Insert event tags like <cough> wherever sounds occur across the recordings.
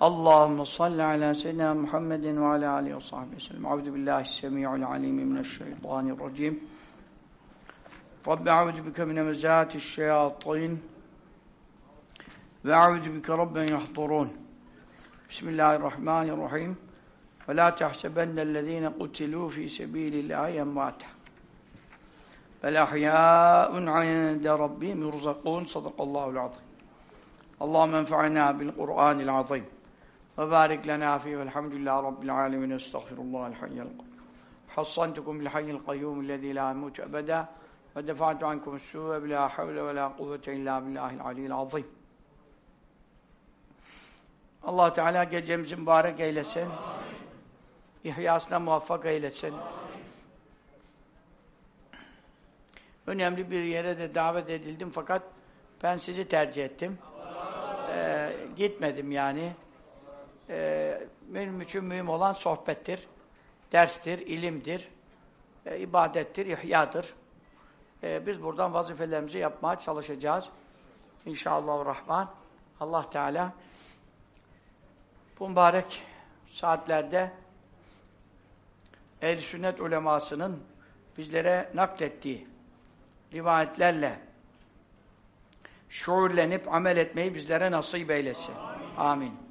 Allahümme salli ala seyyidina Muhammedin ve ala aleyhi ve sahbihi sellem. Abdübillahi semi'ul alimi mineşşeytanirracim. Rabbi a'udhu bike min emzati şeyatin ve a'udhu bike rabben yahdurun. Bismillahirrahmanirrahim. Ve la tahsebennellezine kutilû fî sebîlillâhi emmâteh. Vel ahyâun inde rabbim yurzakûn. Sadakallahu'l-azim. Allahümme enfa'nâ bil-Kur'anil-azim. وبارك لنا فيه والحمد لله رب العالمين استغفر الله الحي القيوم حصنتكم بالحي القيوم الذي لا يموت أبدا ودفعت عنكم السوء بلا حول ولا قوة إلا بالله العلي العظيم الله تعالى gecemiz مبارك eylesin. Amin. İhyasına muvaffak eylesin. Amin. Önemli bir yere de davet edildim fakat ben sizi tercih ettim. Ee, gitmedim yani. E, benim için mühim olan sohbettir, derstir, ilimdir, e, ibadettir, ihyadır. E, biz buradan vazifelerimizi yapmaya çalışacağız. İnşallah Rahman. Allah Teala bu mübarek saatlerde ehl sünnet ulemasının bizlere naklettiği rivayetlerle şuurlenip amel etmeyi bizlere nasip eylesin. Amin. Amin.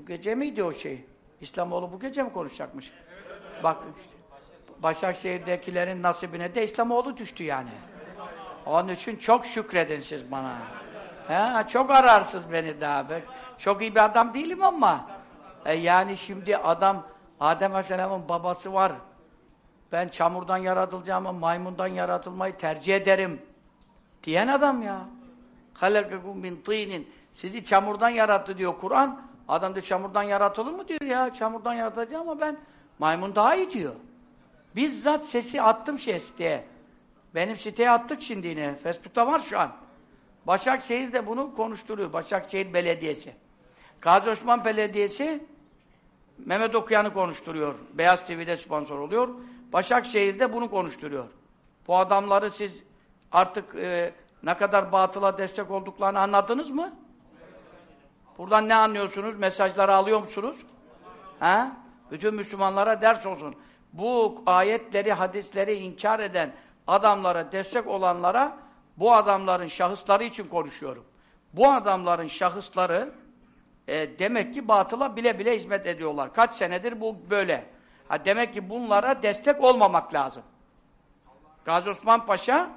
Bu gece miydi o şey? İslamoğlu bu gece mi konuşacakmış? Bak işte, Başakşehir'dekilerin nasibine de İslamoğlu düştü yani. Onun için çok şükredin siz bana. He, çok ararsınız beni daha. Ben çok iyi bir adam değilim ama e yani şimdi adam Adem Aleyhisselam'ın babası var. Ben çamurdan yaratılacağımı, maymundan yaratılmayı tercih ederim. Diyen adam ya. خَلَقَكُمْ مِنْ طِينٍ Sizi çamurdan yarattı diyor Kur'an. Adam da çamurdan yaratılır mı diyor ya. Çamurdan yaratacağım ama ben maymun daha iyi diyor. Bizzat sesi attım şey siteye. Benim siteye attık şimdi yine. Facebook'ta var şu an. Başakşehir de bunu konuşturuyor. Başakşehir Belediyesi. Gazi Osman Belediyesi Mehmet Okuyan'ı konuşturuyor. Beyaz TV'de sponsor oluyor. Başakşehir de bunu konuşturuyor. Bu adamları siz artık e, ne kadar batıla destek olduklarını anladınız mı? Buradan ne anlıyorsunuz? Mesajları alıyor musunuz? Ha? Bütün Müslümanlara ders olsun. Bu ayetleri, hadisleri inkar eden adamlara, destek olanlara bu adamların şahısları için konuşuyorum. Bu adamların şahısları e, demek ki batıla bile bile hizmet ediyorlar. Kaç senedir bu böyle. Ha, demek ki bunlara destek olmamak lazım. Gazi Osman Paşa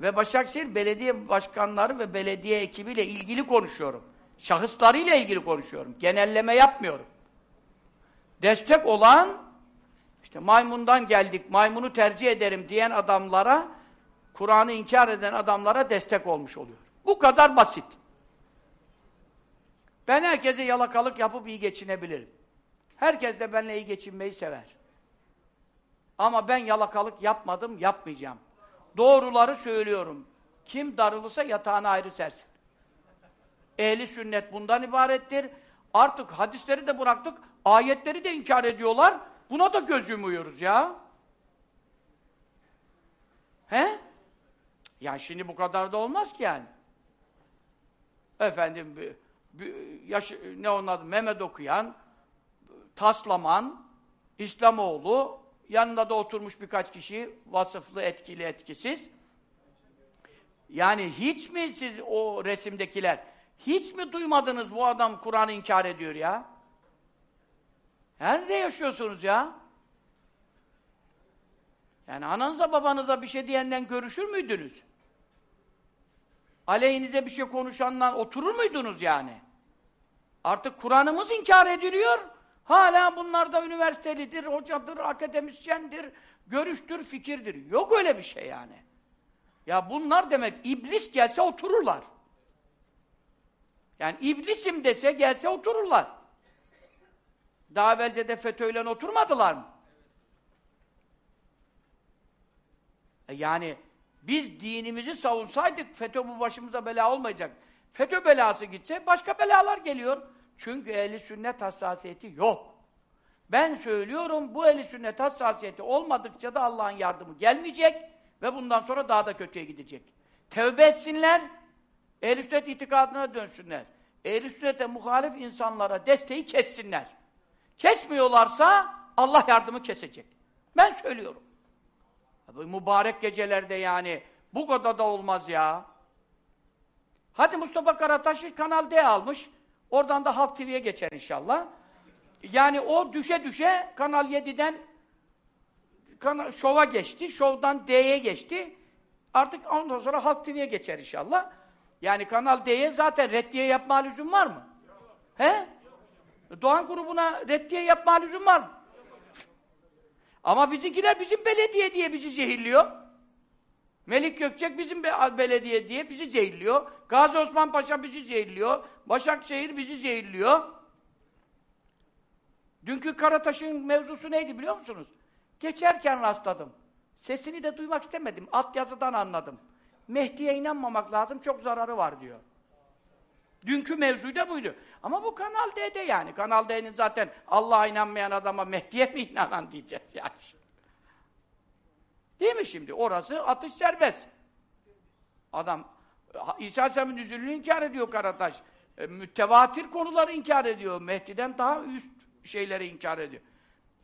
ve Başakşehir belediye başkanları ve belediye ekibiyle ilgili konuşuyorum. Şahıslarıyla ilgili konuşuyorum. Genelleme yapmıyorum. Destek olan, işte maymundan geldik, maymunu tercih ederim diyen adamlara, Kur'an'ı inkar eden adamlara destek olmuş oluyor. Bu kadar basit. Ben herkese yalakalık yapıp iyi geçinebilirim. Herkes de benimle iyi geçinmeyi sever. Ama ben yalakalık yapmadım, yapmayacağım. Doğruları söylüyorum. Kim darılırsa yatağına ayrı sersin. Ehli sünnet bundan ibarettir. Artık hadisleri de bıraktık, ayetleri de inkar ediyorlar. Buna da göz yumuyoruz ya. He? Ya şimdi bu kadar da olmaz ki yani. Efendim, yaş, ne onun adı, Mehmet okuyan, Taslaman, İslamoğlu, yanında da oturmuş birkaç kişi, vasıflı, etkili, etkisiz. Yani hiç mi siz o resimdekiler, hiç mi duymadınız bu adam Kur'an'ı inkar ediyor ya? Nerede yaşıyorsunuz ya? Yani ananıza babanıza bir şey diyenden görüşür müydünüz? Aleyhinize bir şey konuşandan oturur muydunuz yani? Artık Kur'an'ımız inkar ediliyor. Hala bunlar da üniversitelidir, hocadır, akademisyendir, görüştür, fikirdir. Yok öyle bir şey yani. Ya bunlar demek iblis gelse otururlar. Yani iblisim dese gelse otururlar. Daha evvelce de FETÖ'yle oturmadılar mı? E yani biz dinimizi savunsaydık FETÖ bu başımıza bela olmayacak. FETÖ belası gitse başka belalar geliyor. Çünkü ehli sünnet hassasiyeti yok. Ben söylüyorum bu ehli sünnet hassasiyeti olmadıkça da Allah'ın yardımı gelmeyecek ve bundan sonra daha da kötüye gidecek. Tevbe etsinler, ehl sünnet itikadına dönsünler. ehl sünnete muhalif insanlara desteği kessinler. Kesmiyorlarsa Allah yardımı kesecek. Ben söylüyorum. Bu mübarek gecelerde yani bu kadar da olmaz ya. Hadi Mustafa Karataş'ı Kanal D almış. Oradan da Halk TV'ye geçer inşallah. Yani o düşe düşe Kanal 7'den Kanal, Şov'a geçti. Şov'dan D'ye geçti. Artık ondan sonra Halk TV'ye geçer inşallah. Yani Kanal D'ye zaten reddiye yapma lüzum var mı? He? Doğan grubuna reddiye yapma lüzum var mı? Ama bizimkiler bizim belediye diye bizi zehirliyor. Melik Gökçek bizim be belediye diye bizi zehirliyor. Gazi Osman Paşa bizi zehirliyor. Başakşehir bizi zehirliyor. Dünkü Karataş'ın mevzusu neydi biliyor musunuz? Geçerken rastladım. Sesini de duymak istemedim. Alt yazıdan anladım. Mehdi'ye inanmamak lazım, çok zararı var diyor. Dünkü mevzu da buydu. Ama bu Kanal D'de yani. Kanal D'nin zaten Allah'a inanmayan adama Mehdi'ye mi inanan diyeceğiz yani. Değil mi şimdi? Orası atış serbest. Adam İsa Aleyhisselam'ın üzülünü inkar ediyor Karataş. E, mütevatir konuları inkar ediyor. Mehdi'den daha üst şeyleri inkar ediyor.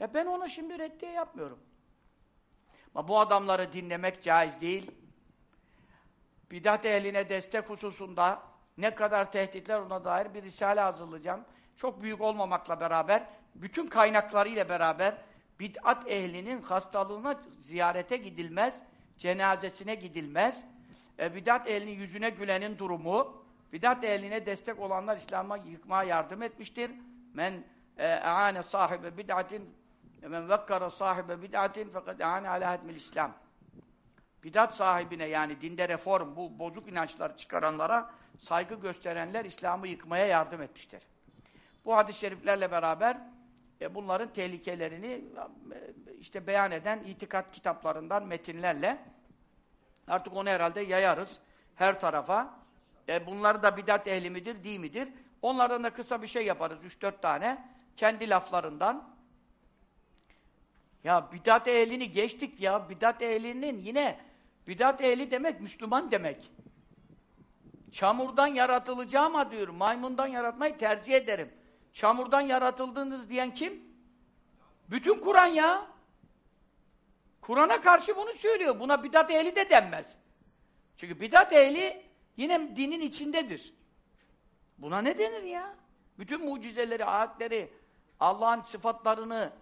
Ya ben ona şimdi reddiye yapmıyorum. Ama bu adamları dinlemek caiz değil. Bidat ehline destek hususunda ne kadar tehditler ona dair bir risale hazırlayacağım. Çok büyük olmamakla beraber, bütün kaynaklarıyla beraber bid'at ehlinin hastalığına ziyarete gidilmez, cenazesine gidilmez. E, bid'at ehlinin yüzüne gülenin durumu, bid'at ehline destek olanlar İslam'a yıkmaya yardım etmiştir. Men e'ane sahibe bid'atin men vekkara sahibe bid'atin fakat e'ane ala hadmil İslam. Bidat sahibine yani dinde reform, bu bozuk inançları çıkaranlara saygı gösterenler İslam'ı yıkmaya yardım etmiştir. Bu hadis-i şeriflerle beraber e, bunların tehlikelerini e, işte beyan eden itikat kitaplarından metinlerle artık onu herhalde yayarız her tarafa. E, bunları da bidat ehli midir, değil midir? Onlardan da kısa bir şey yaparız, 3-4 tane. Kendi laflarından. Ya bidat ehlini geçtik ya. Bidat ehlinin yine bidat ehli demek Müslüman demek. Çamurdan yaratılacağım diyor. Maymundan yaratmayı tercih ederim. Çamurdan yaratıldınız diyen kim? Bütün Kur'an ya. Kur'an'a karşı bunu söylüyor. Buna bidat ehli de denmez. Çünkü bidat ehli yine dinin içindedir. Buna ne denir ya? Bütün mucizeleri, ayetleri, Allah'ın sıfatlarını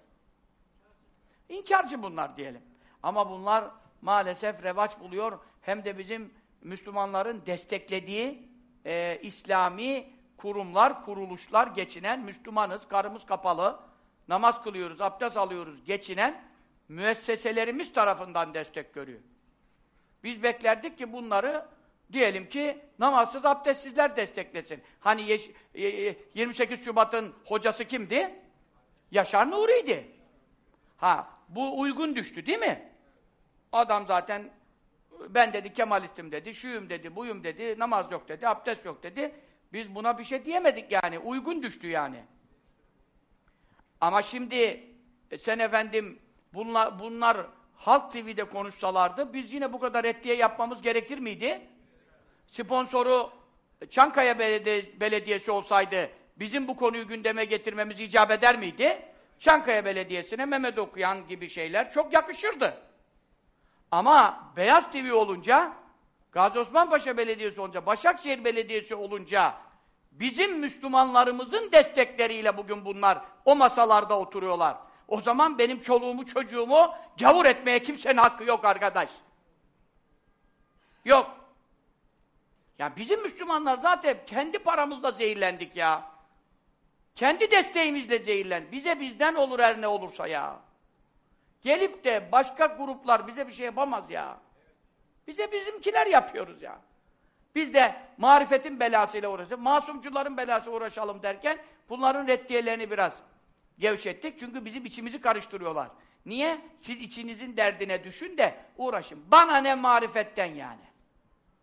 inkarcı bunlar diyelim. Ama bunlar maalesef revaç buluyor. Hem de bizim Müslümanların desteklediği e, İslami kurumlar, kuruluşlar geçinen, Müslümanız, karımız kapalı, namaz kılıyoruz, abdest alıyoruz, geçinen müesseselerimiz tarafından destek görüyor. Biz beklerdik ki bunları diyelim ki namazsız, abdestsizler desteklesin. Hani 28 Şubat'ın hocası kimdi? Yaşar Nuri'ydi. Ha, bu uygun düştü değil mi? Adam zaten ben dedi Kemalistim dedi, şuyum dedi, buyum dedi, namaz yok dedi, abdest yok dedi. Biz buna bir şey diyemedik yani. Uygun düştü yani. Ama şimdi e, sen efendim bunlar, bunlar Halk TV'de konuşsalardı biz yine bu kadar ettiye yapmamız gerekir miydi? Sponsoru Çankaya Belediye, Belediyesi olsaydı bizim bu konuyu gündeme getirmemiz icap eder miydi? Çankaya Belediyesi'ne Mehmet Okuyan gibi şeyler çok yakışırdı. Ama Beyaz TV olunca, Gazi Osman Paşa Belediyesi olunca, Başakşehir Belediyesi olunca bizim Müslümanlarımızın destekleriyle bugün bunlar o masalarda oturuyorlar. O zaman benim çoluğumu çocuğumu gavur etmeye kimsenin hakkı yok arkadaş. Yok. Ya bizim Müslümanlar zaten kendi paramızla zehirlendik ya. Kendi desteğimizle zehirlen. Bize bizden olur her ne olursa ya. Gelip de başka gruplar bize bir şey yapamaz ya. Bize bizimkiler yapıyoruz ya. Biz de marifetin belasıyla uğraşalım, masumcuların belasıyla uğraşalım derken bunların reddiyelerini biraz gevşettik. Çünkü bizim içimizi karıştırıyorlar. Niye? Siz içinizin derdine düşün de uğraşın. Bana ne marifetten yani.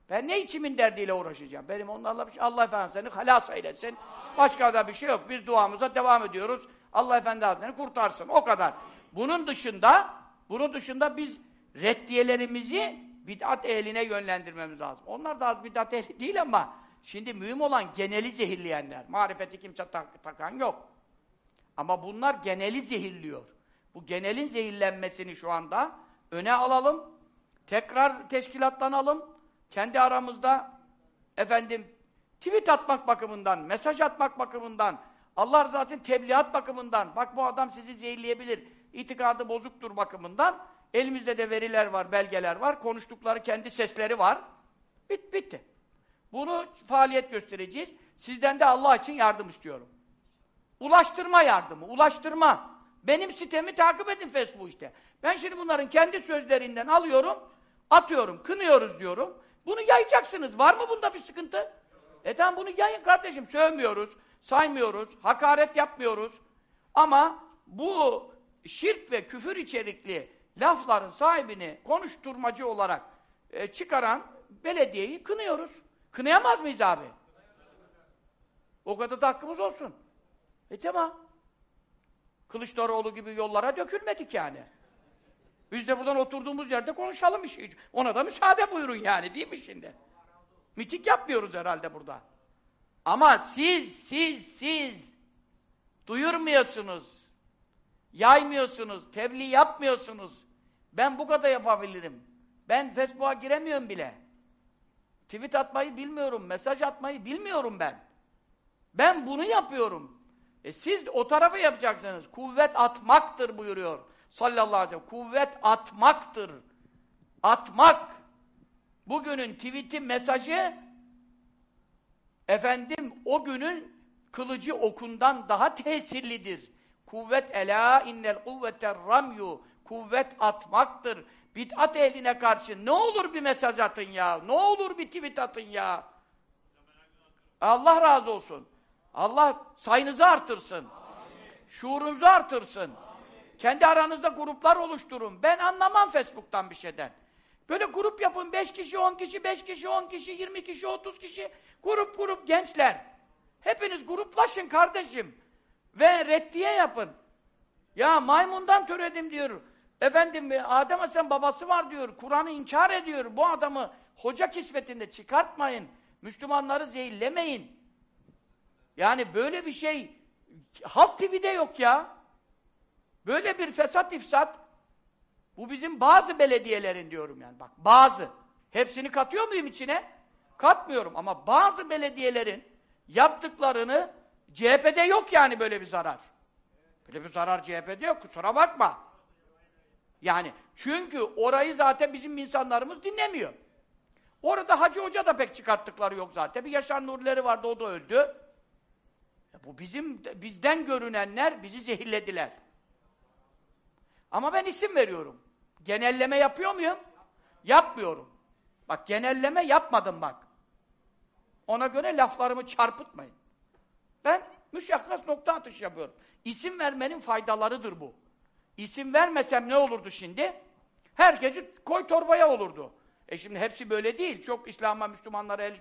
Ben ne içimin derdiyle uğraşacağım? Benim onlarla bir şey. Allah Efendi seni halas eylesin. Başka da bir şey yok. Biz duamıza devam ediyoruz. Allah Efendi Hazretleri kurtarsın. O kadar. Bunun dışında bunun dışında biz reddiyelerimizi bid'at ehline yönlendirmemiz lazım. Onlar da az bid'at ehli değil ama şimdi mühim olan geneli zehirleyenler. Marifeti kimse tak takan yok. Ama bunlar geneli zehirliyor. Bu genelin zehirlenmesini şu anda öne alalım. Tekrar teşkilatlanalım. Kendi aramızda efendim tweet atmak bakımından, mesaj atmak bakımından, Allah rızası için tebliğat bakımından, bak bu adam sizi zehirleyebilir, itikadı bozuktur bakımından, elimizde de veriler var, belgeler var, konuştukları kendi sesleri var. Bit, bitti. Bunu faaliyet göstereceğiz. Sizden de Allah için yardım istiyorum. Ulaştırma yardımı, ulaştırma. Benim sitemi takip edin Facebook işte. Ben şimdi bunların kendi sözlerinden alıyorum, atıyorum, kınıyoruz diyorum. Bunu yayacaksınız. Var mı bunda bir sıkıntı? E tamam bunu yayın kardeşim. Sövmüyoruz, saymıyoruz, hakaret yapmıyoruz. Ama bu şirk ve küfür içerikli lafların sahibini konuşturmacı olarak e, çıkaran belediyeyi kınıyoruz. Kınayamaz mıyız abi? O kadar da hakkımız olsun. E tamam. Kılıçdaroğlu gibi yollara dökülmedik yani. Biz de buradan oturduğumuz yerde konuşalım işi. Ona da müsaade buyurun yani değil mi şimdi? Mitik yapmıyoruz herhalde burada. Ama siz, siz, siz duyurmuyorsunuz. Yaymıyorsunuz, tebliğ yapmıyorsunuz. Ben bu kadar yapabilirim. Ben Facebook'a giremiyorum bile. Tweet atmayı bilmiyorum, mesaj atmayı bilmiyorum ben. Ben bunu yapıyorum. E siz o tarafı yapacaksınız. Kuvvet atmaktır buyuruyor sallallahu aleyhi ve sellem. Kuvvet atmaktır. Atmak. Bugünün tweet'i mesajı efendim o günün kılıcı okundan daha tesirlidir. Kuvvet ela innel kuvveter ramyu. Kuvvet atmaktır. Bid'at ehline karşı ne olur bir mesaj atın ya. Ne olur bir tweet atın ya. Allah razı olsun. Allah sayınızı artırsın. Amin. Şuurunuzu artırsın. Amin. Kendi aranızda gruplar oluşturun. Ben anlamam Facebook'tan bir şeyden. Böyle grup yapın. Beş kişi, on kişi, beş kişi, on kişi, yirmi kişi, otuz kişi. Grup grup gençler. Hepiniz gruplaşın kardeşim. Ve reddiye yapın. Ya maymundan türedim diyor. Efendim Adem Aleyhisselam babası var diyor. Kur'an'ı inkar ediyor. Bu adamı hoca kisvetinde çıkartmayın. Müslümanları zehirlemeyin. Yani böyle bir şey Halk TV'de yok ya. Böyle bir fesat ifsat bu bizim bazı belediyelerin diyorum yani bak bazı. Hepsini katıyor muyum içine? Katmıyorum ama bazı belediyelerin yaptıklarını CHP'de yok yani böyle bir zarar. Böyle bir zarar CHP'de yok kusura bakma. Yani çünkü orayı zaten bizim insanlarımız dinlemiyor. Orada Hacı Hoca da pek çıkarttıkları yok zaten. Bir Yaşar Nurileri vardı o da öldü. Bu bizim bizden görünenler bizi zehirlediler. Ama ben isim veriyorum. Genelleme yapıyor muyum? Yapmıyorum. Bak genelleme yapmadım bak. Ona göre laflarımı çarpıtmayın. Ben müşakkas nokta atış yapıyorum. İsim vermenin faydalarıdır bu. İsim vermesem ne olurdu şimdi? Herkesi koy torbaya olurdu. E şimdi hepsi böyle değil. Çok İslam'a, Müslümanlara, el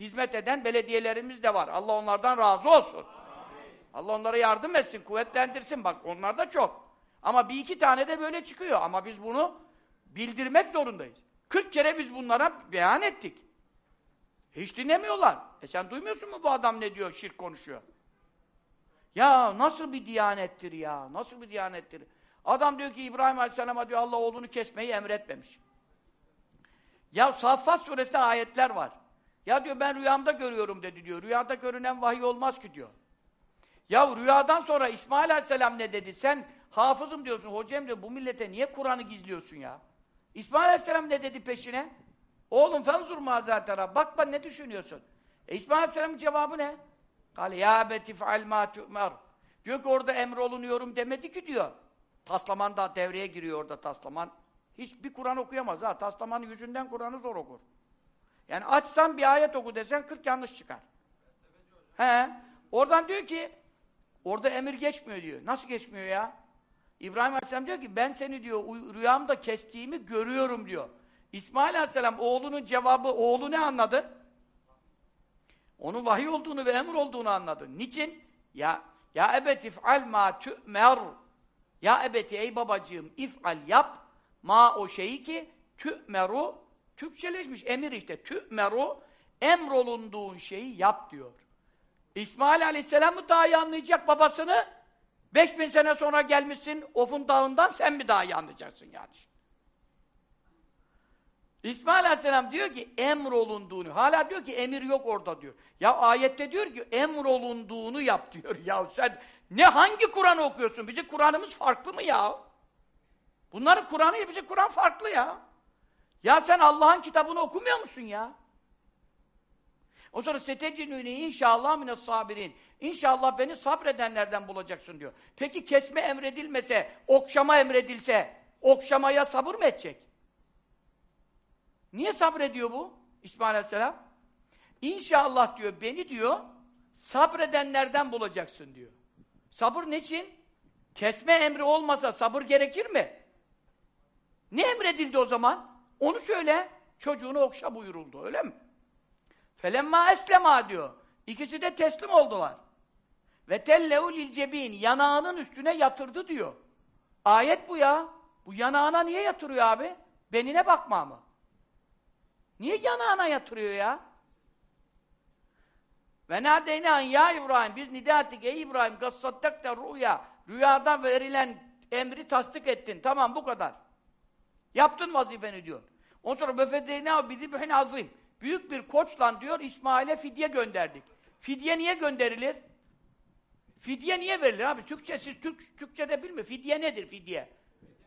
hizmet eden belediyelerimiz de var. Allah onlardan razı olsun. Amin. Allah onlara yardım etsin, kuvvetlendirsin. Bak onlar da çok. Ama bir iki tane de böyle çıkıyor. Ama biz bunu bildirmek zorundayız. 40 kere biz bunlara beyan ettik. Hiç dinlemiyorlar. E sen duymuyorsun mu bu adam ne diyor, şirk konuşuyor? Ya nasıl bir diyanettir ya, nasıl bir diyanettir? Adam diyor ki İbrahim Aleyhisselam'a diyor Allah oğlunu kesmeyi emretmemiş. Ya Saffat suresinde ayetler var. Ya diyor ben rüyamda görüyorum dedi diyor. Rüyada görünen vahiy olmaz ki diyor. Ya rüyadan sonra İsmail Aleyhisselam ne dedi? Sen hafızım diyorsun, hocam diyor, bu millete niye Kur'an'ı gizliyorsun ya? İsmail Aleyhisselam ne dedi peşine? Oğlum fenzur mazatera, bak ben ne düşünüyorsun? E İsmail Aleyhisselam'ın cevabı ne? Kale ya betif'al ma tu'mer. Diyor ki orada emrolunuyorum demedi ki diyor. Taslaman da devreye giriyor orada taslaman. Hiçbir Kur'an okuyamaz ha. Taslamanın yüzünden Kur'an'ı zor okur. Yani açsan bir ayet oku desen 40 yanlış çıkar. He. Oradan diyor ki Orada emir geçmiyor diyor. Nasıl geçmiyor ya? İbrahim Aleyhisselam diyor ki ben seni diyor rüyamda kestiğimi görüyorum diyor. İsmail Aleyhisselam oğlunun cevabı oğlu ne anladı? Onun vahiy olduğunu ve emir olduğunu anladı. Niçin? Ya ya ebeti if'al ma tü'mer. Ya ebeti ey babacığım if'al yap ma o şeyi ki tü'meru Türkçeleşmiş emir işte. Tü'meru emrolunduğun şeyi yap diyor. İsmail Aleyhisselam mı daha iyi anlayacak babasını? 5000 sene sonra gelmişsin Of'un dağından sen mi daha iyi anlayacaksın yani? İsmail Aleyhisselam diyor ki emrolunduğunu, hala diyor ki emir yok orada diyor. Ya ayette diyor ki emrolunduğunu yap diyor. Ya sen ne hangi Kur'an okuyorsun? Bizim Kur'an'ımız farklı mı ya? Bunların Kur'an'ı bizim Kur'an farklı ya. Ya sen Allah'ın kitabını okumuyor musun ya? O sonra setecinüni inşallah mine sabirin. İnşallah beni sabredenlerden bulacaksın diyor. Peki kesme emredilmese, okşama emredilse, okşamaya sabır mı edecek? Niye sabrediyor bu İsmail Aleyhisselam? İnşallah diyor, beni diyor, sabredenlerden bulacaksın diyor. Sabır ne için? Kesme emri olmasa sabır gerekir mi? Ne emredildi o zaman? Onu söyle. Çocuğunu okşa buyuruldu, öyle mi? Felemma eslema diyor. İkisi de teslim oldular. Ve tellehu lil cebin yanağının üstüne yatırdı diyor. Ayet bu ya. Bu yanağına niye yatırıyor abi? Benine bakma mı? Niye yanağına yatırıyor ya? Ve nadeyna ya İbrahim biz nida ettik ey İbrahim gassaddek de rüya rüyada verilen emri tasdik ettin. Tamam bu kadar. Yaptın vazifeni diyor. Ondan sonra befedeyna bidibhin azim. Büyük bir koçla diyor İsmail'e fidye gönderdik. Fidye niye gönderilir? Fidye niye verilir abi? Türkçe siz Türk, Türkçe'de bilmiyor. Fidye nedir fidye?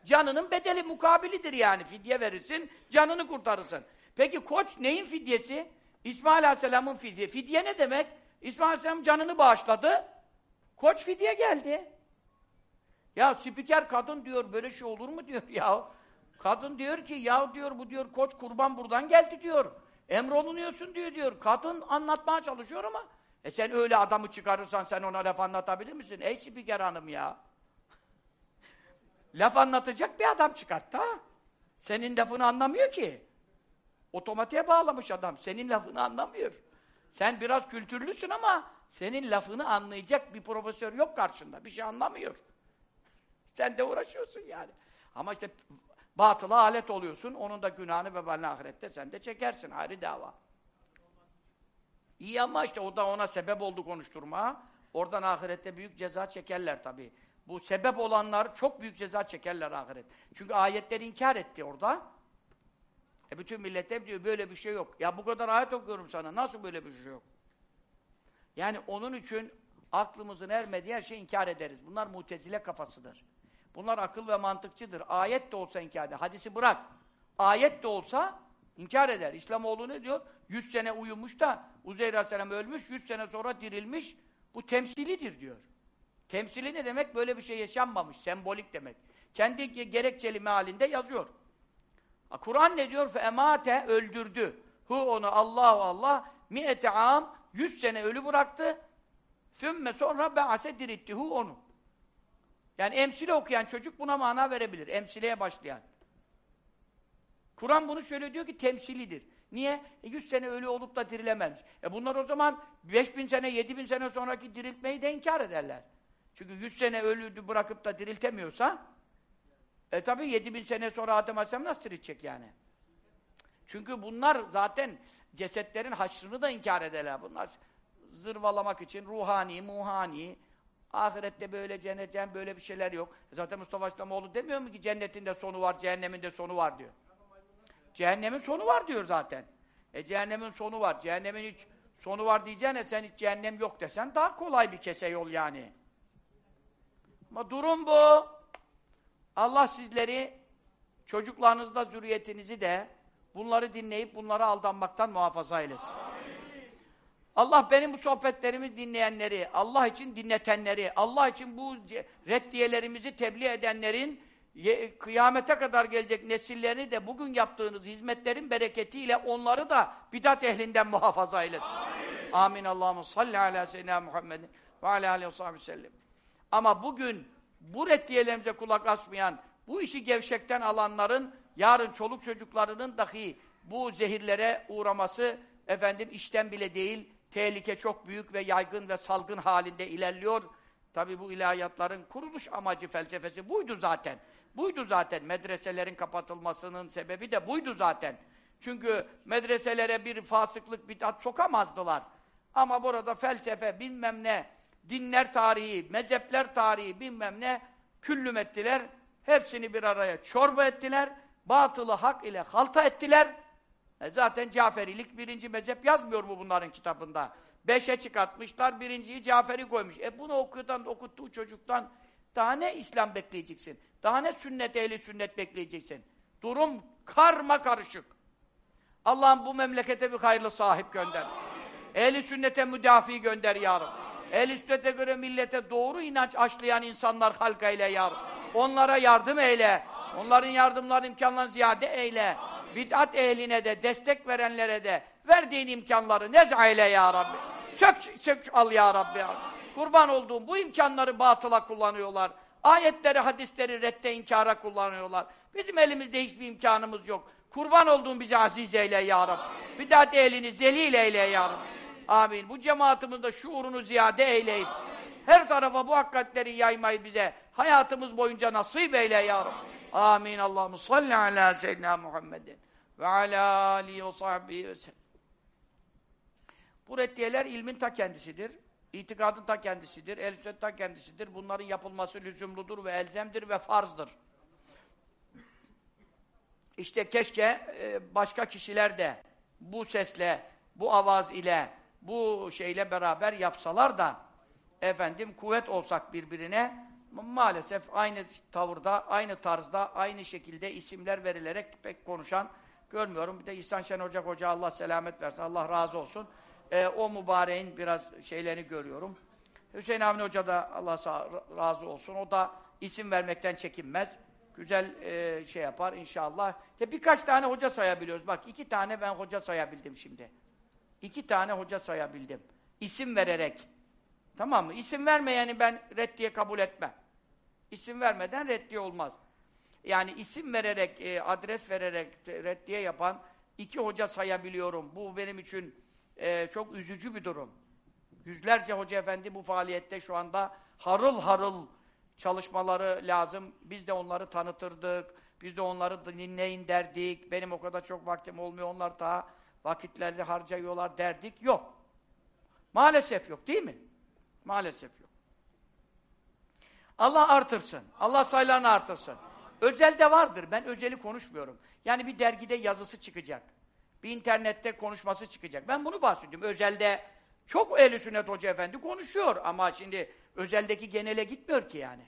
Canının bedeli mukabilidir yani. Fidye verirsin, canını kurtarırsın. Peki koç neyin fidyesi? İsmail Aleyhisselam'ın fidye. Fidye ne demek? İsmail Aleyhisselam canını bağışladı. Koç fidye geldi. Ya spiker kadın diyor böyle şey olur mu diyor ya. Kadın diyor ki ya diyor bu diyor koç kurban buradan geldi diyor. Emrolunuyorsun diyor diyor. Kadın anlatmaya çalışıyor ama e sen öyle adamı çıkarırsan sen ona laf anlatabilir misin? Ey spiker hanım ya. <laughs> laf anlatacak bir adam çıkart ha. Senin lafını anlamıyor ki. Otomatiğe bağlamış adam. Senin lafını anlamıyor. Sen biraz kültürlüsün ama senin lafını anlayacak bir profesör yok karşında. Bir şey anlamıyor. Sen de uğraşıyorsun yani. Ama işte batıla alet oluyorsun. Onun da günahını ve balini ahirette sen de çekersin. Ayrı dava. İyi ama işte o da ona sebep oldu konuşturma. Oradan ahirette büyük ceza çekerler tabii. Bu sebep olanlar çok büyük ceza çekerler ahiret. Çünkü ayetleri inkar etti orada. E bütün millet hep diyor böyle bir şey yok. Ya bu kadar ayet okuyorum sana. Nasıl böyle bir şey yok? Yani onun için aklımızın ermediği her şeyi inkar ederiz. Bunlar mutezile kafasıdır. Bunlar akıl ve mantıkçıdır. Ayet de olsa inkar eder. Hadisi bırak. Ayet de olsa inkar eder. İslamoğlu ne diyor? 100 sene uyumuş da Uzeyr Aleyhisselam ölmüş, 100 sene sonra dirilmiş. Bu temsilidir diyor. Temsili ne demek? Böyle bir şey yaşanmamış. Sembolik demek. Kendi gerekçeli mealinde yazıyor. Kur'an ne diyor? Femate öldürdü. Hu onu Allahu Allah mi'ete am 100 sene ölü bıraktı. Sümme sonra be'ase diritti hu onu. Yani emsile okuyan çocuk buna mana verebilir. Emsileye başlayan. Kur'an bunu şöyle diyor ki temsilidir. Niye? E 100 sene ölü olup da dirilememiş. E bunlar o zaman 5000 sene, 7000 sene sonraki diriltmeyi de inkar ederler. Çünkü 100 sene ölü bırakıp da diriltemiyorsa e tabi 7000 sene sonra Adem Aleyhisselam nasıl diriltecek yani? Çünkü bunlar zaten cesetlerin haşrını da inkar ederler. Bunlar zırvalamak için ruhani, muhani, ahirette böyle cennetten böyle bir şeyler yok. E zaten Mustafa İslamoğlu demiyor mu ki cennetin de sonu var, cehennemin de sonu var diyor. Cehennemin sonu var diyor zaten. E cehennemin sonu var. Cehennemin hiç sonu var diyeceğine sen hiç cehennem yok desen daha kolay bir kese yol yani. Ama durum bu. Allah sizleri, çocuklarınızda, zürriyetinizi de bunları dinleyip bunlara aldanmaktan muhafaza eylesin. Allah benim bu sohbetlerimi dinleyenleri, Allah için dinletenleri, Allah için bu reddiyelerimizi tebliğ edenlerin kıyamete kadar gelecek nesillerini de bugün yaptığınız hizmetlerin bereketiyle onları da bidat ehlinden muhafaza eylesin. Amin. Amin. Allahümme salli ala seyyidina Muhammedin ve ala aleyhi ve sellem. Ama bugün bu reddiyelerimize kulak asmayan, bu işi gevşekten alanların yarın çoluk çocuklarının dahi bu zehirlere uğraması efendim işten bile değil, tehlike çok büyük ve yaygın ve salgın halinde ilerliyor. Tabi bu ilahiyatların kuruluş amacı, felsefesi buydu zaten. Buydu zaten. Medreselerin kapatılmasının sebebi de buydu zaten. Çünkü medreselere bir fasıklık, bid'at sokamazdılar. Ama burada felsefe, bilmem ne, dinler tarihi, mezhepler tarihi, bilmem ne küllüm ettiler. Hepsini bir araya çorba ettiler. Batılı hak ile halta ettiler. E zaten Caferilik birinci mezhep yazmıyor mu bunların kitabında? Beşe çıkartmışlar, birinciyi Caferi koymuş. E bunu okudan, okuttuğu çocuktan daha ne İslam bekleyeceksin? Daha ne sünnet, ehli sünnet bekleyeceksin? Durum karma karışık. Allah'ım bu memlekete bir hayırlı sahip gönder. Ehli sünnete müdafi gönder ya Rabbi. Ehli sünnete göre millete doğru inanç aşlayan insanlar halka ile ya Rabbi. Onlara yardım eyle. Onların yardımları imkanlarını ziyade eyle. Bid'at ehline de, destek verenlere de verdiğin imkanları nez eyle ya Rabbi. Sök, sök al ya Rabbi. Kurban olduğum bu imkanları batıla kullanıyorlar. Ayetleri, hadisleri redde inkara kullanıyorlar. Bizim elimizde hiçbir imkanımız yok. Kurban olduğum bizi aziz eyle ya Rabbi. Bidat ehlini zelil eyle ya Rabbi. Amin. Bu cemaatimizde şuurunu ziyade eyleyip her tarafa bu hakikatleri yaymayı bize hayatımız boyunca nasip eyle ya Rabbi. Amin. Allahu salli ala seyyidina Muhammedin ve ala alihi ve sahbihi ve sellem. Bu reddiyeler ilmin ta kendisidir. İtikadın ta kendisidir. El ta kendisidir. Bunların yapılması lüzumludur ve elzemdir ve farzdır. İşte keşke e, başka kişiler de bu sesle, bu avaz ile, bu şeyle beraber yapsalar da efendim kuvvet olsak birbirine maalesef aynı tavırda, aynı tarzda, aynı şekilde isimler verilerek pek konuşan görmüyorum. Bir de İhsan Şen Hoca Hoca Allah selamet versin, Allah razı olsun. E, o mübareğin biraz şeylerini görüyorum. Hüseyin Avni Hoca da Allah razı olsun. O da isim vermekten çekinmez. Güzel e, şey yapar inşallah. İşte birkaç tane hoca sayabiliyoruz. Bak iki tane ben hoca sayabildim şimdi. İki tane hoca sayabildim. İsim vererek. Tamam mı? İsim vermeyeni ben reddiye kabul etmem. İsim vermeden reddiye olmaz. Yani isim vererek, e, adres vererek reddiye yapan iki hoca sayabiliyorum. Bu benim için e, çok üzücü bir durum. Yüzlerce hoca efendi bu faaliyette şu anda harıl harıl çalışmaları lazım. Biz de onları tanıtırdık. Biz de onları dinleyin derdik. Benim o kadar çok vaktim olmuyor. Onlar daha vakitlerini harcıyorlar derdik. Yok. Maalesef yok değil mi? Maalesef yok. Allah artırsın. Allah sayılarını artırsın. Özelde vardır. Ben özeli konuşmuyorum. Yani bir dergide yazısı çıkacak. Bir internette konuşması çıkacak. Ben bunu bahsediyorum. Özelde çok ehl sünnet hoca efendi konuşuyor ama şimdi özeldeki genele gitmiyor ki yani.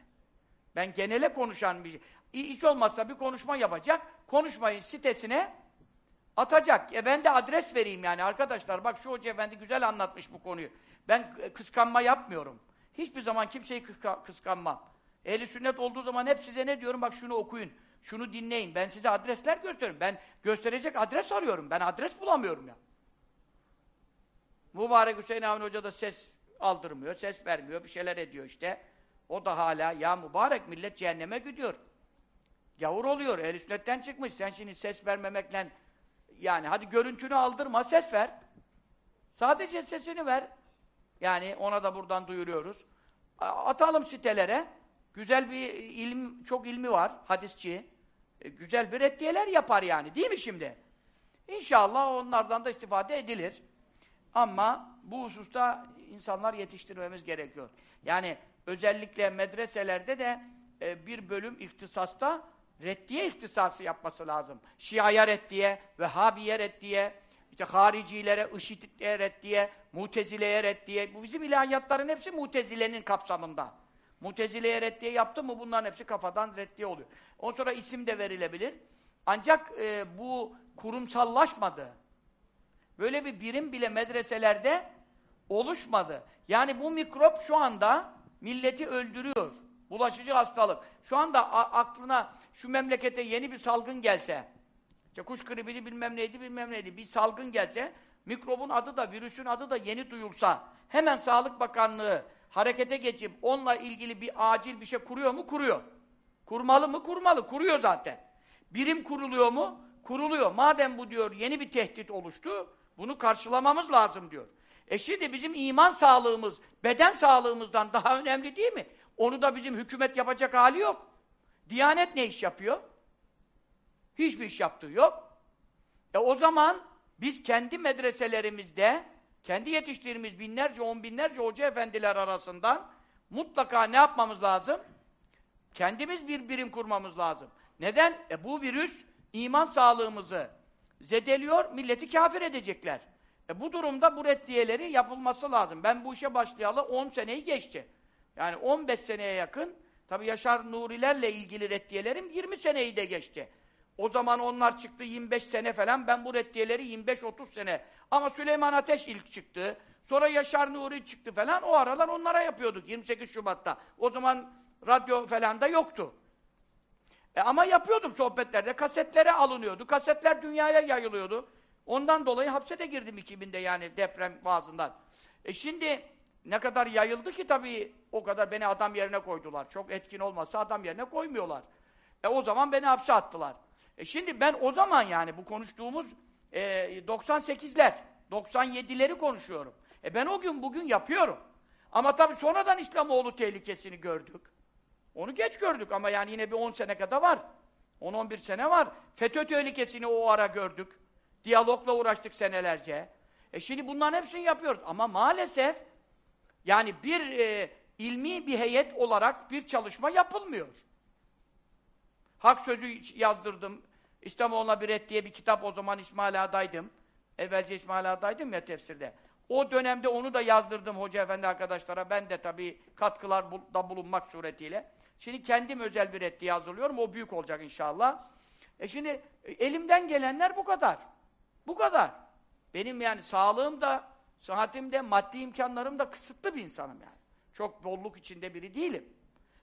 Ben genele konuşan bir hiç olmazsa bir konuşma yapacak. Konuşmayı sitesine atacak. E ben de adres vereyim yani arkadaşlar. Bak şu hoca efendi güzel anlatmış bu konuyu. Ben kıskanma yapmıyorum. Hiçbir zaman kimseyi kıskanmam. Ehli sünnet olduğu zaman hep size ne diyorum? Bak şunu okuyun. Şunu dinleyin. Ben size adresler gösteriyorum. Ben gösterecek adres arıyorum. Ben adres bulamıyorum ya. Mübarek Hüseyin Avni Hoca da ses aldırmıyor, ses vermiyor, bir şeyler ediyor işte. O da hala, ya mübarek millet cehenneme gidiyor. Gavur oluyor, ehl sünnetten çıkmış. Sen şimdi ses vermemekle, yani hadi görüntünü aldırma, ses ver. Sadece sesini ver. Yani ona da buradan duyuruyoruz. Atalım sitelere. Güzel bir ilim, çok ilmi var, hadisçi. E, güzel bir reddiyeler yapar yani, değil mi şimdi? İnşallah onlardan da istifade edilir. Ama bu hususta insanlar yetiştirmemiz gerekiyor. Yani özellikle medreselerde de e, bir bölüm ihtisasta reddiye ihtisası yapması lazım. Şia'ya reddiye, Vehhabiye reddiye, işte haricilere, IŞİD'e reddiye, Mutezile'ye reddiye. Bu bizim ilahiyatların hepsi Mutezile'nin kapsamında. Mutezile'ye reddiye yaptı mı bunların hepsi kafadan reddiye oluyor. Ondan sonra isim de verilebilir. Ancak e, bu kurumsallaşmadı. Böyle bir birim bile medreselerde oluşmadı. Yani bu mikrop şu anda milleti öldürüyor. Bulaşıcı hastalık. Şu anda aklına şu memlekete yeni bir salgın gelse, işte kuş gribini bilmem neydi bilmem neydi, bir salgın gelse, mikrobun adı da, virüsün adı da yeni duyulsa, hemen Sağlık Bakanlığı harekete geçip onunla ilgili bir acil bir şey kuruyor mu? Kuruyor. Kurmalı mı? Kurmalı. Kuruyor zaten. Birim kuruluyor mu? Kuruluyor. Madem bu diyor yeni bir tehdit oluştu, bunu karşılamamız lazım diyor. E şimdi bizim iman sağlığımız, beden sağlığımızdan daha önemli değil mi? Onu da bizim hükümet yapacak hali yok. Diyanet ne iş yapıyor? Hiçbir iş yaptığı yok. E o zaman biz kendi medreselerimizde, kendi yetiştirdiğimiz binlerce, on binlerce hoca efendiler arasından mutlaka ne yapmamız lazım? Kendimiz bir birim kurmamız lazım. Neden? E bu virüs iman sağlığımızı zedeliyor, milleti kafir edecekler. E bu durumda bu reddiyeleri yapılması lazım. Ben bu işe başlayalı 10 seneyi geçti. Yani 15 seneye yakın, tabi Yaşar Nurilerle ilgili reddiyelerim 20 seneyi de geçti. O zaman onlar çıktı 25 sene falan, ben bu reddiyeleri 25-30 sene. Ama Süleyman Ateş ilk çıktı, sonra Yaşar Nuri çıktı falan, o aralar onlara yapıyorduk 28 Şubat'ta. O zaman radyo falan da yoktu. E ama yapıyordum sohbetlerde, kasetlere alınıyordu, kasetler dünyaya yayılıyordu. Ondan dolayı hapse de girdim 2000'de yani deprem vaazından. E şimdi ne kadar yayıldı ki tabii o kadar beni adam yerine koydular. Çok etkin olmasa adam yerine koymuyorlar. E o zaman beni hapse attılar. E şimdi ben o zaman yani bu konuştuğumuz e, 98'ler, 97'leri konuşuyorum. E ben o gün bugün yapıyorum. Ama tabii sonradan İslamoğlu tehlikesini gördük. Onu geç gördük ama yani yine bir 10 sene kadar var. 10-11 sene var. FETÖ tehlikesini o ara gördük. Diyalogla uğraştık senelerce. E şimdi bunların hepsini yapıyoruz. Ama maalesef yani bir e, ilmi bir heyet olarak bir çalışma yapılmıyor. Hak sözü yazdırdım. İslamoğlu'na bir et diye bir kitap o zaman İsmail Ağa'daydım. Evvelce İsmail Ağa'daydım ya tefsirde. O dönemde onu da yazdırdım hoca efendi arkadaşlara. Ben de tabii katkılarda bulunmak suretiyle. Şimdi kendim özel bir reddiye hazırlıyorum. O büyük olacak inşallah. E şimdi elimden gelenler bu kadar. Bu kadar. Benim yani sağlığım da, sıhhatim de, maddi imkanlarım da kısıtlı bir insanım yani. Çok bolluk içinde biri değilim.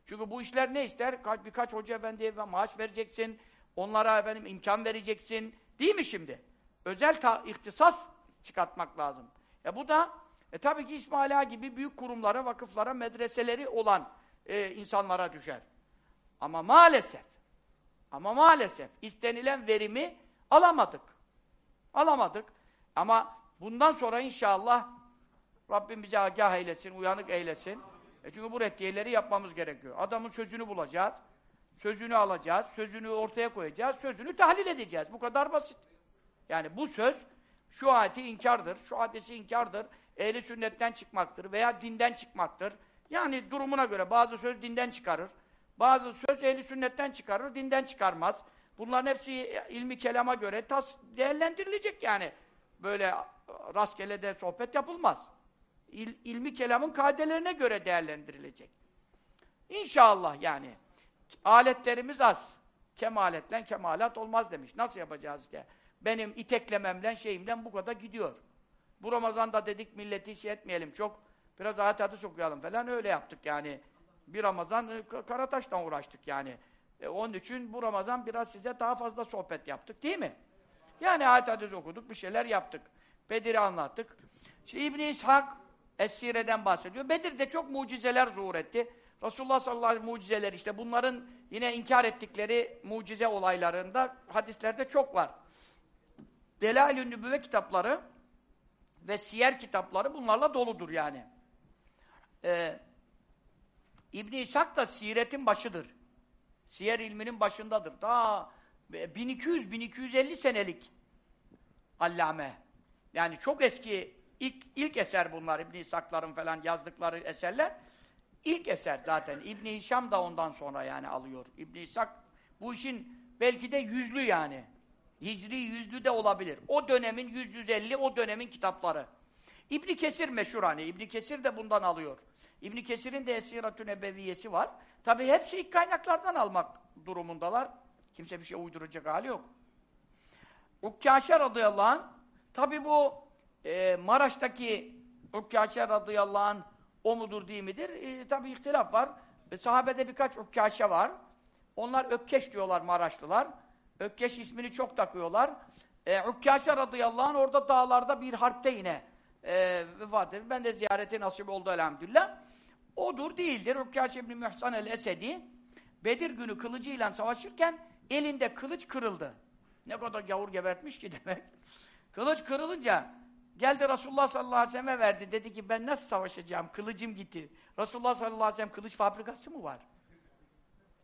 Çünkü bu işler ne ister? Ka birkaç hoca efendiye maaş vereceksin, onlara efendim imkan vereceksin. Değil mi şimdi? Özel ta ihtisas çıkartmak lazım. E bu da e tabii ki İsmaila gibi büyük kurumlara, vakıflara, medreseleri olan e, insanlara düşer. Ama maalesef, ama maalesef istenilen verimi alamadık. Alamadık. Ama bundan sonra inşallah Rabbim bize agah eylesin, uyanık eylesin. E çünkü bu reddiyeleri yapmamız gerekiyor. Adamın sözünü bulacağız, sözünü alacağız, sözünü ortaya koyacağız, sözünü tahlil edeceğiz. Bu kadar basit. Yani bu söz şu ayeti inkardır, şu hadisi inkardır, ehli sünnetten çıkmaktır veya dinden çıkmaktır. Yani durumuna göre bazı söz dinden çıkarır, bazı söz ehli sünnetten çıkarır, dinden çıkarmaz. Bunların hepsi ilmi kelama göre tas değerlendirilecek yani. Böyle rastgele de sohbet yapılmaz. İl, ilmi kelamın kaidelerine göre değerlendirilecek. İnşallah yani. Aletlerimiz az. Kemaletlen kemalat olmaz demiş. Nasıl yapacağız işte? Benim iteklememden, şeyimden bu kadar gidiyor. Bu Ramazan'da dedik milleti şey etmeyelim çok. Biraz ayet hadis okuyalım falan öyle yaptık yani. Bir Ramazan e, Karataş'tan uğraştık yani. E, onun için bu Ramazan biraz size daha fazla sohbet yaptık değil mi? Yani ayet hadis okuduk, bir şeyler yaptık. Bedir'i anlattık. İşte İbn-i İshak Es-Sire'den bahsediyor. Bedir'de çok mucizeler zuhur etti. Resulullah sallallahu aleyhi ve sellem mucizeleri işte bunların yine inkar ettikleri mucize olaylarında hadislerde çok var. Delail-ü Nübüvve kitapları ve siyer kitapları bunlarla doludur yani. Ee, İbn-i İshak da siretin başıdır. Siyer ilminin başındadır. Daha 1200-1250 senelik allame. Yani çok eski ilk, ilk eser bunlar İbn-i İshak'ların falan yazdıkları eserler. İlk eser zaten. İbn-i Hişam da ondan sonra yani alıyor. İbn-i İshak bu işin belki de yüzlü yani. Hicri yüzlü de olabilir. O dönemin 100-150 o dönemin kitapları. İbn Kesir meşhur hani. İbn Kesir de bundan alıyor. İbn Kesir'in de Esiratü Nebeviyesi var. Tabi hepsi ilk kaynaklardan almak durumundalar. Kimse bir şey uyduracak hali yok. Ukkâşe radıyallahu anh, tabi bu e, Maraş'taki Ukkâşe radıyallahu anh o mudur değil midir? E, tabi ihtilaf var. E, sahabede birkaç Ukkâşe var. Onlar Ökkeş diyorlar Maraşlılar. Ökkeş ismini çok takıyorlar. E, Ukkâşe radıyallahu anh orada dağlarda bir harpte yine e, vefat etti. Ben de ziyareti nasip oldu elhamdülillah. odur değildir. Ukkaş ibn Mühsan el-Esedi Bedir günü kılıcıyla savaşırken elinde kılıç kırıldı. Ne kadar gavur gebertmiş ki demek. Kılıç kırılınca geldi Resulullah sallallahu aleyhi ve sellem'e verdi. Dedi ki ben nasıl savaşacağım? Kılıcım gitti. Resulullah sallallahu aleyhi ve sellem kılıç fabrikası mı var?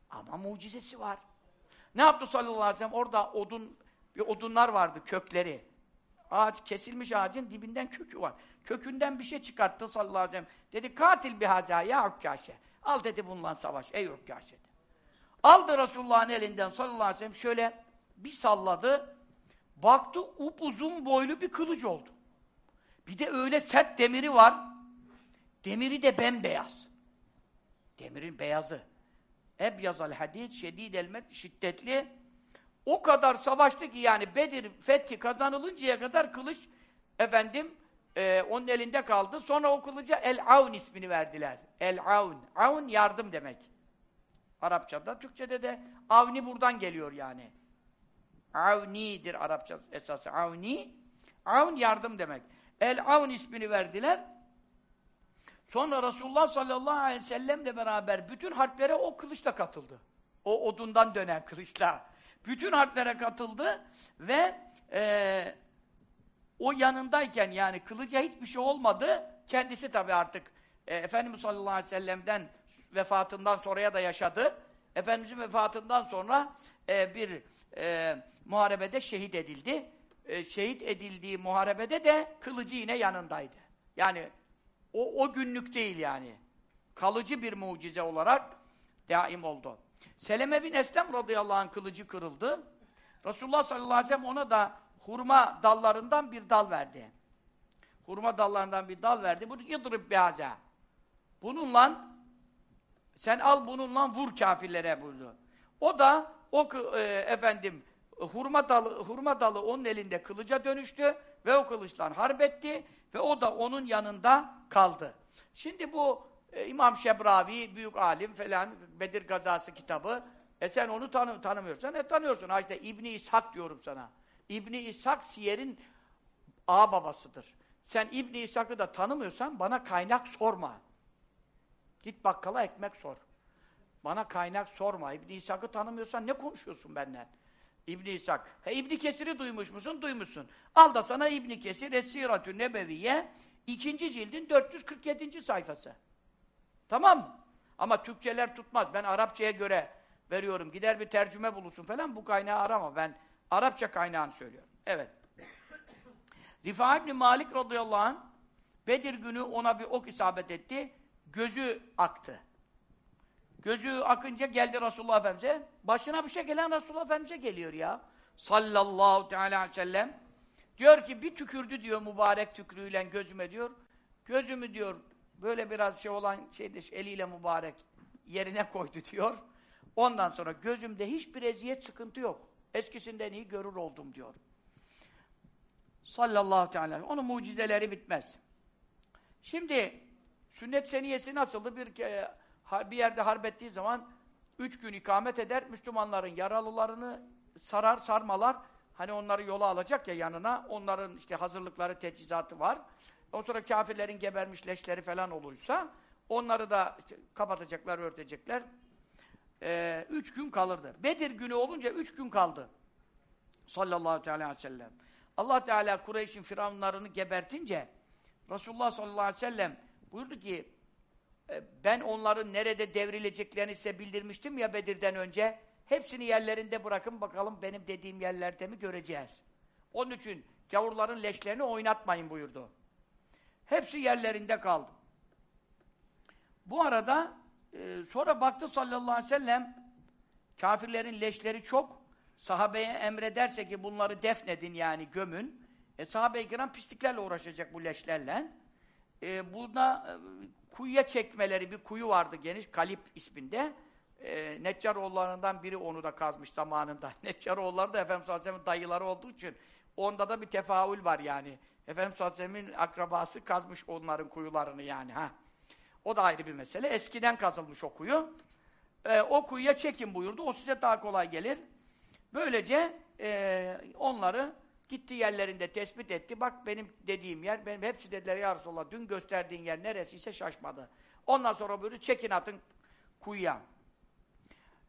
Ama mucizesi var. Ne yaptı sallallahu aleyhi ve sellem? Orada odun, bir odunlar vardı, kökleri. Ağaç, kesilmiş ağacın dibinden kökü var. Kökünden bir şey çıkarttı sallallahu aleyhi ve sellem. Dedi, katil bihaza ya Ukkaşe. Al dedi bununla savaş, ey dedi. Aldı Resulullah'ın elinden sallallahu aleyhi ve sellem şöyle bir salladı. Baktı upuzun boylu bir kılıç oldu. Bir de öyle sert demiri var. Demiri de bembeyaz. Demirin beyazı. Ebyazal hadid, şedid elmet, şiddetli. O kadar savaştı ki yani Bedir fethi kazanılıncaya kadar kılıç efendim e, onun elinde kaldı. Sonra o kılıca El-Avn ismini verdiler. El-Avn. Avn yardım demek. Arapçada, Türkçede de avni buradan geliyor yani. Avni'dir Arapça esası. Avni. Avn yardım demek. El-Avn ismini verdiler. Sonra Resulullah sallallahu aleyhi ve sellemle beraber bütün harplere o kılıçla katıldı. O odundan dönen kılıçla. Bütün harplere katıldı ve e, o yanındayken yani kılıca hiçbir şey olmadı. Kendisi tabi artık e, Efendimiz sallallahu aleyhi ve sellem'den vefatından sonraya da yaşadı. Efendimizin vefatından sonra e, bir e, muharebede şehit edildi. E, şehit edildiği muharebede de kılıcı yine yanındaydı. Yani o, o günlük değil yani. Kalıcı bir mucize olarak daim oldu. Seleme bin Eslem radıyallahu anh kılıcı kırıldı. Resulullah sallallahu aleyhi ve sellem ona da hurma dallarından bir dal verdi. Hurma dallarından bir dal verdi. Bu yıdırıp bihaza. Bununla sen al bununla vur kafirlere buyurdu. O da o e, efendim hurma dalı hurma dalı onun elinde kılıca dönüştü ve o kılıçtan harp etti ve o da onun yanında kaldı. Şimdi bu e, İmam Şebravi, büyük alim falan, Bedir Gazası kitabı, e sen onu tanı tanımıyorsan, e tanıyorsun. Ha işte İbni İshak diyorum sana. İbni İshak Siyer'in ağ babasıdır. Sen İbni İshak'ı da tanımıyorsan bana kaynak sorma. Git bakkala ekmek sor. Bana kaynak sorma. İbni İshak'ı tanımıyorsan ne konuşuyorsun benden? İbni İshak. He, İbni Kesir'i duymuş musun? Duymuşsun. Al da sana İbni Kesir, Esiratü Nebeviye, ikinci cildin 447. sayfası. Tamam mı? Ama Türkçeler tutmaz. Ben Arapçaya göre veriyorum. Gider bir tercüme bulursun falan. Bu kaynağı arama. Ben Arapça kaynağını söylüyorum. Evet. Rifa ibn Malik radıyallahu anh Bedir günü ona bir ok isabet etti. Gözü aktı. Gözü akınca geldi Resulullah Efendimiz'e. Başına bir şey gelen Resulullah Efendimiz'e geliyor ya. Sallallahu teala aleyhi ve sellem. Diyor ki bir tükürdü diyor mübarek tükrüğüyle gözüme diyor. Gözümü diyor böyle biraz şey olan şeyde eliyle mübarek yerine koydu diyor. Ondan sonra gözümde hiçbir eziyet sıkıntı yok. Eskisinden iyi görür oldum diyor. Sallallahu teala. Onun mucizeleri bitmez. Şimdi sünnet seniyesi nasıldı? Bir bir yerde harp ettiği zaman üç gün ikamet eder, Müslümanların yaralılarını sarar, sarmalar. Hani onları yola alacak ya yanına, onların işte hazırlıkları, teçhizatı var. O sonra kafirlerin gebermiş leşleri falan olursa, onları da işte kapatacaklar, örtecekler. Ee, üç gün kalırdı. Bedir günü olunca üç gün kaldı. Sallallahu aleyhi ve sellem. Allah Teala Kureyş'in firavunlarını gebertince, Resulullah sallallahu aleyhi ve sellem buyurdu ki, ben onların nerede devrileceklerini size bildirmiştim ya Bedir'den önce. Hepsini yerlerinde bırakın bakalım benim dediğim yerlerde mi göreceğiz. Onun için gavurların leşlerini oynatmayın buyurdu. Hepsi yerlerinde kaldı. Bu arada e, sonra baktı sallallahu aleyhi ve sellem kafirlerin leşleri çok. Sahabeye emrederse ki bunları defnedin yani gömün. E sahabe-i kiram pisliklerle uğraşacak bu leşlerle. E, buna e, kuyuya çekmeleri bir kuyu vardı geniş, Kalip isminde. E, Neccaroğullarından biri onu da kazmış zamanında. <laughs> Neccaroğulları da Efendimiz Aleyhisselam'ın dayıları olduğu için onda da bir tefaül var yani. Efendimiz Aleyhisselam'ın akrabası kazmış onların kuyularını yani. ha. O da ayrı bir mesele. Eskiden kazılmış o kuyu. E, o kuyuya çekin buyurdu. O size daha kolay gelir. Böylece e, onları Gitti yerlerinde tespit etti. Bak benim dediğim yer, benim hepsi dediler ya Resulallah dün gösterdiğin yer neresiyse şaşmadı. Ondan sonra böyle çekin atın kuyuya.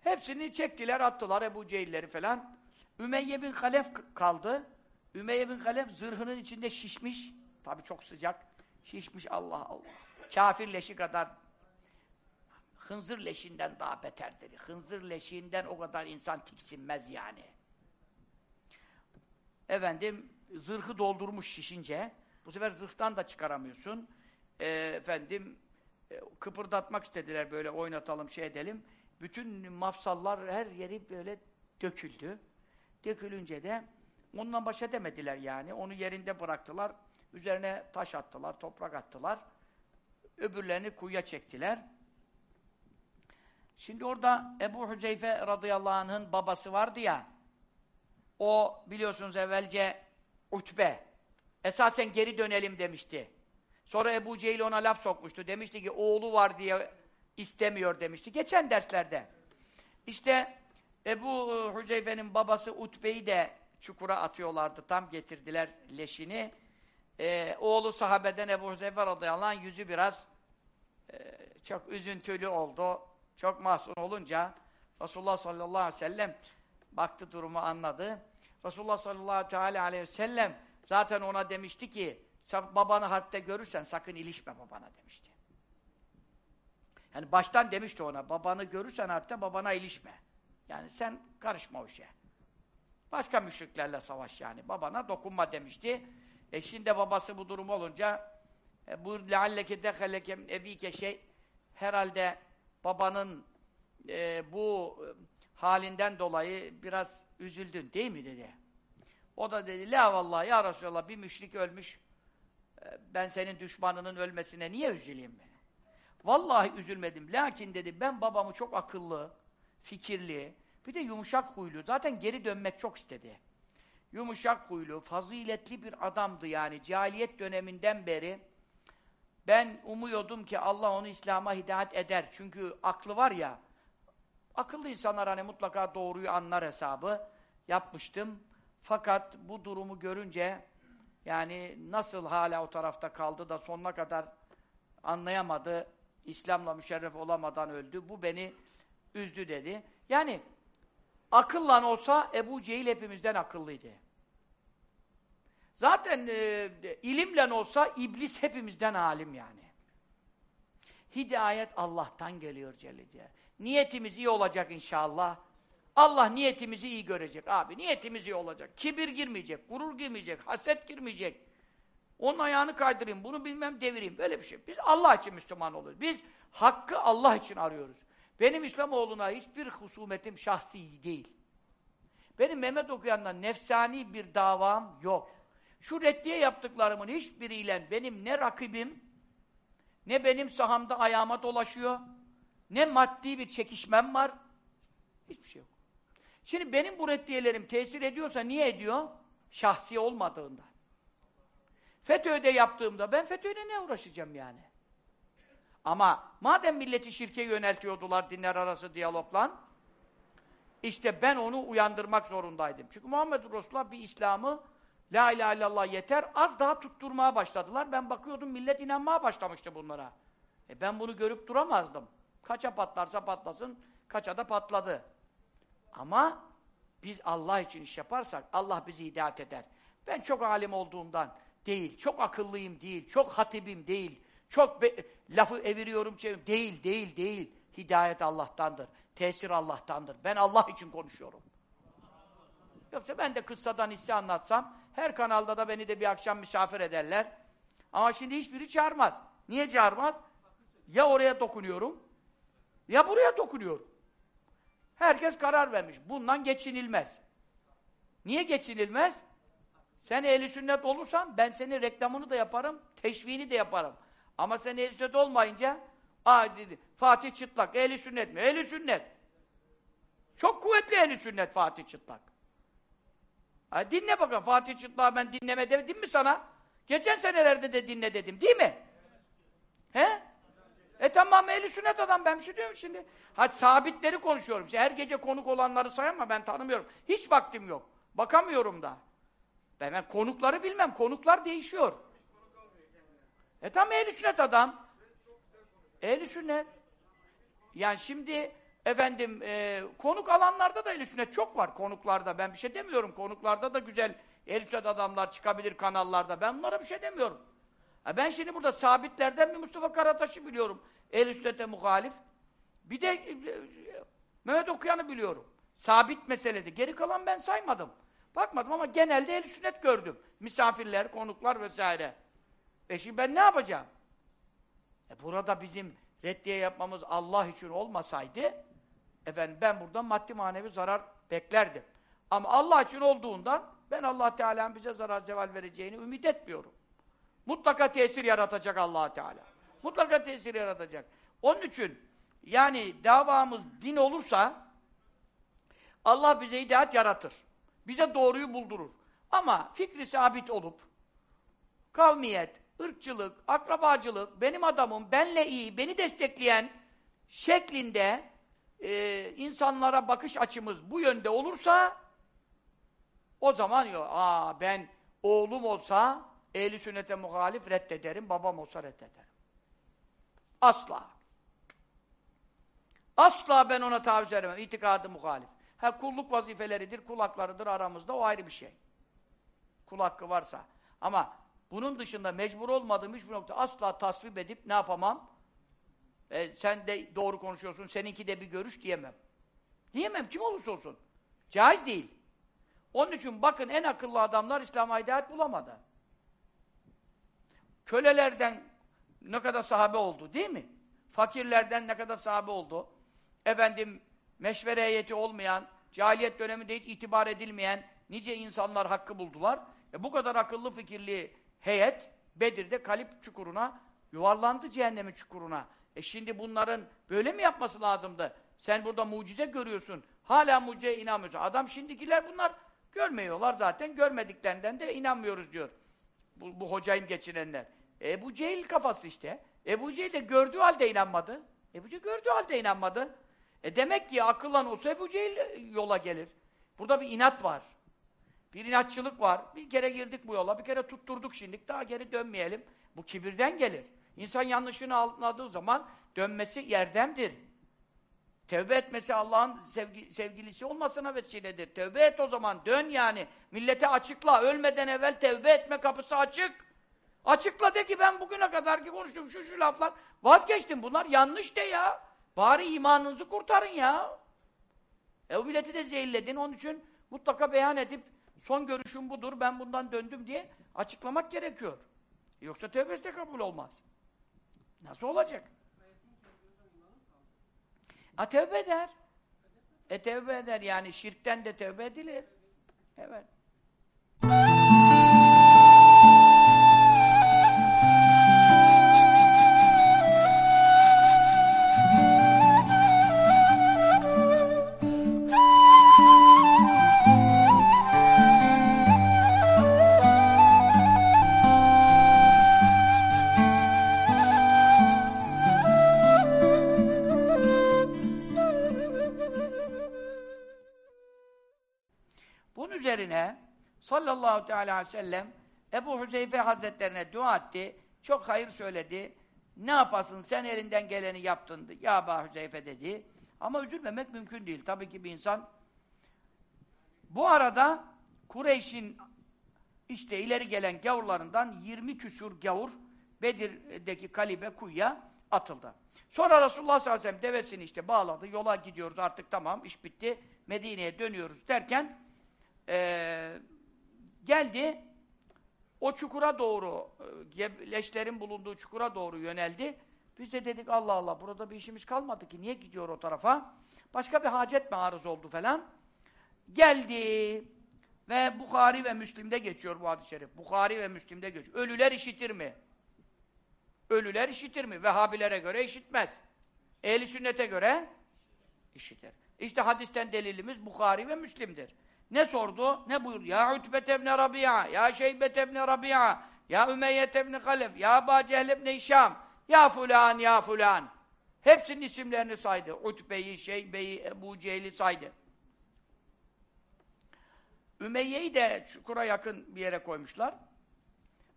Hepsini çektiler, attılar Ebu Cehilleri falan. Ümeyye bin Halef kaldı. Ümeyye bin Halef zırhının içinde şişmiş. Tabi çok sıcak. Şişmiş Allah Allah. Kafir leşi kadar hınzır leşinden daha beterdir. Hınzır leşinden o kadar insan tiksinmez yani. Efendim zırhı doldurmuş şişince. Bu sefer zırhtan da çıkaramıyorsun. E, efendim e, kıpırdatmak istediler böyle oynatalım şey edelim. Bütün mafsallar her yeri böyle döküldü. Dökülünce de ondan baş edemediler yani. Onu yerinde bıraktılar. Üzerine taş attılar, toprak attılar. Öbürlerini kuyuya çektiler. Şimdi orada Ebu Hüzeyfe radıyallahu anh'ın babası vardı ya, o biliyorsunuz evvelce Utbe, esasen geri dönelim demişti. Sonra Ebu Cehil ona laf sokmuştu. Demişti ki oğlu var diye istemiyor demişti. Geçen derslerde. İşte Ebu Hüzeyfe'nin babası Utbe'yi de çukura atıyorlardı. Tam getirdiler leşini. Ee, oğlu sahabeden Ebu Hüzeyfe radıyallahu anh yüzü biraz e, çok üzüntülü oldu. Çok mahzun olunca Resulullah sallallahu aleyhi ve sellem baktı durumu anladı. Resulullah sallallahu aleyhi ve sellem zaten ona demişti ki babanı harpte görürsen sakın ilişme babana demişti. Yani baştan demişti ona babanı görürsen harpte babana ilişme. Yani sen karışma o işe. Başka müşriklerle savaş yani. Babana dokunma demişti. E şimdi babası bu durum olunca e, bu lealleke dehaleke ebike şey herhalde babanın e, bu halinden dolayı biraz üzüldün değil mi dedi. O da dedi la vallahi ya Resulallah bir müşrik ölmüş e, ben senin düşmanının ölmesine niye üzüleyim ben? Vallahi üzülmedim. Lakin dedi ben babamı çok akıllı, fikirli, bir de yumuşak huylu. Zaten geri dönmek çok istedi. Yumuşak huylu, faziletli bir adamdı yani. Cahiliyet döneminden beri ben umuyordum ki Allah onu İslam'a hidayet eder. Çünkü aklı var ya, akıllı insanlar hani mutlaka doğruyu anlar hesabı yapmıştım. Fakat bu durumu görünce yani nasıl hala o tarafta kaldı da sonuna kadar anlayamadı, İslam'la müşerref olamadan öldü. Bu beni üzdü dedi. Yani akıllan olsa Ebu Cehil hepimizden akıllıydı. Zaten e, ilimle olsa iblis hepimizden alim yani. Hidayet Allah'tan geliyor Celle diye. Niyetimiz iyi olacak inşallah. Allah niyetimizi iyi görecek abi. Niyetimiz iyi olacak. Kibir girmeyecek, gurur girmeyecek, haset girmeyecek. Onun ayağını kaydırayım, bunu bilmem devireyim. Böyle bir şey. Biz Allah için Müslüman oluruz. Biz hakkı Allah için arıyoruz. Benim İslamoğlu'na hiçbir husumetim şahsi değil. Benim Mehmet okuyandan nefsani bir davam yok. Şu reddiye yaptıklarımın hiçbiriyle benim ne rakibim, ne benim sahamda ayağıma dolaşıyor, ne maddi bir çekişmem var. Hiçbir şey yok. Şimdi benim bu reddiyelerim tesir ediyorsa niye ediyor? Şahsi olmadığında. FETÖ'de yaptığımda ben FETÖ'yle ne uğraşacağım yani? Ama madem milleti şirke yöneltiyordular dinler arası diyalogla, işte ben onu uyandırmak zorundaydım. Çünkü Muhammed Resulullah bir İslam'ı La ilahe illallah yeter, az daha tutturmaya başladılar. Ben bakıyordum, millet inanmaya başlamıştı bunlara. E ben bunu görüp duramazdım. Kaça patlarsa patlasın, kaça da patladı. Ama biz Allah için iş yaparsak, Allah bizi hidayet eder. Ben çok alim olduğumdan değil, çok akıllıyım değil, çok hatibim değil, çok lafı eviriyorum, çeviriyorum. Değil, değil, değil. Hidayet Allah'tandır. Tesir Allah'tandır. Ben Allah için konuşuyorum. Yoksa ben de kıssadan hisse anlatsam, her kanalda da beni de bir akşam misafir ederler. Ama şimdi hiçbiri çağırmaz. Niye çağırmaz? Ya oraya dokunuyorum, ya buraya dokunuyorum. Herkes karar vermiş. Bundan geçinilmez. Niye geçinilmez? Sen ehli sünnet olursan ben senin reklamını da yaparım, teşviğini de yaparım. Ama sen ehli sünnet olmayınca aa dedi, Fatih Çıtlak ehli sünnet mi? Ehli sünnet. Çok kuvvetli ehli sünnet Fatih Çıtlak. Ha, dinle bakalım. Fatih Çıtlak'ı ben dinleme dedim mi sana? Geçen senelerde de dinle dedim. Değil mi? He? E tamam ehli sünnet adam ben şey diyorum şimdi. Ha sabitleri konuşuyorum. Her gece konuk olanları sayama ben tanımıyorum. Hiç vaktim yok. Bakamıyorum da. Ben, ben konukları bilmem. Konuklar değişiyor. E tam ehli sünnet adam. Ehli sünnet. Yani şimdi efendim e, konuk alanlarda da ehli sünnet çok var konuklarda. Ben bir şey demiyorum. Konuklarda da güzel ehli sünnet adamlar çıkabilir kanallarda. Ben bunlara bir şey demiyorum. Ha ben şimdi burada sabitlerden bir Mustafa Karataş'ı biliyorum. Ehli sünnete muhalif. Bir de e, Mehmet Okuyan'ı biliyorum. Sabit meselesi. Geri kalan ben saymadım. Bakmadım ama genelde ehli sünnet gördüm. Misafirler, konuklar vesaire. E şimdi ben ne yapacağım? E burada bizim reddiye yapmamız Allah için olmasaydı efendim ben buradan maddi manevi zarar beklerdim. Ama Allah için olduğundan ben Allah Teala'nın bize zarar zeval vereceğini ümit etmiyorum. Mutlaka tesir yaratacak allah Teala. Mutlaka tesir yaratacak. Onun için yani davamız din olursa Allah bize hidayet yaratır. Bize doğruyu buldurur. Ama fikri sabit olup kavmiyet, ırkçılık, akrabacılık, benim adamım, benle iyi, beni destekleyen şeklinde e, insanlara bakış açımız bu yönde olursa o zaman yok. Aa ben oğlum olsa ehli sünnete muhalif reddederim, babam olsa reddederim. Asla. Asla ben ona taviz veremem. İtikadı muhalif. Ha kulluk vazifeleridir, kulaklarıdır aramızda o ayrı bir şey. Kul hakkı varsa. Ama bunun dışında mecbur olmadığım hiçbir nokta asla tasvip edip ne yapamam? E, sen de doğru konuşuyorsun, seninki de bir görüş diyemem. Diyemem, kim olursa olsun. Caiz değil. Onun için bakın en akıllı adamlar İslam'a hidayet bulamadı. Kölelerden ne kadar sahabe oldu değil mi? Fakirlerden ne kadar sahabe oldu? Efendim, meşvere heyeti olmayan, cahiliyet döneminde hiç itibar edilmeyen nice insanlar hakkı buldular. E bu kadar akıllı fikirli heyet Bedir'de Kalip çukuruna yuvarlandı cehennemin çukuruna. E şimdi bunların böyle mi yapması lazımdı? Sen burada mucize görüyorsun. Hala mucizeye inanmıyorsun. Adam şimdikiler bunlar görmüyorlar zaten. Görmediklerinden de inanmıyoruz diyor. Bu, bu hocayım geçinenler. Ebu Cehil kafası işte. Ebu Cehil de gördüğü halde inanmadı. Ebu Cehil gördüğü halde inanmadı. E demek ki akıllan olsa Ebu Cehil yola gelir. Burada bir inat var. Bir inatçılık var. Bir kere girdik bu yola, bir kere tutturduk şimdi. Daha geri dönmeyelim. Bu kibirden gelir. İnsan yanlışını anladığı zaman dönmesi yerdemdir. Tevbe etmesi Allah'ın sevgi, sevgilisi olmasına vesiledir. Tevbe et o zaman, dön yani. Millete açıkla, ölmeden evvel tevbe etme kapısı açık. Açıkla de ki ben bugüne kadar ki konuştum şu şu laflar, vazgeçtim. Bunlar yanlış de ya. Bari imanınızı kurtarın ya. E o milleti de zehirledin, onun için mutlaka beyan edip son görüşüm budur, ben bundan döndüm diye açıklamak gerekiyor. Yoksa tövbesi de kabul olmaz. Nasıl olacak? A tövbe eder. E tövbe eder yani şirkten de tövbe edilir. Evet. Sallallahu teala aleyhi ve sellem Ebu Hüzeyfe Hazretlerine dua etti. Çok hayır söyledi. Ne yapasın sen elinden geleni yaptın. Ya Ebu Hüzeyfe dedi. Ama üzülmemek mümkün değil. Tabii ki bir insan bu arada Kureyş'in işte ileri gelen gavurlarından 20 küsur gavur Bedir'deki kalibe kuyuya atıldı. Sonra Resulullah sallallahu aleyhi ve sellem devesini işte bağladı. Yola gidiyoruz artık tamam iş bitti. Medine'ye dönüyoruz derken ee, geldi o çukura doğru e, leşlerin bulunduğu çukura doğru yöneldi. Biz de dedik Allah Allah burada bir işimiz kalmadı ki niye gidiyor o tarafa? Başka bir hacet mi arız oldu falan. Geldi ve Bukhari ve Müslim'de geçiyor bu hadis-i şerif. Bukhari ve Müslim'de geçiyor. Ölüler işitir mi? Ölüler işitir mi? Vehhabilere göre işitmez. Ehli sünnete göre işitir. İşte hadisten delilimiz Bukhari ve Müslim'dir. Ne sordu? Ne buyurdu? Ya Utbet ibn Rabia, ya Şeybet ibn Rabia, ya Ümeyyet ibn Halef, ya Aba Cehl ibn İşam, ya fulan, ya fulan. Hepsinin isimlerini saydı. Utbe'yi, Şeybe'yi, Ebu Cehil'i saydı. Ümeyye'yi de çukura yakın bir yere koymuşlar.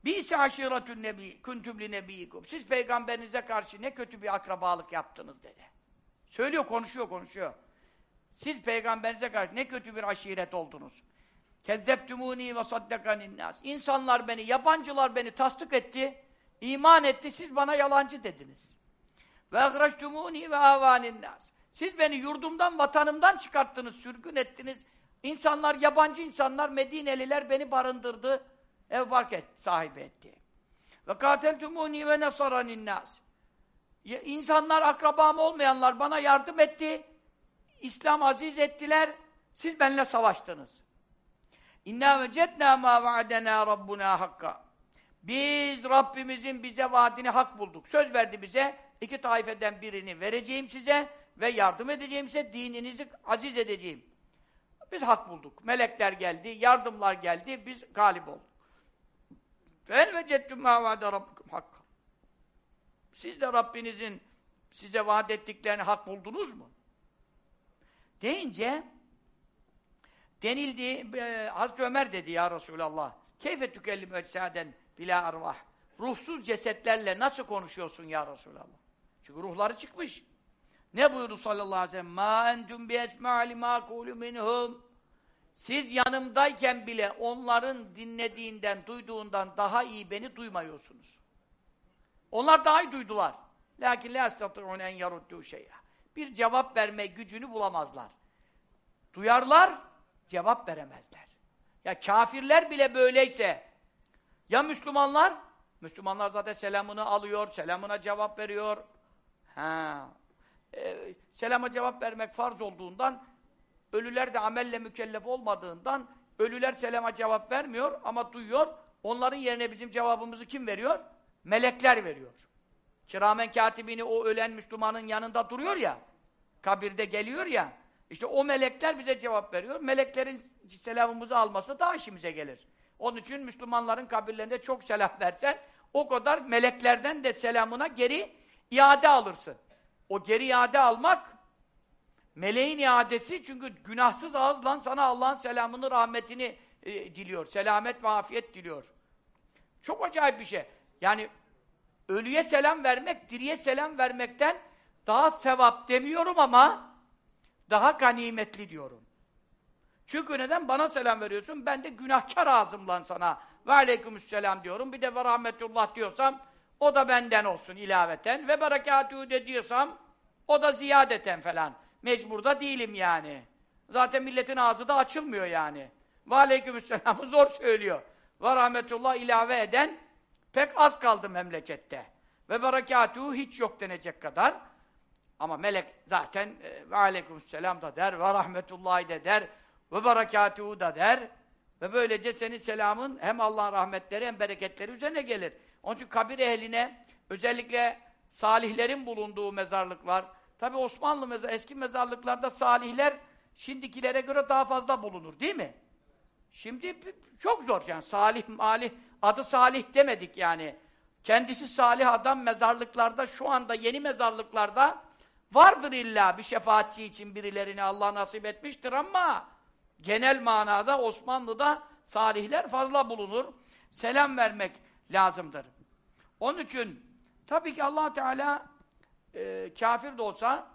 Bise aşiretün nebi, kuntum li nebiyikum. Siz peygamberinize karşı ne kötü bir akrabalık yaptınız dedi. Söylüyor, konuşuyor, konuşuyor. Siz peygamberinize karşı ne kötü bir aşiret oldunuz. Kezzeptumuni ve saddakanin nas. İnsanlar beni, yabancılar beni tasdik etti, iman etti, siz bana yalancı dediniz. Ve aghraçtumuni ve avanin nas. Siz beni yurdumdan, vatanımdan çıkarttınız, sürgün ettiniz. İnsanlar, yabancı insanlar, Medineliler beni barındırdı, ev bark et, sahibi etti. Ve kateltumuni ve nasaranin nas. İnsanlar, akrabam olmayanlar bana yardım etti. İslam aziz ettiler. Siz benimle savaştınız. İnna vecedna ma vaadena rabbuna hakka. Biz Rabbimizin bize vaadini hak bulduk. Söz verdi bize. iki taifeden birini vereceğim size ve yardım edeceğim size. Dininizi aziz edeceğim. Biz hak bulduk. Melekler geldi, yardımlar geldi. Biz galip olduk. Fel veceddüm ma vaade rabbukum hakka. Siz de Rabbinizin size vaat ettiklerini hak buldunuz mu? Deyince denildi, e, Hazreti Ömer dedi ya Resulallah, keyfe tükellim ecsaden bila arvah. Ruhsuz cesetlerle nasıl konuşuyorsun ya Resulallah? Çünkü ruhları çıkmış. Ne buyurdu sallallahu aleyhi ve sellem? Ma entüm bi esma'li ma kulu minhum. Siz yanımdayken bile onların dinlediğinden, duyduğundan daha iyi beni duymuyorsunuz. Onlar daha iyi duydular. Lakin la yastati'un en yaruddu şey'a. Bir cevap verme gücünü bulamazlar. Duyarlar, cevap veremezler. Ya kafirler bile böyleyse, ya Müslümanlar? Müslümanlar zaten selamını alıyor, selamına cevap veriyor. Ha. Ee, selama cevap vermek farz olduğundan, ölüler de amelle mükellef olmadığından, ölüler selama cevap vermiyor ama duyuyor. Onların yerine bizim cevabımızı kim veriyor? Melekler veriyor. Kiramen katibini o ölen Müslümanın yanında duruyor ya, kabirde geliyor ya, işte o melekler bize cevap veriyor. Meleklerin selamımızı alması daha işimize gelir. Onun için Müslümanların kabirlerinde çok selam versen, o kadar meleklerden de selamına geri iade alırsın. O geri iade almak, meleğin iadesi çünkü günahsız ağızla sana Allah'ın selamını, rahmetini e, diliyor. Selamet ve afiyet diliyor. Çok acayip bir şey. Yani ölüye selam vermek, diriye selam vermekten daha sevap demiyorum ama daha ganimetli diyorum. Çünkü neden? Bana selam veriyorsun, ben de günahkar ağzımla sana ve aleykümselam diyorum. Bir de ve rahmetullah diyorsam, o da benden olsun ilaveten. Ve berekatühü de diyorsam, o da ziyadeten falan. Mecbur da değilim yani. Zaten milletin ağzı da açılmıyor yani. Ve aleykümselam'ı zor söylüyor. Ve rahmetullah ilave eden pek az kaldı memlekette. Ve berekatühü hiç yok denecek kadar. Ama melek zaten e, ve aleykümselam da der, ve rahmetullahi de der, ve berekatuhu da der. Ve böylece senin selamın hem Allah'ın rahmetleri hem bereketleri üzerine gelir. Onun için kabir ehline özellikle salihlerin bulunduğu mezarlıklar, tabi Osmanlı mezar, eski mezarlıklarda salihler şimdikilere göre daha fazla bulunur değil mi? Şimdi çok zor yani salih, malih, adı salih demedik yani. Kendisi salih adam mezarlıklarda, şu anda yeni mezarlıklarda vardır illa bir şefaatçi için birilerini Allah nasip etmiştir ama genel manada Osmanlı'da salihler fazla bulunur. Selam vermek lazımdır. Onun için tabii ki allah Teala e, kafir de olsa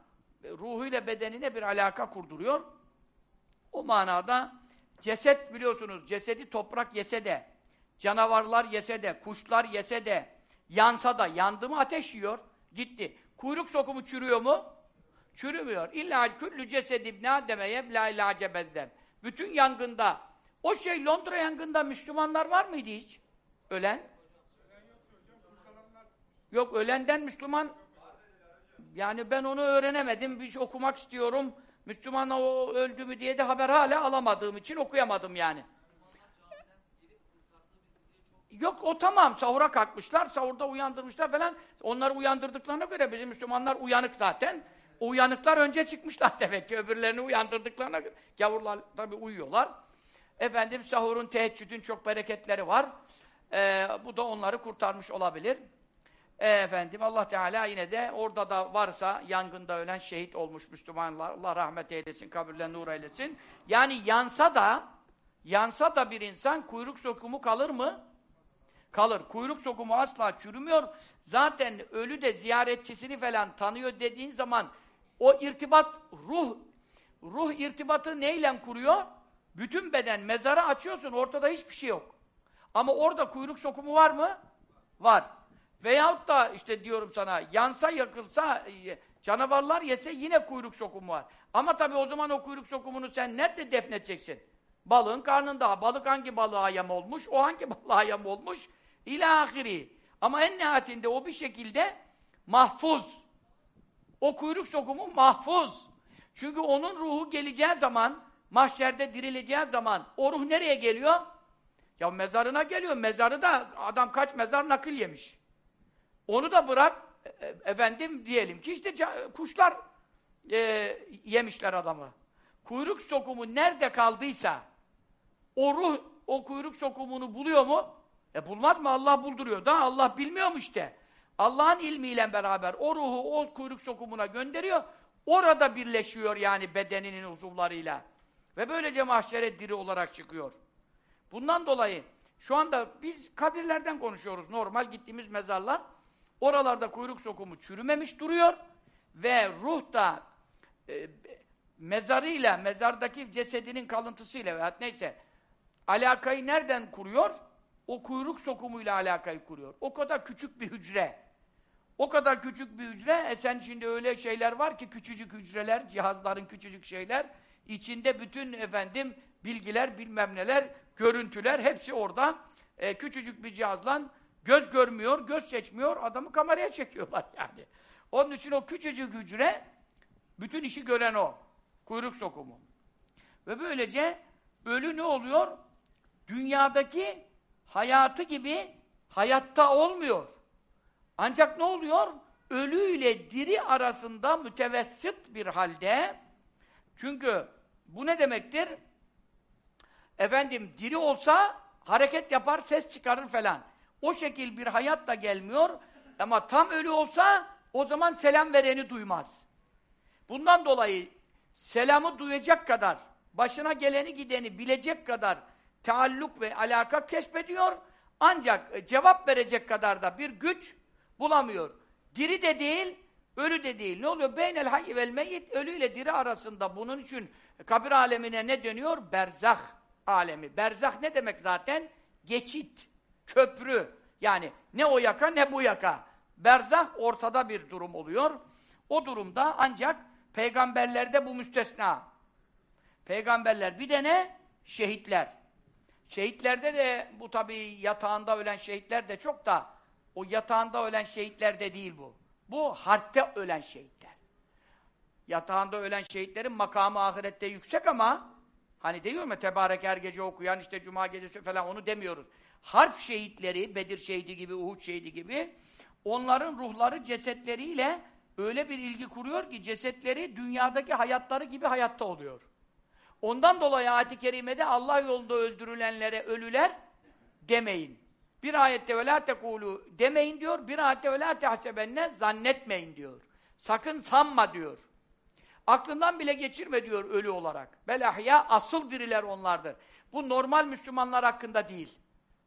e, ruhuyla bedenine bir alaka kurduruyor. O manada ceset biliyorsunuz, cesedi toprak yese de, canavarlar yese de, kuşlar yese de, yansa da, yandı mı ateş yiyor, gitti. Kuyruk sokumu çürüyor mu? Çürümüyor. İlla küllü cesed ibn Adem'e yebla ila cebeddem. Bütün yangında, o şey Londra yangında Müslümanlar var mıydı hiç? Ölen? Yok, ölenden Müslüman yani ben onu öğrenemedim, bir şey okumak istiyorum. Müslüman o öldü mü diye de haber hala alamadığım için okuyamadım yani. Yok o tamam, sahura kalkmışlar, sahurda uyandırmışlar falan. Onları uyandırdıklarına göre bizim Müslümanlar uyanık zaten. O uyanıklar önce çıkmışlar <laughs> demek ki, öbürlerini uyandırdıklarına göre. Gavurlar tabi uyuyorlar. Efendim sahurun, teheccüdün çok bereketleri var. Ee, bu da onları kurtarmış olabilir. E, efendim Allah Teala yine de orada da varsa yangında ölen şehit olmuş Müslümanlar Allah rahmet eylesin, kabirle nur eylesin. Yani yansa da yansa da bir insan kuyruk sokumu kalır mı? Kalır. Kuyruk sokumu asla çürümüyor. Zaten ölü de ziyaretçisini falan tanıyor dediğin zaman o irtibat ruh ruh irtibatı neyle kuruyor? Bütün beden mezarı açıyorsun ortada hiçbir şey yok. Ama orada kuyruk sokumu var mı? Var. Veyahut da işte diyorum sana yansa yakılsa canavarlar yese yine kuyruk sokumu var. Ama tabii o zaman o kuyruk sokumunu sen nerede defnedeceksin? Balığın karnında. Balık hangi balığa yem olmuş? O hangi <laughs> balığa yem olmuş? İlâhiri. Ama en nihayetinde o bir şekilde mahfuz. O kuyruk sokumu mahfuz. Çünkü onun ruhu geleceği zaman, mahşerde dirileceği zaman o ruh nereye geliyor? Ya mezarına geliyor. Mezarı da adam kaç mezar nakil yemiş. Onu da bırak e, e efendim diyelim ki işte kuşlar e, yemişler adamı. Kuyruk sokumu nerede kaldıysa o ruh o kuyruk sokumunu buluyor mu? E bulmaz mı? Allah bulduruyor da Allah bilmiyor mu işte? Allah'ın ilmiyle beraber o ruhu o kuyruk sokumuna gönderiyor. Orada birleşiyor yani bedeninin uzuvlarıyla. Ve böylece mahşere diri olarak çıkıyor. Bundan dolayı şu anda biz kabirlerden konuşuyoruz. Normal gittiğimiz mezarlar. Oralarda kuyruk sokumu çürümemiş duruyor. Ve ruh da e, mezarıyla, mezardaki cesedinin kalıntısıyla veya neyse alakayı nereden kuruyor? O kuyruk sokumuyla alakayı kuruyor. O kadar küçük bir hücre. O kadar küçük bir hücre, e sen şimdi öyle şeyler var ki küçücük hücreler, cihazların küçücük şeyler, içinde bütün efendim bilgiler, bilmem neler, görüntüler hepsi orada. E, küçücük bir cihazla göz görmüyor, göz seçmiyor, adamı kameraya çekiyorlar <laughs> yani. Onun için o küçücük hücre bütün işi gören o. Kuyruk sokumu. Ve böylece ölü ne oluyor? Dünyadaki hayatı gibi hayatta olmuyor. Ancak ne oluyor? Ölü ile diri arasında mütevessit bir halde çünkü bu ne demektir? Efendim diri olsa hareket yapar, ses çıkarır falan. O şekil bir hayat da gelmiyor ama tam ölü olsa o zaman selam vereni duymaz. Bundan dolayı selamı duyacak kadar, başına geleni gideni bilecek kadar taalluk ve alaka keşfediyor. Ancak e, cevap verecek kadar da bir güç bulamıyor. Diri de değil, ölü de değil. Ne oluyor? Beynel hayy vel meyyit, ölüyle diri arasında. Bunun için kabir alemine ne dönüyor? Berzah alemi. Berzah ne demek zaten? Geçit, köprü. Yani ne o yaka ne bu yaka. Berzah ortada bir durum oluyor. O durumda ancak peygamberlerde bu müstesna. Peygamberler bir de ne? Şehitler. Şehitlerde de bu tabi yatağında ölen şehitler de çok da o yatağında ölen şehitler de değil bu. Bu harpte ölen şehitler. Yatağında ölen şehitlerin makamı ahirette yüksek ama hani diyor mu tebarek her gece okuyan işte cuma gecesi falan onu demiyoruz. Harp şehitleri, Bedir şehidi gibi, Uhud şehidi gibi onların ruhları cesetleriyle öyle bir ilgi kuruyor ki cesetleri dünyadaki hayatları gibi hayatta oluyor. Ondan dolayı ayet-i kerimede Allah yolunda öldürülenlere ölüler demeyin. Bir ayette ve la tekulu demeyin diyor. Bir ayette ve la tehsebenne zannetmeyin diyor. Sakın sanma diyor. Aklından bile geçirme diyor ölü olarak. Belahya asıl diriler onlardır. Bu normal Müslümanlar hakkında değil.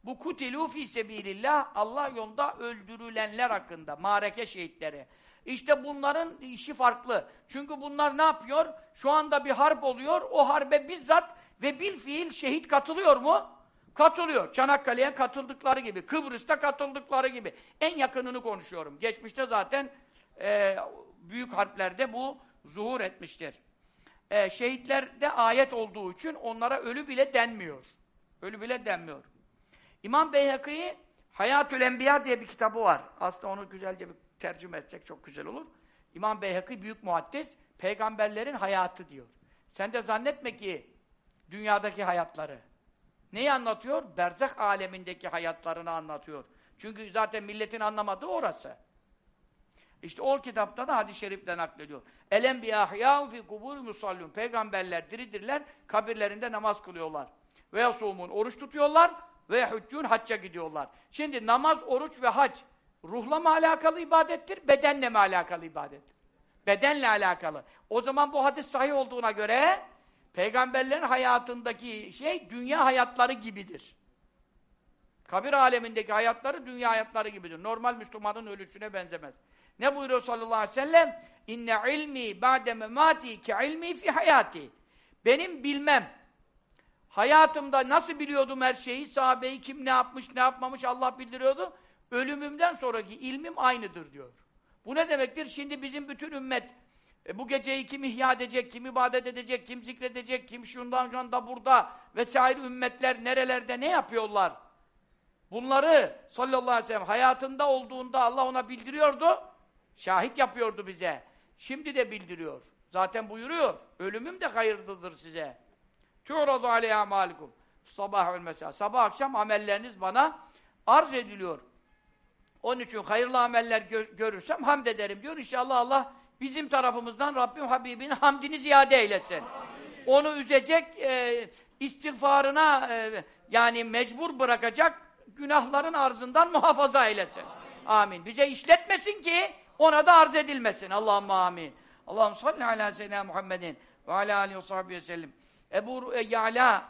Bu kutilu fi sebilillah Allah yolunda öldürülenler hakkında. Mareke şehitleri. İşte bunların işi farklı. Çünkü bunlar ne yapıyor? Şu anda bir harp oluyor. O harbe bizzat ve bil fiil şehit katılıyor mu? Katılıyor. Çanakkale'ye katıldıkları gibi, Kıbrıs'ta katıldıkları gibi. En yakınını konuşuyorum. Geçmişte zaten e, büyük harplerde bu zuhur etmiştir. E, şehitlerde ayet olduğu için onlara ölü bile denmiyor. Ölü bile denmiyor. İmam Beyhakî Hayatül Enbiya diye bir kitabı var. Aslında onu güzelce bir tercüme etsek çok güzel olur. İmam Beyhakî büyük muhaddis peygamberlerin hayatı diyor. Sen de zannetme ki dünyadaki hayatları. Neyi anlatıyor? Berzak alemindeki hayatlarını anlatıyor. Çünkü zaten milletin anlamadığı orası. İşte o kitapta da hadis-i şerifle naklediyor. Elem bi ahyâun fi kubur musallun. Peygamberler diridirler, kabirlerinde namaz kılıyorlar. Ve yasumun oruç tutuyorlar ve hüccun hacca gidiyorlar. Şimdi namaz, oruç ve hac ruhla mı alakalı ibadettir, bedenle mi alakalı ibadettir? Bedenle alakalı. O zaman bu hadis sahih olduğuna göre peygamberlerin hayatındaki şey dünya hayatları gibidir. Kabir alemindeki hayatları dünya hayatları gibidir. Normal Müslümanın ölüsüne benzemez. Ne buyuruyor sallallahu aleyhi ve sellem? İnne ilmi ba'de memati ki ilmi fi hayati. Benim bilmem, hayatımda nasıl biliyordum her şeyi, sahabeyi kim ne yapmış, ne yapmamış Allah bildiriyordu. Ölümümden sonraki ilmim aynıdır diyor. Bu ne demektir? Şimdi bizim bütün ümmet e, bu geceyi kim ihya edecek, kim ibadet edecek, kim zikredecek, kim şundan şunda burada vesaire ümmetler nerelerde ne yapıyorlar? Bunları sallallahu aleyhi ve sellem hayatında olduğunda Allah ona bildiriyordu. Şahit yapıyordu bize. Şimdi de bildiriyor. Zaten buyuruyor. Ölümüm de hayırlıdır size. Tu'radu aleyha malikum. Sabah ve mesela. Sabah akşam amelleriniz bana arz ediliyor. Onun için hayırlı ameller gö görürsem hamd ederim diyor. İnşallah Allah bizim tarafımızdan Rabbim Habibinin hamdini ziyade eylesin. Onu üzecek, e, istiğfarına e, yani mecbur bırakacak günahların arzından muhafaza eylesin. Amin. Bize işletmesin ki ona da arz edilmesin. Allah'ım amin. Allah'ım salli ala seyyidina Muhammedin ve ala aleyhi ve sahibi sellem. Ebu Ya'la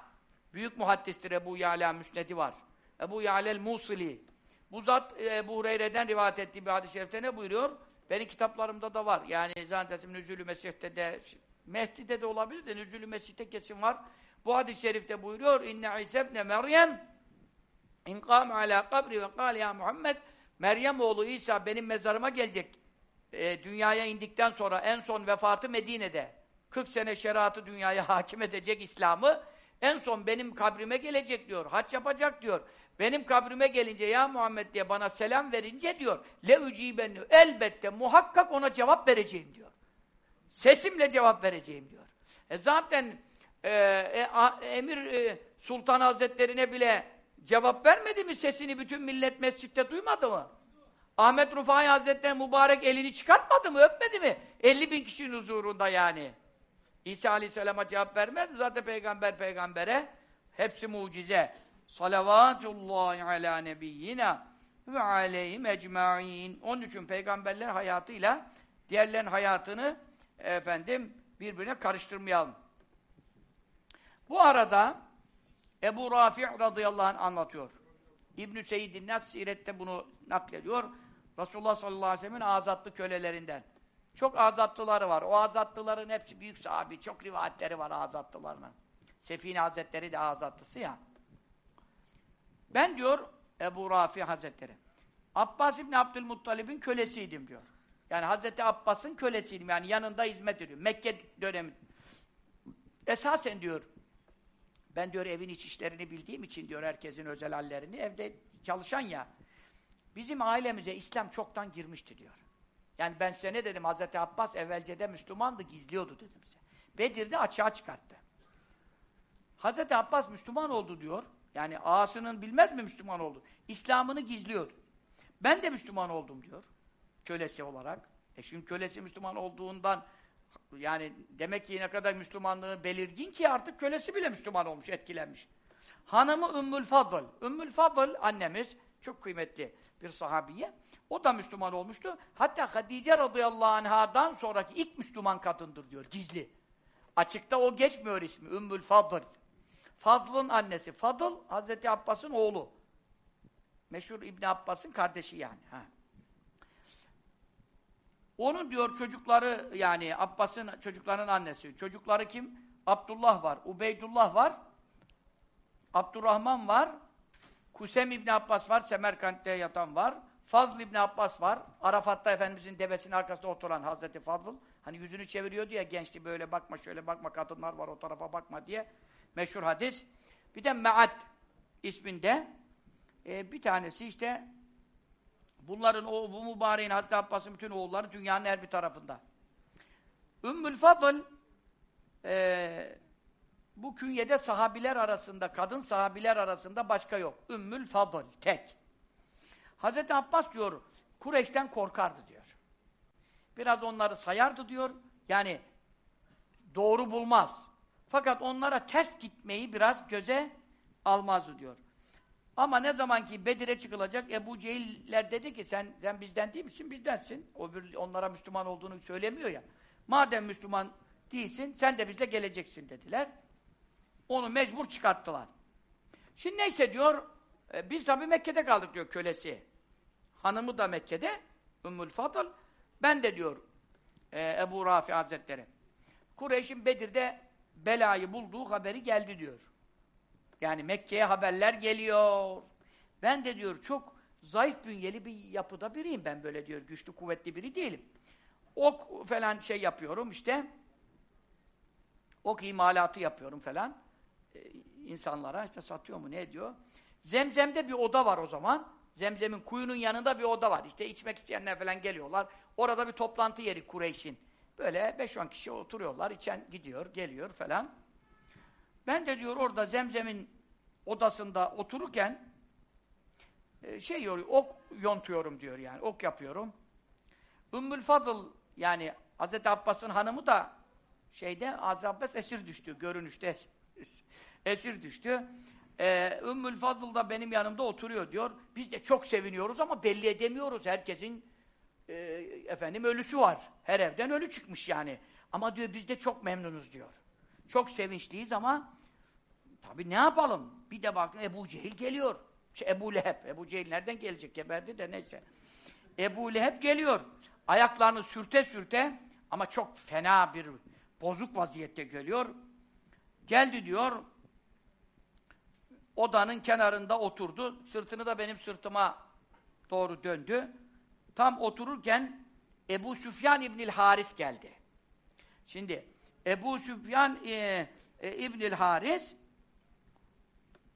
büyük muhaddistir Ebu Ya'la müsnedi var. Ebu Ya'lel Musili. Bu zat Ebu Hureyre'den rivayet ettiği bir hadis-i şerifte ne buyuruyor? Benim kitaplarımda da var. Yani zannedersin Nüzülü Mesih'te de Mehdi'de de olabilir de Nüzülü Mesih'te kesin var. Bu hadis-i şerifte buyuruyor İnne İsa ibne Meryem İn kâme alâ kabri ve kâle ya Muhammed Meryem oğlu İsa benim mezarıma gelecek. E, dünyaya indikten sonra en son vefatı Medine'de. 40 sene şeriatı dünyaya <laughs> hakim edecek İslam'ı en son benim kabrime gelecek diyor. Hac yapacak diyor. Benim kabrime gelince ya Muhammed diye bana selam verince diyor. Le ucibenu elbette muhakkak ona cevap vereceğim diyor. Sesimle cevap vereceğim diyor. E zaten e, e, a, Emir e, Sultan Hazretlerine bile cevap vermedi mi sesini bütün millet mescitte duymadı mı? Ahmet Rufai Hazretleri mübarek elini çıkartmadı mı, öpmedi mi? 50 bin kişinin huzurunda yani. İsa Aleyhisselam'a cevap vermez mi? Zaten peygamber peygambere hepsi mucize. Salavatullahi ala nebiyyina ve aleyhim ecma'in. Onun için peygamberler hayatıyla diğerlerin hayatını efendim birbirine karıştırmayalım. Bu arada Ebu Rafi' radıyallahu anh anlatıyor. İbn-i Seyyidin Nas Siret'te bunu naklediyor. Resulullah sallallahu aleyhi ve sellem'in azatlı kölelerinden. Çok azatlıları var. O azatlıların hepsi büyük sahabi. Çok rivayetleri var azatlılarının. Sefine Hazretleri de azatlısı ya. Ben diyor Ebu Rafi Hazretleri. Abbas İbni Abdülmuttalib'in kölesiydim diyor. Yani Hazreti Abbas'ın kölesiydim. Yani yanında hizmet ediyor. Mekke dönemi. Esasen diyor ben diyor evin iç işlerini bildiğim için diyor herkesin özel hallerini evde çalışan ya. Bizim ailemize İslam çoktan girmişti diyor. Yani ben size ne dedim? Hazreti Abbas evvelcede Müslümandı, gizliyordu dedim size. Bedir'de açığa çıkarttı. Hazreti Abbas Müslüman oldu diyor. Yani ağasının bilmez mi Müslüman oldu? İslam'ını gizliyordu. Ben de Müslüman oldum diyor. Kölesi olarak. E şimdi kölesi Müslüman olduğundan yani demek ki ne kadar Müslümanlığı belirgin ki artık kölesi bile Müslüman olmuş, etkilenmiş. Hanımı Ümmül Fadıl. Ümmül Fadıl annemiz çok kıymetli bir sahabiye. O da Müslüman olmuştu. Hatta Hatice radıyallahu anhadan sonraki ilk Müslüman kadındır diyor, gizli. Açıkta o geçmiyor ismi, Ümmül Fadıl. Fadıl'ın annesi. Fadıl, Hazreti Abbas'ın oğlu. Meşhur İbn Abbas'ın kardeşi yani. Ha. Onun diyor çocukları, yani Abbas'ın çocuklarının annesi. Çocukları kim? Abdullah var, Ubeydullah var, Abdurrahman var, Kusem İbni Abbas var, Semerkant'te yatan var. Fazl İbni Abbas var. Arafat'ta Efendimizin devesinin arkasında oturan Hazreti Fazıl. Hani yüzünü çeviriyordu ya gençti böyle bakma şöyle bakma kadınlar var o tarafa bakma diye. Meşhur hadis. Bir de Me'ad isminde e, bir tanesi işte bunların o bu mübareğin Hazreti Abbas'ın bütün oğulları dünyanın her bir tarafında. Ümmül Fadıl e, bu künyede sahabiler arasında, kadın sahabiler arasında başka yok. Ümmül Fadıl, tek. Hazreti Abbas diyor, Kureyş'ten korkardı diyor. Biraz onları sayardı diyor, yani doğru bulmaz. Fakat onlara ters gitmeyi biraz göze almazdı diyor. Ama ne zaman ki Bedir'e çıkılacak, Ebu Cehiller dedi ki, sen sen bizden değil misin? Bizdensin. O bir, onlara Müslüman olduğunu söylemiyor ya. Madem Müslüman değilsin, sen de bizle geleceksin dediler. Onu mecbur çıkarttılar. Şimdi neyse diyor, E, biz tabii Mekke'de kaldık diyor kölesi. Hanımı da Mekke'de, Ümmül Fadıl. Ben de diyor e, Ebu Rafi Hazretleri. Kureyş'in Bedir'de belayı bulduğu haberi geldi diyor. Yani Mekke'ye haberler geliyor. Ben de diyor çok zayıf bünyeli bir yapıda biriyim ben böyle diyor. Güçlü, kuvvetli biri değilim. Ok falan şey yapıyorum işte. Ok imalatı yapıyorum falan. Ee, insanlara işte satıyor mu ne ediyor. Zemzem'de bir oda var o zaman. Zemzem'in kuyunun yanında bir oda var. İşte içmek isteyenler falan geliyorlar. Orada bir toplantı yeri Kureyş'in. Böyle 5-10 kişi oturuyorlar. içen gidiyor, geliyor falan. Ben de diyor orada Zemzem'in odasında otururken e, şey yoruyor, ok yontuyorum diyor yani. Ok yapıyorum. Ümmül Fadıl yani Hazreti Abbas'ın hanımı da şeyde Hazreti Abbas esir düştü. Görünüşte <laughs> esir düştü. Ee, Ümmül Fadıl da benim yanımda oturuyor diyor. Biz de çok seviniyoruz ama belli edemiyoruz. Herkesin e, efendim ölüsü var. Her evden ölü çıkmış yani. Ama diyor biz de çok memnunuz diyor. Çok sevinçliyiz ama tabi ne yapalım? Bir de baktım Ebu Cehil geliyor. Şey, Ebu Leheb. Ebu Cehil nereden gelecek? Geberdi de neyse. Ebu Leheb geliyor. Ayaklarını sürte sürte ama çok fena bir bozuk vaziyette geliyor. Geldi diyor. Odanın kenarında oturdu. Sırtını da benim sırtıma doğru döndü. Tam otururken Ebu Süfyan İbnül Haris geldi. Şimdi Ebu Süfyan e, e, İbnül Haris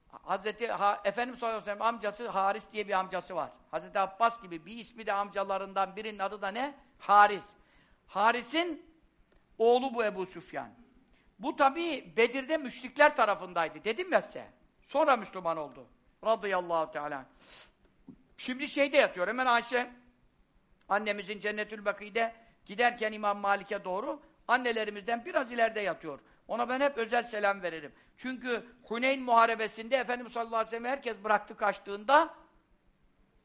Hazreti ha, Efendimiz sallallahu aleyhi ve sellem amcası Haris diye bir amcası var. Hazreti Abbas gibi bir ismi de amcalarından birinin adı da ne? Haris. Haris'in oğlu bu Ebu Süfyan. Bu tabi Bedir'de müşrikler tarafındaydı. Dedim ya size. Sonra Müslüman oldu. Radıyallahu teala. Şimdi şeyde yatıyor. Hemen Ayşe annemizin Cennetül Bakı'da giderken İmam Malik'e doğru annelerimizden biraz ileride yatıyor. Ona ben hep özel selam veririm. Çünkü Huneyn Muharebesi'nde Efendimiz sallallahu aleyhi ve sellem herkes bıraktı kaçtığında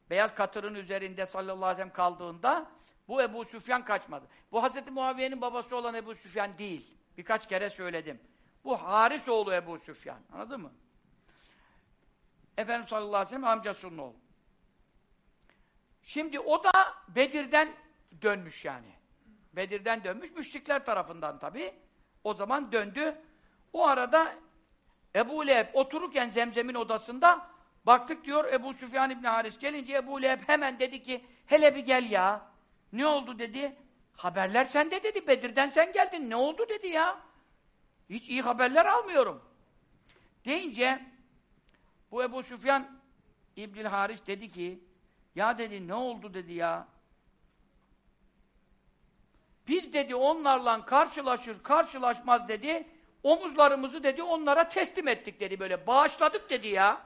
beyaz katırın üzerinde sallallahu aleyhi ve sellem kaldığında bu Ebu Süfyan kaçmadı. Bu Hz. Muaviye'nin babası olan Ebu Süfyan değil. Birkaç kere söyledim. Bu Haris oğlu Ebu Süfyan. Anladın mı? Efendimiz sallallahu aleyhi ve sellem amcasının oğlu. Şimdi o da Bedir'den dönmüş yani. Bedir'den dönmüş, müşrikler tarafından tabi. O zaman döndü. O arada Ebu Leheb otururken Zemzem'in odasında baktık diyor Ebu Süfyan İbni Haris gelince Ebu Leheb hemen dedi ki hele bir gel ya. Ne oldu dedi. Haberler sende dedi. Bedir'den sen geldin. Ne oldu dedi ya. Hiç iyi haberler almıyorum. Deyince bu Ebu Süfyan İbnül Haris dedi ki ya dedi ne oldu dedi ya. Biz dedi onlarla karşılaşır karşılaşmaz dedi. Omuzlarımızı dedi onlara teslim ettik dedi böyle. Bağışladık dedi ya.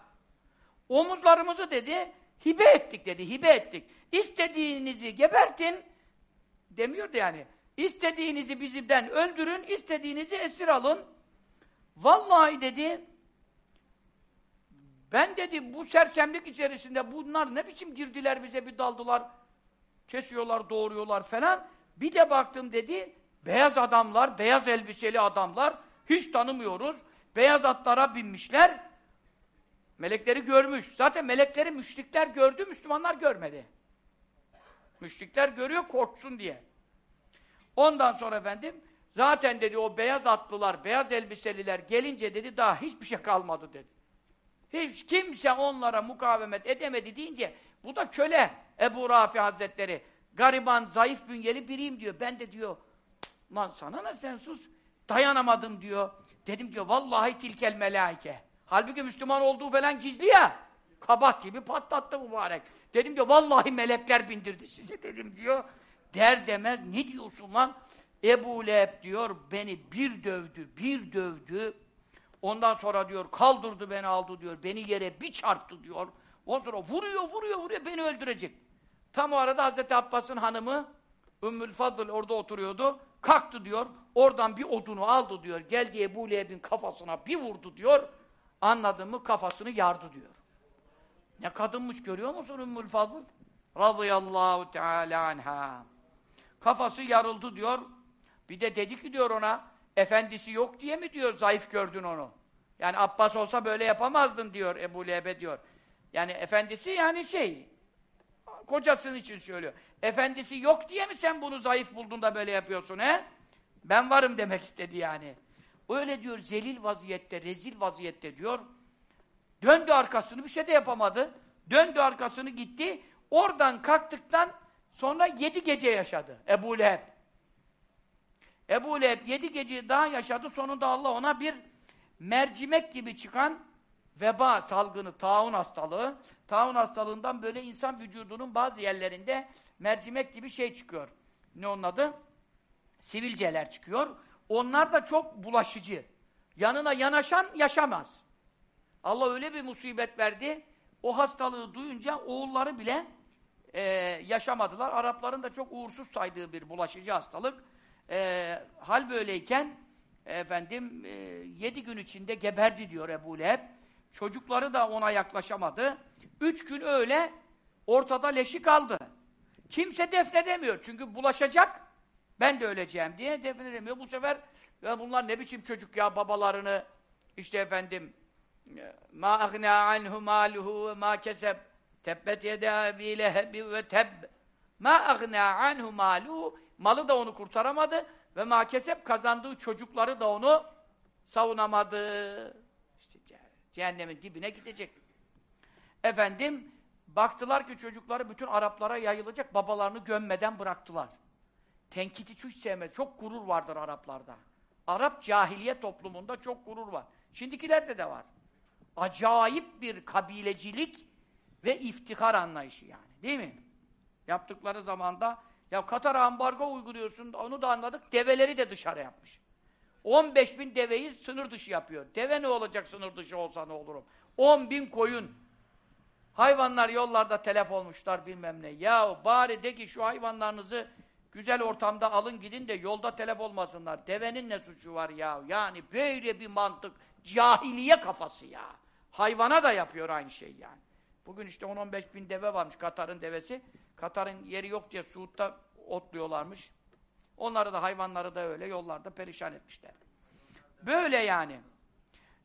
Omuzlarımızı dedi hibe ettik dedi. Hibe ettik. İstediğinizi gebertin demiyordu yani. İstediğinizi bizimden öldürün, istediğinizi esir alın. Vallahi dedi ben dedi bu sersemlik içerisinde bunlar ne biçim girdiler bize bir daldılar. Kesiyorlar, doğuruyorlar falan. Bir de baktım dedi, beyaz adamlar, beyaz elbiseli adamlar, hiç tanımıyoruz. Beyaz atlara binmişler. Melekleri görmüş. Zaten melekleri müşrikler gördü, Müslümanlar görmedi. Müşrikler görüyor, korksun diye. Ondan sonra efendim, zaten dedi o beyaz atlılar, beyaz elbiseliler gelince dedi, daha hiçbir şey kalmadı dedi. Hiç kimse onlara mukavemet edemedi deyince, bu da köle Ebu Rafi Hazretleri. Gariban, zayıf bünyeli biriyim diyor. Ben de diyor, lan sana ne sen sus. Dayanamadım diyor. Dedim diyor, vallahi tilkel melaike. Halbuki Müslüman olduğu falan gizli ya. Kabak gibi patlattı mübarek. Dedim diyor, vallahi melekler bindirdi size dedim diyor. Der demez, ne diyorsun lan? Ebu Leheb diyor, beni bir dövdü, bir dövdü. Ondan sonra diyor, kaldırdı beni aldı diyor, beni yere bir çarptı diyor. Ondan sonra vuruyor, vuruyor, vuruyor, beni öldürecek. Tam o arada Hazreti Abbas'ın hanımı Ümmül Fadıl orada oturuyordu. Kalktı diyor. Oradan bir odunu aldı diyor. Geldi Ebu Leheb'in kafasına bir vurdu diyor. Anladın mı? Kafasını yardı diyor. Ne kadınmış görüyor musun Ümmül Fadıl? Radıyallahu teala anha. Kafası yarıldı diyor. Bir de dedi ki diyor ona, efendisi yok diye mi diyor zayıf gördün onu? Yani Abbas olsa böyle yapamazdın diyor Ebu Leheb'e diyor. Yani efendisi yani şey, kocasının için söylüyor. Efendisi yok diye mi sen bunu zayıf buldun da böyle yapıyorsun he? Ben varım demek istedi yani. Öyle diyor zelil vaziyette, rezil vaziyette diyor. Döndü arkasını bir şey de yapamadı. Döndü arkasını gitti. Oradan kalktıktan sonra yedi gece yaşadı Ebu Leheb. Ebu Leheb yedi gece daha yaşadı. Sonunda Allah ona bir mercimek gibi çıkan veba salgını, taun hastalığı. Taun hastalığından böyle insan vücudunun bazı yerlerinde mercimek gibi şey çıkıyor. Ne onun adı? Sivilceler çıkıyor. Onlar da çok bulaşıcı. Yanına yanaşan yaşamaz. Allah öyle bir musibet verdi. O hastalığı duyunca oğulları bile e, yaşamadılar. Arapların da çok uğursuz saydığı bir bulaşıcı hastalık. E, hal böyleyken efendim e, yedi gün içinde geberdi diyor Ebu Leheb. Çocukları da ona yaklaşamadı. Üç gün öyle ortada leşi kaldı. Kimse defnedemiyor. Çünkü bulaşacak. Ben de öleceğim diye defnedemiyor. Bu sefer ya bunlar ne biçim çocuk ya babalarını işte efendim ma agna anhu maluhu ma keseb tebbet yeda bi lehebi ve teb ma agna anhu maluhu malı da onu kurtaramadı ve ma keseb kazandığı çocukları da onu savunamadı. İşte cehennemin dibine gidecek. Efendim baktılar ki çocukları bütün Araplara yayılacak babalarını gömmeden bıraktılar. Tenkiti hiç sevmez. Çok gurur vardır Araplarda. Arap cahiliye toplumunda çok gurur var. Şimdikilerde de var. Acayip bir kabilecilik ve iftihar anlayışı yani. Değil mi? Yaptıkları zamanda ya Katar'a ambargo uyguluyorsun onu da anladık. Develeri de dışarı yapmış. 15 bin deveyi sınır dışı yapıyor. Deve ne olacak sınır dışı olsa ne olurum? 10 bin koyun. Hayvanlar yollarda telef olmuşlar bilmem ne. Ya bari de ki şu hayvanlarınızı Güzel ortamda alın gidin de yolda telef olmasınlar. Devenin ne suçu var ya? Yani böyle bir mantık, cahiliye kafası ya. Hayvana da yapıyor aynı şey yani. Bugün işte 10-15 bin deve varmış Katar'ın devesi. Katar'ın yeri yok diye Suud'da otluyorlarmış. Onları da hayvanları da öyle yollarda perişan etmişler. Böyle yani.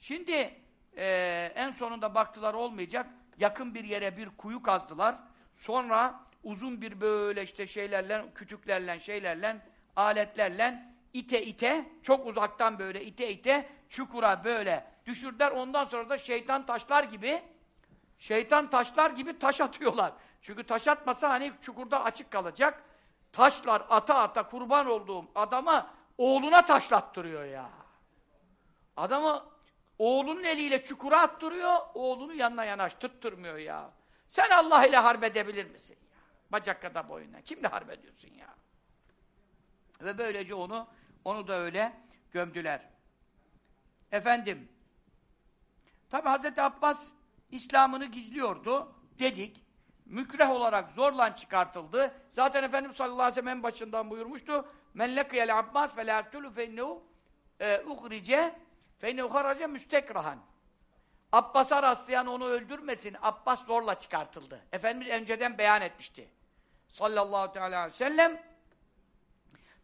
Şimdi e, en sonunda baktılar olmayacak. Yakın bir yere bir kuyu kazdılar. Sonra uzun bir böyle işte şeylerle, kütüklerle, şeylerle, aletlerle ite ite, çok uzaktan böyle ite ite, çukura böyle düşürdüler. Ondan sonra da şeytan taşlar gibi, şeytan taşlar gibi taş atıyorlar. Çünkü taş atmasa hani çukurda açık kalacak. Taşlar ata ata kurban olduğum adama oğluna taşlattırıyor ya. Adamı oğlunun eliyle çukura attırıyor, oğlunu yanına yanaştırtmıyor ya. Sen Allah ile harp edebilir misin? Bacak kadar boyuna. Kimle harp ediyorsun ya? Ve böylece onu onu da öyle gömdüler. Efendim tabi Hz. Abbas İslam'ını gizliyordu dedik. Mükreh olarak zorla çıkartıldı. Zaten Efendimiz sallallahu aleyhi ve sellem en başından buyurmuştu. Men lekiyel Abbas fe la yaktulu fe innehu e, uhrice fe innehu müstekrahan. Abbas'a rastlayan onu öldürmesin. Abbas zorla çıkartıldı. Efendimiz önceden beyan etmişti sallallahu aleyhi ve sellem.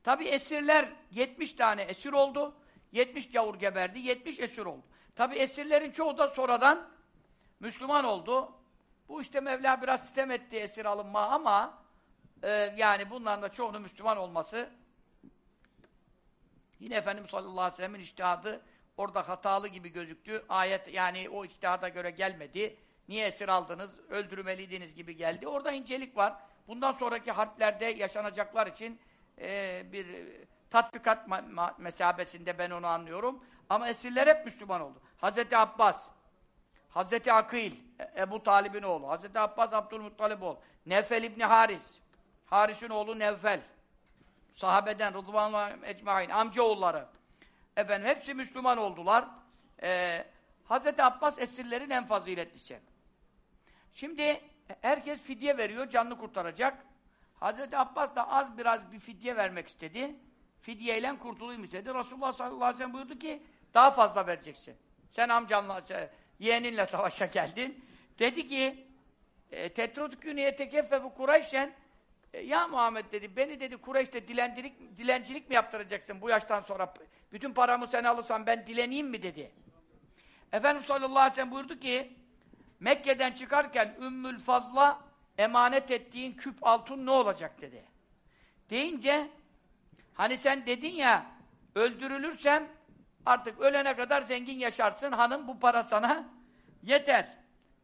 Tabi esirler 70 tane esir oldu. 70 gavur geberdi, 70 esir oldu. Tabi esirlerin çoğu da sonradan Müslüman oldu. Bu işte Mevla biraz sitem etti esir alınma ama e, yani bunların da çoğunun Müslüman olması yine Efendimiz sallallahu aleyhi ve sellem'in iştihadı orada hatalı gibi gözüktü. Ayet yani o iştihada göre gelmedi. Niye esir aldınız, öldürmeliydiniz gibi geldi. Orada incelik var. Bundan sonraki harplerde yaşanacaklar için e, bir tatbikat mesabesinde ben onu anlıyorum. Ama esirler hep Müslüman oldu. Hazreti Abbas, Hazreti Akil, e, Ebu Talib'in oğlu, Hazreti Abbas Abdülmuttalib oğlu, Nevfel İbni Haris, Haris'in oğlu Nevfel, sahabeden Rıdvanlı Ecmain, amcaoğulları, efendim hepsi Müslüman oldular. Ee, Hazreti Abbas esirlerin en faziletlisi. Şimdi herkes fidye veriyor, canını kurtaracak. Hazreti Abbas da az biraz bir fidye vermek istedi. Fidyeyle kurtulayım istedi. Resulullah sallallahu aleyhi ve sellem buyurdu ki, daha fazla vereceksin. Sen amcanla, yeğeninle savaşa geldin. Dedi ki, e, tetrudkûniye tekeffefu Kureyşen e, ya Muhammed dedi, beni dedi Kureyş'te dilencilik, dilencilik mi yaptıracaksın bu yaştan sonra? Bütün paramı sen alırsan ben dileneyim mi dedi. Efendimiz sallallahu aleyhi ve sellem buyurdu ki, Mekke'den çıkarken Ümmül Fazla emanet ettiğin küp altın ne olacak dedi. Deyince hani sen dedin ya öldürülürsem artık ölene kadar zengin yaşarsın hanım bu para sana yeter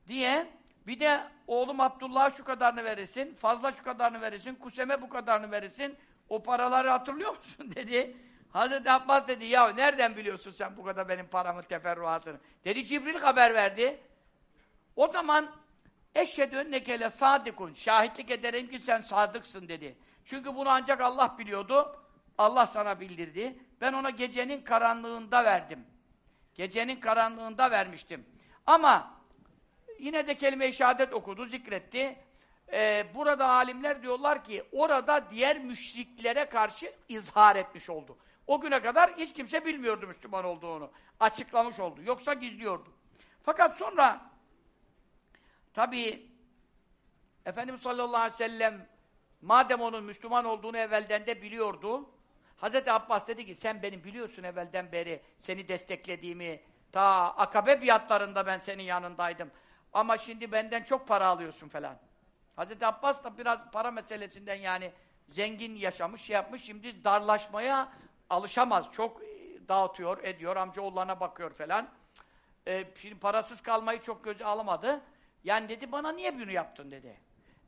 diye bir de oğlum Abdullah'a şu kadarını verirsin, fazla şu kadarını verirsin, Kusem'e bu kadarını verirsin. O paraları hatırlıyor musun <laughs> dedi. Hazreti Abbas dedi ya nereden biliyorsun sen bu kadar benim paramın teferruatını? Dedi Cibril haber verdi. O zaman eşhedü ennekele sadikun şahitlik ederim ki sen sadıksın dedi. Çünkü bunu ancak Allah biliyordu. Allah sana bildirdi. Ben ona gecenin karanlığında verdim. Gecenin karanlığında vermiştim. Ama yine de kelime-i şehadet okudu, zikretti. Ee, burada alimler diyorlar ki orada diğer müşriklere karşı izhar etmiş oldu. O güne kadar hiç kimse bilmiyordu Müslüman olduğunu. Açıklamış oldu. Yoksa gizliyordu. Fakat sonra tabii Efendimiz sallallahu aleyhi ve sellem madem onun Müslüman olduğunu evvelden de biliyordu. Hazreti Abbas dedi ki sen benim biliyorsun evvelden beri seni desteklediğimi ta akabe biatlarında ben senin yanındaydım. Ama şimdi benden çok para alıyorsun falan. Hazreti Abbas da biraz para meselesinden yani zengin yaşamış, şey yapmış. Şimdi darlaşmaya alışamaz. Çok e, dağıtıyor, ediyor, amcaoğullarına bakıyor falan. Ee, şimdi parasız kalmayı çok göze alamadı. Yani dedi bana niye bunu yaptın dedi.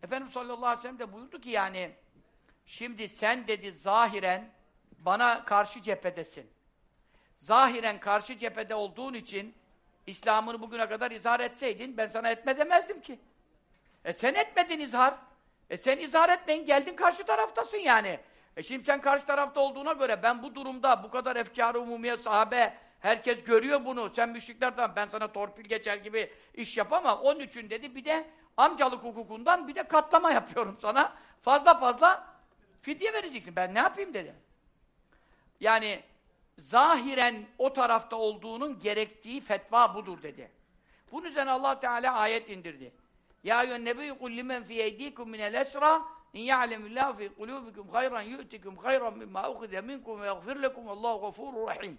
Efendimiz sallallahu aleyhi ve sellem de buyurdu ki yani şimdi sen dedi zahiren bana karşı cephedesin. Zahiren karşı cephede olduğun için İslam'ını bugüne kadar izhar etseydin ben sana etme demezdim ki. E sen etmedin izhar. E sen izhar etmeyin geldin karşı taraftasın yani. E şimdi sen karşı tarafta olduğuna göre ben bu durumda bu kadar efkar-ı umumiye sahabe herkes görüyor bunu. Sen müşrikler ben sana torpil geçer gibi iş yapamam. Onun için dedi bir de amcalık hukukundan bir de katlama <laughs> yapıyorum sana. Fazla fazla fidye vereceksin. Ben ne yapayım dedi. Yani zahiren o tarafta olduğunun gerektiği fetva budur dedi. Bunun üzerine Allah Teala ayet indirdi. Ya eyyühen nebiyyü kul limen fi eydikum minel esra in ya'lemillahu fi kulubikum hayran yu'tikum hayran mimma ukhide minkum ve yaghfir lekum Allahu gafurur rahim.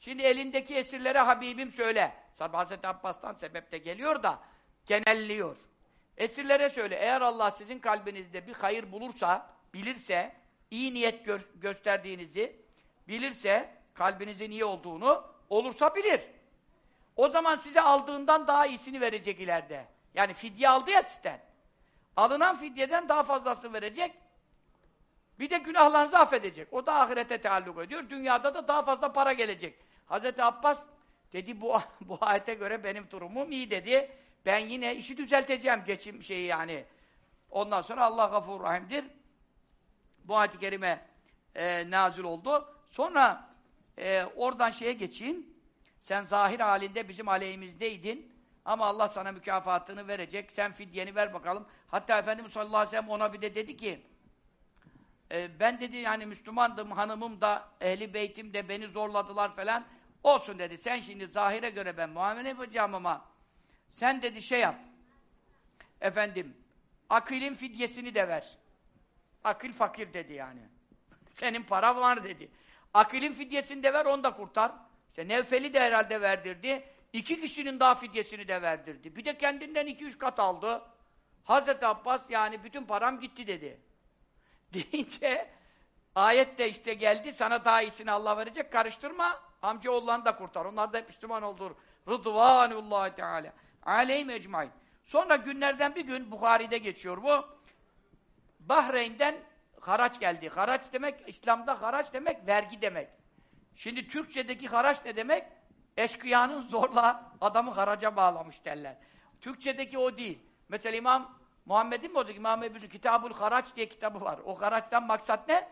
Şimdi elindeki esirlere Habibim söyle. Tabi Hazreti Abbas'tan sebep de geliyor da genelliyor. Esirlere söyle. Eğer Allah sizin kalbinizde bir hayır bulursa, bilirse, iyi niyet gö gösterdiğinizi bilirse, kalbinizin iyi olduğunu olursa bilir. O zaman size aldığından daha iyisini verecek ileride. Yani fidye aldı ya sizden. Alınan fidyeden daha fazlasını verecek. Bir de günahlarınızı affedecek. O da ahirete taalluk ediyor. Dünyada da daha fazla para gelecek. Hazreti Abbas dedi bu, <laughs> bu ayete göre benim durumum iyi dedi. Ben yine işi düzelteceğim geçim şeyi yani. Ondan sonra Allah gafur rahimdir. Bu ayet-i kerime e, nazil oldu. Sonra e, oradan şeye geçeyim. Sen zahir halinde bizim aleyhimizdeydin. Ama Allah sana mükafatını verecek. Sen fidyeni ver bakalım. Hatta Efendimiz sallallahu aleyhi ve sellem ona bir de dedi ki e, ben dedi yani Müslümandım, hanımım da, ehli beytim de beni zorladılar falan. Olsun dedi. Sen şimdi zahire göre ben muamele yapacağım ama sen dedi şey yap. Efendim, akılin fidyesini de ver. Akıl fakir dedi yani. <laughs> Senin para var dedi. Akılin fidyesini de ver, onu da kurtar. İşte Nevfel'i de herhalde verdirdi. İki kişinin daha fidyesini de verdirdi. Bir de kendinden iki üç kat aldı. Hazreti Abbas yani bütün param gitti dedi. <laughs> Deyince ayet de işte geldi. Sana daha iyisini Allah verecek. Karıştırma. Amca oğullarını da kurtar. Onlar da hep Müslüman olur. Rıdvanullahi Teala. Aleyhim ecmain. Sonra günlerden bir gün Bukhari'de geçiyor bu. Bahreyn'den haraç geldi. Haraç demek, İslam'da haraç demek, vergi demek. Şimdi Türkçedeki haraç ne demek? Eşkıyanın zorla adamı haraca bağlamış derler. Türkçedeki o değil. Mesela İmam Muhammed'in mi olacak? İmam Ebu'su Kitabul Haraç diye kitabı var. O haraçtan maksat ne?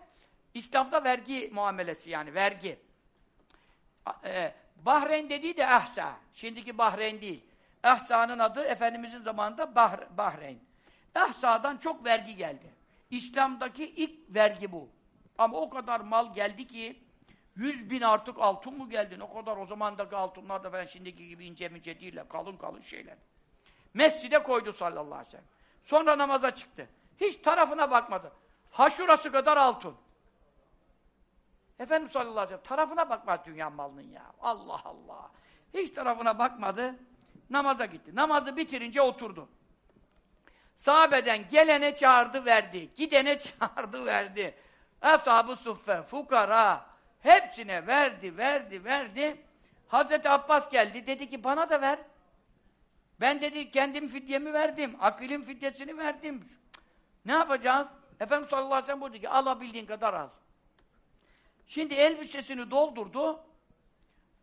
İslam'da vergi muamelesi yani, vergi. Ee, Bahreyn dediği de Ahsa. Şimdiki Bahreyn değil. Ahsa'nın adı Efendimizin zamanında Bahr Bahreyn. Ahsa'dan çok vergi geldi. İslam'daki ilk vergi bu. Ama o kadar mal geldi ki yüz bin artık altın mı geldi? O kadar o zamandaki altınlar da falan şimdiki gibi ince mince değiller. Kalın kalın şeyler. Mescide koydu sallallahu aleyhi ve sellem. Sonra namaza çıktı. Hiç tarafına bakmadı. Ha şurası kadar altın. Efendimiz sallallahu aleyhi ve sellem tarafına bakmaz dünya malının ya. Allah Allah. Hiç tarafına bakmadı. Namaza gitti. Namazı bitirince oturdu. Sahabeden gelene çağırdı verdi. Gidene <laughs> çağırdı verdi. Ashab-ı suffe, fukara hepsine verdi, verdi, verdi. Hazreti Abbas geldi. Dedi ki bana da ver. Ben dedi kendim fidyemi verdim. Akilin fidyesini verdim. Ne yapacağız? Efendimiz sallallahu aleyhi ve sellem buyurdu ki alabildiğin kadar al. Şimdi elbisesini doldurdu.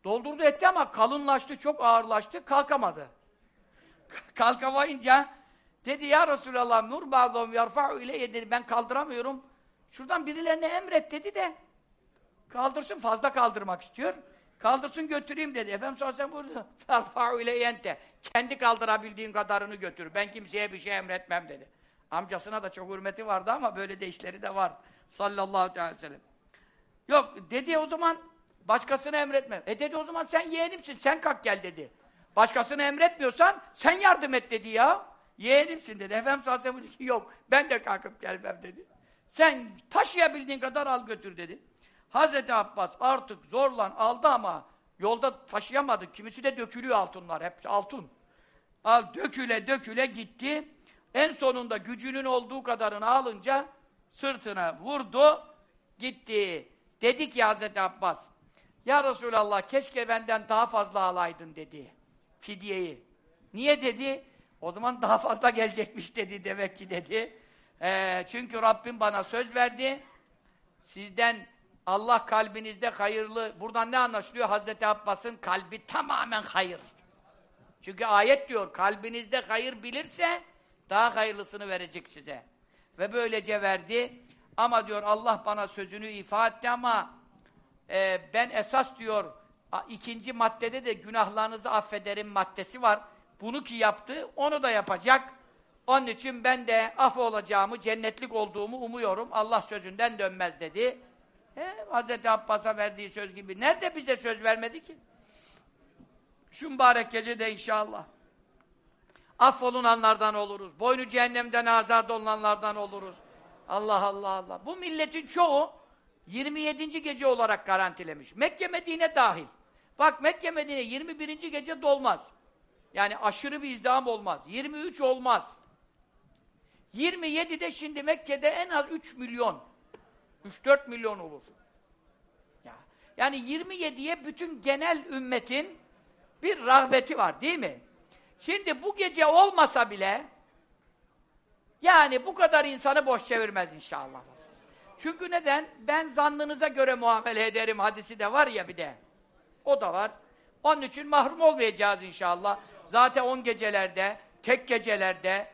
Doldurdu etti ama kalınlaştı, çok ağırlaştı, kalkamadı. <laughs> Kalkamayınca dedi ya Resulallah nur ba'dhum yarfa'u ileyye dedi ben kaldıramıyorum. Şuradan birilerine emret dedi de kaldırsın fazla kaldırmak istiyor. Kaldırsın götüreyim dedi. Efendim sallallahu aleyhi ve sellem buyurdu. <laughs> İleyente. Kendi kaldırabildiğin kadarını götür. Ben kimseye bir şey emretmem dedi. Amcasına da çok hürmeti vardı ama böyle de işleri de var. Sallallahu aleyhi ve sellem. Yok dedi o zaman başkasına emretme. E dedi o zaman sen yeğenimsin sen kalk gel dedi. Başkasına emretmiyorsan sen yardım et dedi ya. Yeğenimsin dedi. Efendim sallallahu aleyhi ve sellem dedi ki yok ben de kalkıp gelmem dedi. Sen taşıyabildiğin kadar al götür dedi. Hazreti Abbas artık zorlan aldı ama yolda taşıyamadı. Kimisi de dökülüyor altınlar. Hepsi altın. Al döküle döküle gitti. En sonunda gücünün olduğu kadarını alınca sırtına vurdu. Gitti. Dedi ki Hazreti Abbas Ya Resulallah keşke benden daha fazla alaydın dedi. Fidyeyi. Niye dedi? O zaman daha fazla gelecekmiş dedi demek ki dedi. Ee, çünkü Rabbim bana söz verdi. Sizden Allah kalbinizde hayırlı. Buradan ne anlaşılıyor? Hazreti Abbas'ın kalbi tamamen hayır. Çünkü ayet diyor, kalbinizde hayır bilirse daha hayırlısını verecek size. Ve böylece verdi. Ama diyor Allah bana sözünü ifa etti ama e, ben esas diyor ikinci maddede de günahlarınızı affederim maddesi var. Bunu ki yaptı, onu da yapacak. Onun için ben de af olacağımı, cennetlik olduğumu umuyorum. Allah sözünden dönmez dedi. E, Hz. Abbas'a verdiği söz gibi. Nerede bize söz vermedi ki? Şu mübarek gecede inşallah. Affolunanlardan oluruz. Boynu cehennemden azat olunanlardan oluruz. Allah Allah Allah. Bu milletin çoğu 27. gece olarak garantilemiş. Mekke Medine dahil. Bak Mekke Medine 21. gece dolmaz. Yani aşırı bir izdiham olmaz. 23 olmaz. 27'de şimdi Mekke'de en az 3 milyon 3-4 milyon olur. Ya. Yani 27'ye bütün genel ümmetin bir rahbeti var değil mi? Şimdi bu gece olmasa bile yani bu kadar insanı boş çevirmez inşallah. Çünkü neden? Ben zannınıza göre muamele ederim hadisi de var ya bir de. O da var. Onun için mahrum olmayacağız inşallah. Zaten 10 gecelerde, tek gecelerde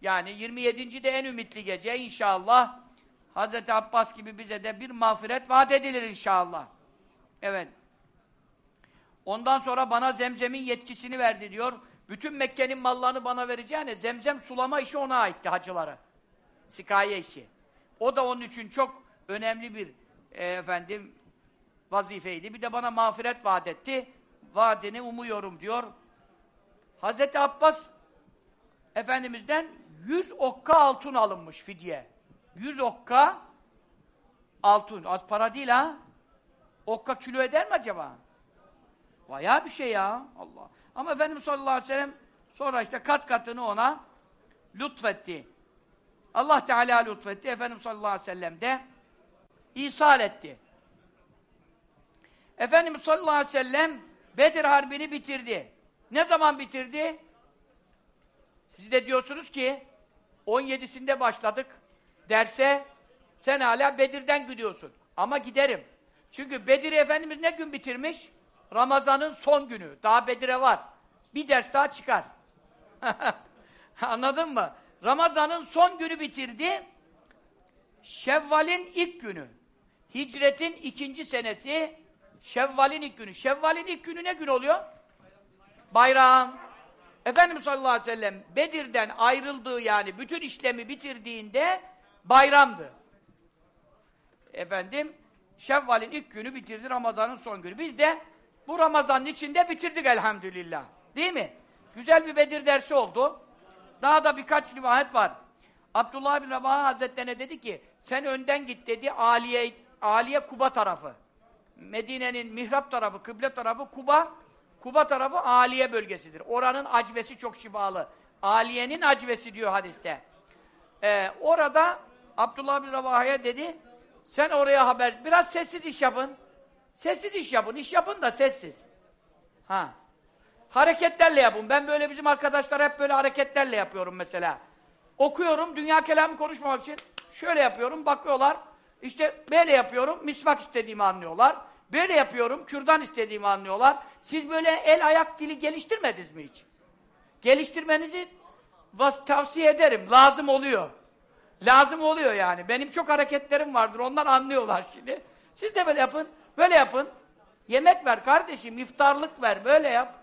yani 27. de en ümitli gece inşallah Hz. Abbas gibi bize de bir mağfiret vaat edilir inşallah. Evet. Ondan sonra bana zemzemin yetkisini verdi diyor. Bütün Mekke'nin mallarını bana vereceğine zemzem sulama işi ona aitti hacılara. Sikaye işi. O da onun için çok önemli bir e, efendim vazifeydi. Bir de bana mağfiret vaat etti. Vaadini umuyorum diyor. Hazreti Abbas Efendimiz'den yüz okka altın alınmış fidye. Yüz okka altın. Az para değil ha. Okka kilo eder mi acaba? Bayağı bir şey ya. Allah. Ama Efendimiz sallallahu aleyhi ve sellem sonra işte kat katını ona lütfetti. Allah Teala lütfetti. Efendimiz sallallahu aleyhi ve sellem de ihsal etti. Efendimiz sallallahu aleyhi ve sellem Bedir Harbi'ni bitirdi. Ne zaman bitirdi? Siz de diyorsunuz ki 17'sinde başladık derse sen hala Bedir'den gidiyorsun. Ama giderim. Çünkü Bedir'i Efendimiz ne gün bitirmiş? Ramazan'ın son günü. Daha Bedir'e var. Bir ders daha çıkar. <laughs> Anladın mı? Ramazan'ın son günü bitirdi. Şevval'in ilk günü. Hicretin ikinci senesi Şevval'in ilk günü. Şevval'in ilk günü ne gün oluyor? Bayram. Efendimiz sallallahu aleyhi ve sellem Bedir'den ayrıldığı yani bütün işlemi bitirdiğinde bayramdı. Efendim Şevval'in ilk günü bitirdi, Ramazan'ın son günü. Biz de bu Ramazan'ın içinde bitirdik elhamdülillah. Değil mi? Güzel bir Bedir dersi oldu. Daha da birkaç rivayet var. Abdullah bin Rabaha Hazretlerine dedi ki, sen önden git dedi, Aliye, Aliye Kuba tarafı. Medine'nin mihrap tarafı, kıble tarafı Kuba, Kuba tarafı Aliye bölgesidir. Oranın acvesi çok şifalı. Aliye'nin acvesi diyor hadiste. Ee, orada Abdullah bin Ravaha'ya dedi, sen oraya haber, biraz sessiz iş yapın. Sessiz iş yapın, iş yapın da sessiz. Ha. Hareketlerle yapın. Ben böyle bizim arkadaşlar hep böyle hareketlerle yapıyorum mesela. Okuyorum, dünya kelamı konuşmamak için şöyle yapıyorum, bakıyorlar. İşte böyle yapıyorum, misvak istediğimi anlıyorlar. Böyle yapıyorum, kürdan istediğimi anlıyorlar. Siz böyle el ayak dili geliştirmediniz mi hiç? Geliştirmenizi tavsiye ederim. Lazım oluyor. Lazım oluyor yani. Benim çok hareketlerim vardır. Onlar anlıyorlar şimdi. Siz de böyle yapın. Böyle yapın. Yemek ver kardeşim. iftarlık ver. Böyle yap.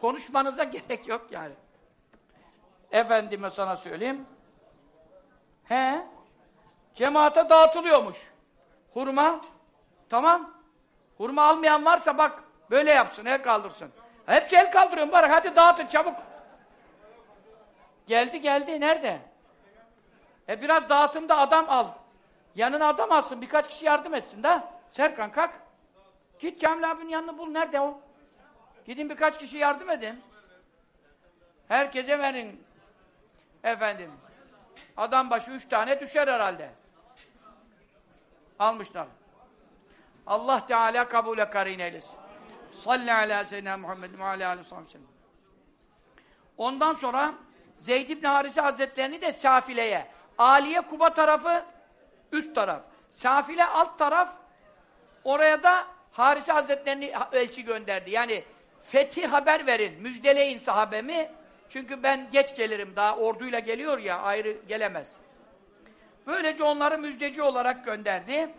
Konuşmanıza <laughs> gerek yok yani. Efendime sana söyleyeyim. He? Cemaate dağıtılıyormuş. Hurma. Tamam. Hurma almayan varsa bak böyle yapsın, el kaldırsın. Hepsi el kaldırıyorum bari hadi dağıtın çabuk. Geldi geldi nerede? E biraz dağıtımda adam al. Yanına adam alsın birkaç kişi yardım etsin de. Serkan kalk. Git Kamil abinin yanını bul nerede o? Gidin birkaç kişi yardım edin. Herkese verin. Efendim. Adam başı üç tane düşer herhalde. Almışlar. Allah Teala kabule karin eylesin. Salli ala seyyidina Muhammed ve ala aleyhi sellem. Ondan sonra Zeyd ibn Harise Hazretlerini de Safile'ye. Aliye Kuba tarafı üst taraf. Safile alt taraf oraya da Harise Hazretlerini elçi gönderdi. Yani fethi haber verin, müjdeleyin sahabemi. Çünkü ben geç gelirim daha orduyla geliyor ya ayrı gelemez. Böylece onları müjdeci olarak gönderdi.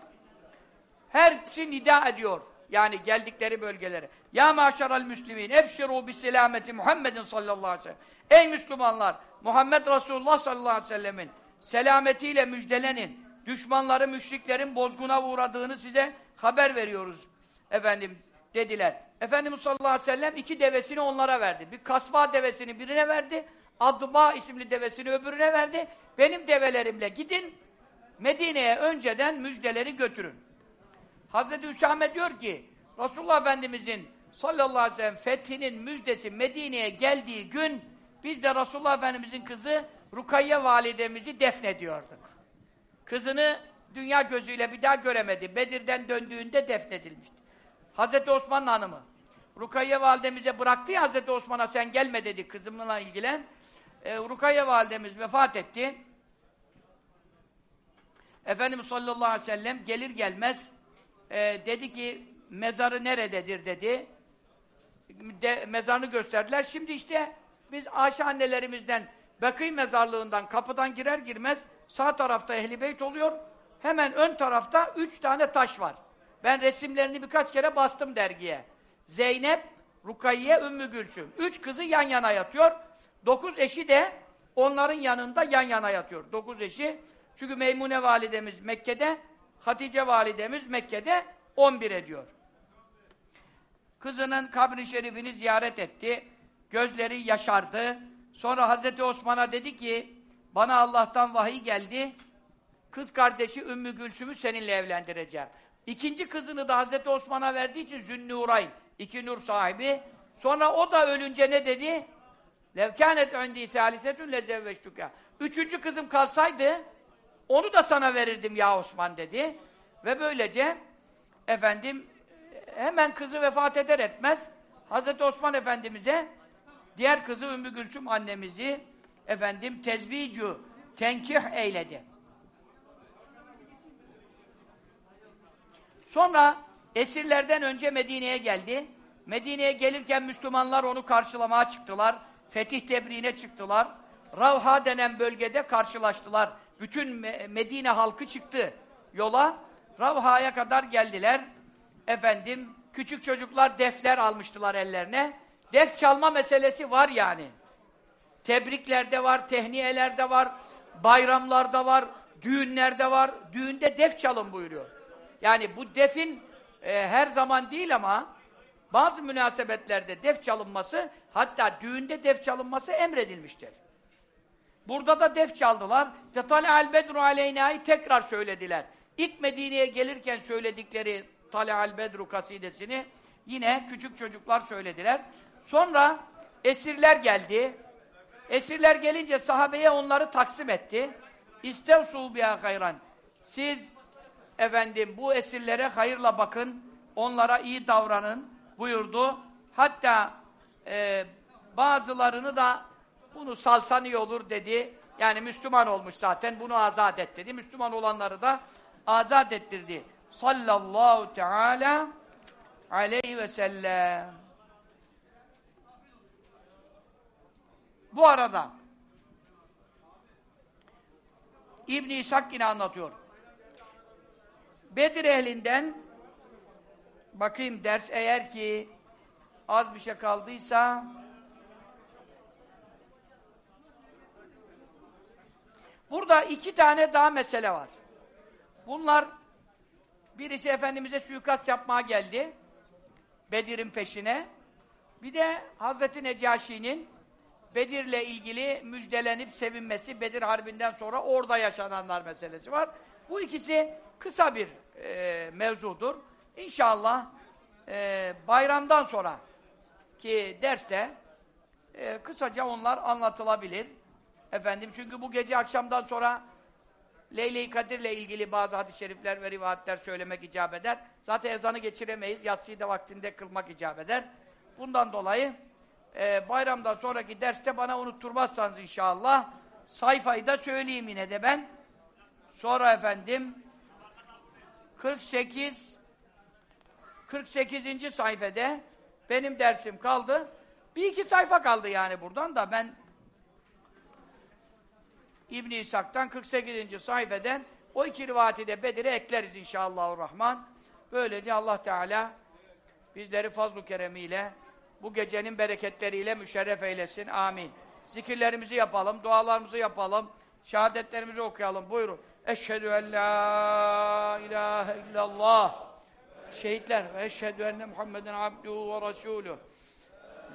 Hepsi nida ediyor. Yani geldikleri bölgelere. Ya maşeral müslimin ebşiru bis selameti Muhammedin sallallahu aleyhi ve sellem. Ey Müslümanlar Muhammed Resulullah sallallahu aleyhi ve sellemin selametiyle müjdelenin. Düşmanları, müşriklerin bozguna uğradığını size haber veriyoruz. Efendim dediler. Efendimiz sallallahu aleyhi ve sellem iki devesini onlara verdi. Bir kasva devesini birine verdi. Adba isimli devesini öbürüne verdi. Benim develerimle gidin Medine'ye önceden müjdeleri götürün. Hazreti Hüsame diyor ki Resulullah Efendimizin sallallahu aleyhi ve sellem fethinin müjdesi Medine'ye geldiği gün biz de Resulullah Efendimizin kızı Rukayye validemizi defnediyorduk. Kızını dünya gözüyle bir daha göremedi. Bedir'den döndüğünde defnedilmişti. Hazreti Osman'ın hanımı. Rukayye validemize bıraktı ya Hazreti Osman'a sen gelme dedi kızımla ilgilen. Ee, Rukayye validemiz vefat etti. Efendimiz sallallahu aleyhi ve sellem gelir gelmez e, dedi ki mezarı nerededir dedi. De, mezarını gösterdiler. Şimdi işte biz Ayşe annelerimizden Bekî mezarlığından kapıdan girer girmez sağ tarafta Ehl-i Beyt oluyor. Hemen ön tarafta üç tane taş var. Ben resimlerini birkaç kere bastım dergiye. Zeynep, Rukayye, Ümmü Gülsüm. Üç kızı yan yana yatıyor. Dokuz eşi de onların yanında yan yana yatıyor. Dokuz eşi. Çünkü Meymune validemiz Mekke'de, Hatice validemiz Mekke'de on bir ediyor. Kızının kabri şerifini ziyaret etti. Gözleri yaşardı. Sonra Hazreti Osman'a dedi ki, bana Allah'tan vahiy geldi. Kız kardeşi Ümmü Gülsüm'ü seninle evlendireceğim. İkinci kızını da Hazreti Osman'a verdiği için Zünnurayn, iki nur sahibi. Sonra o da ölünce ne dedi? Levkânet öndî sâlisetün lezevveçtüke. Üçüncü kızım kalsaydı, onu da sana verirdim ya Osman dedi. Ve böylece, efendim, hemen kızı vefat eder etmez, Hazreti Osman Efendimiz'e diğer kızı Ümmü Gülsüm annemizi, efendim, tezvicu, tenkih eyledi. Sonra esirlerden önce Medine'ye geldi. Medine'ye gelirken Müslümanlar onu karşılamaya çıktılar. Fetih tebriğine çıktılar. Ravha denen bölgede karşılaştılar. Bütün Medine halkı çıktı yola. Ravha'ya kadar geldiler. Efendim, küçük çocuklar defler almıştılar ellerine. Def çalma meselesi var yani. Tebriklerde var, tehniyelerde var, bayramlarda var, düğünlerde var. Düğünde def çalın buyuruyor. Yani bu defin e, her zaman değil ama bazı münasebetlerde def çalınması, hatta düğünde def çalınması emredilmiştir. Burada da def çaldılar. Tetale al bedru aleyna'yı tekrar söylediler. İlk Medine'ye gelirken söyledikleri Tale al bedru kasidesini Yine küçük çocuklar söylediler. Sonra esirler geldi. Esirler gelince sahabeye onları taksim etti. İstevsul biha hayran. Siz efendim bu esirlere hayırla bakın, onlara iyi davranın buyurdu. Hatta e, bazılarını da bunu salsan iyi olur dedi. Yani Müslüman olmuş zaten, bunu azat et dedi. Müslüman olanları da azat ettirdi. Sallallahu teala aleyhi ve sellem. Bu arada İbn İshak yine anlatıyor. Bedir ehlinden bakayım ders eğer ki az bir şey kaldıysa burada iki tane daha mesele var. Bunlar birisi Efendimiz'e suikast yapmaya geldi. Bedir'in peşine. Bir de Hazreti Necaşi'nin Bedir'le ilgili müjdelenip sevinmesi, Bedir Harbi'nden sonra orada yaşananlar meselesi var. Bu ikisi kısa bir e, mevzudur. İnşallah e, bayramdan sonra ki derste e, kısaca onlar anlatılabilir. Efendim çünkü bu gece akşamdan sonra Leyle-i Kadir'le ilgili bazı hadis-i şerifler ve rivayetler söylemek icap eder. Zaten ezanı geçiremeyiz. Yatsıyı da vaktinde kılmak icap eder. Bundan dolayı e, bayramdan sonraki derste bana unutturmazsanız inşallah sayfayı da söyleyeyim yine de ben. Sonra efendim 48 48. sayfede benim dersim kaldı. Bir iki sayfa kaldı yani buradan da ben İbn İshak'tan 48. sayfeden o iki rivayeti de Bedir'e ekleriz inşallahurrahman. Böylece Allah Teala bizleri fazl-ı keremiyle bu gecenin bereketleriyle müşerref eylesin. Amin. Zikirlerimizi yapalım, dualarımızı yapalım, şehadetlerimizi okuyalım. Buyurun. Eşhedü en la ilahe illallah. Şehitler. Eşhedü enne Muhammeden abduhu ve resulüh.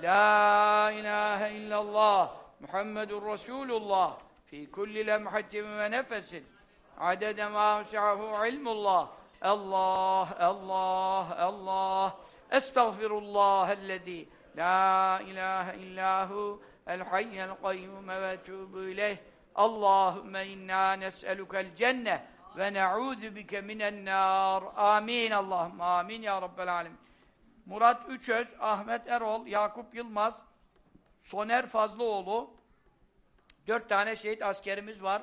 La ilahe illallah. Muhammedun Resulullah. Fi kulli lemhatin ve nefesin. Adede ma vesi'ahu ilmullah. Allah, Allah, Allah. Estağfirullahellezî la ilahe illahu el hayyel kayyum ve etûbü ileyh. Allahümme inna nes'elukel cenne ve ne'ûzü bike minen nâr. Amin Allahümme amin ya Rabbel alemin. Murat Üçöz, Ahmet Erol, Yakup Yılmaz, Soner Fazlıoğlu, dört tane şehit askerimiz var.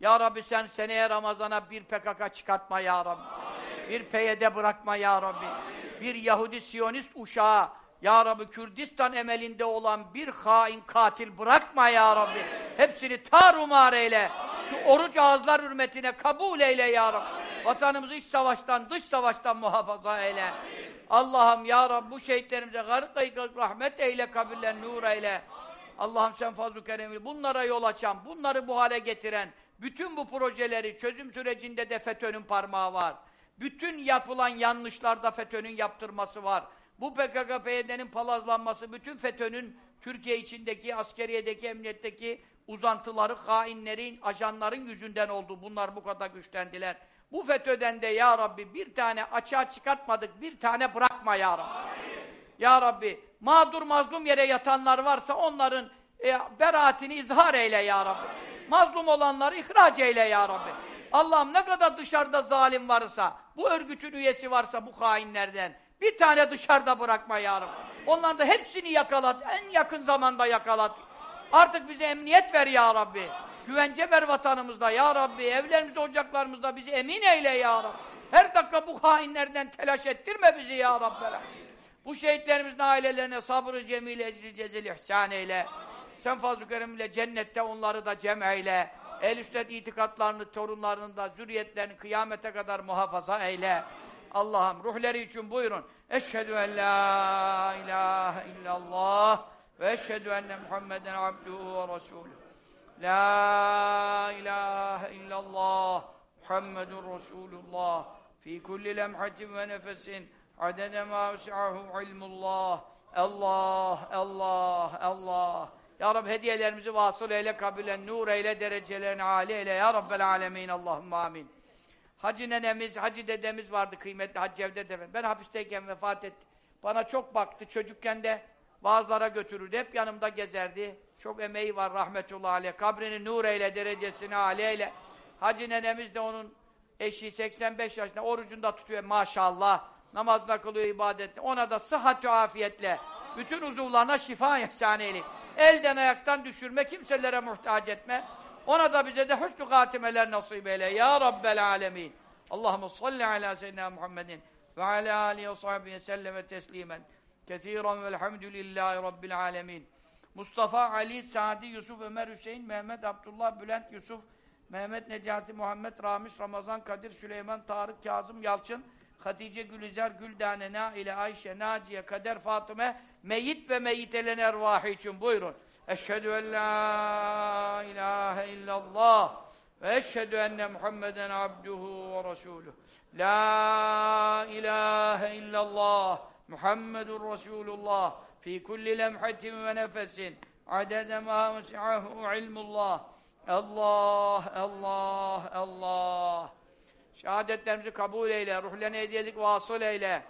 Ya Rabbi sen seneye Ramazan'a bir PKK çıkartma ya Rabbi. Amin. Bir PYD bırakma ya Rabbi. Amin. Bir Yahudi Siyonist uşağı, ya Rabbi Kürdistan emelinde olan bir hain katil bırakma ya Rabbi. Amin. Hepsini tarumar eyle. Amin. Şu oruç ağızlar hürmetine kabul eyle ya Rabbi. Amin. Vatanımızı iç savaştan, dış savaştan muhafaza eyle. Allah'ım ya Rabbi bu şehitlerimize garık rahmet eyle, kabirlen nur eyle. Allah'ım sen fazl-ı keremli bunlara yol açan, bunları bu hale getiren, bütün bu projeleri çözüm sürecinde de FETÖ'nün parmağı var. Bütün yapılan yanlışlarda FETÖ'nün yaptırması var. Bu PKK, PYD'nin palazlanması, bütün FETÖ'nün Türkiye içindeki, askeriyedeki, emniyetteki uzantıları, hainlerin, ajanların yüzünden oldu. Bunlar bu kadar güçlendiler. Bu FETÖ'den de ya Rabbi bir tane açığa çıkartmadık, bir tane bırakma ya Rabbi. Amin. Ya Rabbi, mağdur mazlum yere yatanlar varsa onların e, beraatini izhar eyle ya Rabbi. Amin. Mazlum olanları ihraç eyle ya Rabbi. Allah'ım ne kadar dışarıda zalim varsa, bu örgütün üyesi varsa bu hainlerden, bir tane dışarıda bırakma ya Rabbi. Onların da hepsini yakalat, en yakın zamanda yakalat. Artık bize emniyet ver ya Rabbi. Güvence ver vatanımızda ya Rabbi. Evlerimizde, ocaklarımızda bizi emin eyle ya Rabbi. Her dakika bu hainlerden telaş ettirme bizi ya Rabbi. Bu şehitlerimizin ailelerine sabrı cemil ecri cezil ihsan eyle. Sen fazl-ı keremle cennette onları da cem eyle. El üstet itikatlarını, torunlarını da, zürriyetlerini kıyamete kadar muhafaza eyle. Allah'ım ruhları için buyurun. Eşhedü en la ilahe illallah ve eşhedü enne Muhammeden abduhu ve resulü. La ilahe illallah Muhammedun Resulullah fi kulli lemhatin ve nefesin adede ma vesi'ahu ilmullah Allah, Allah, Allah Ya Rabbi hediyelerimizi vasıl eyle, kabilen nur eyle, derecelerini âli eyle Ya Rabbel alemin Allahümme amin Hacı nenemiz, hacı dedemiz vardı kıymetli Hacı Cevdet Efendi. Ben hapisteyken vefat etti. Bana çok baktı. Çocukken de vaazlara götürürdü. Hep yanımda gezerdi. Çok emeği var rahmetullahi aleyh. Kabrini nur eyle, derecesini âli eyle. Hacı nenemiz de onun eşi 85 yaşında orucunda tutuyor maşallah. Namazına kılıyor ibadetini. Ona da sıhhat ve afiyetle bütün uzuvlarına şifa ihsan eyle. Elden ayaktan düşürme, kimselere muhtaç etme. Ona da bize de hüsnü hatimeler nasip eyle. Ya Rabbel alemin. Allahumme salli ala seyyidina Muhammedin ve ala alihi ve sahbihi selleme teslimen. Kethiren velhamdülillahi rabbil alemin. Mustafa, Ali, Sadi, Yusuf, Ömer, Hüseyin, Mehmet, Abdullah, Bülent, Yusuf, Mehmet, Necati, Muhammed, Ramiş, Ramazan, Kadir, Süleyman, Tarık, Kazım, Yalçın, Hatice, Gülizar, Güldane, Naile, Ayşe, Naciye, Kader, Fatıme, meyit ve meyitelen ervahı için buyurun. Eşhedü en la ilahe illallah ve eşhedü enne Muhammeden abduhu ve resuluh. La ilahe illallah Muhammedun Resulullah fi kulli lemhatin ve nefesin adede ma vesi'ahu ilmullah. Allah, Allah, Allah. Şehadetlerimizi kabul eyle, ruhlarına hediyelik vasıl eyle.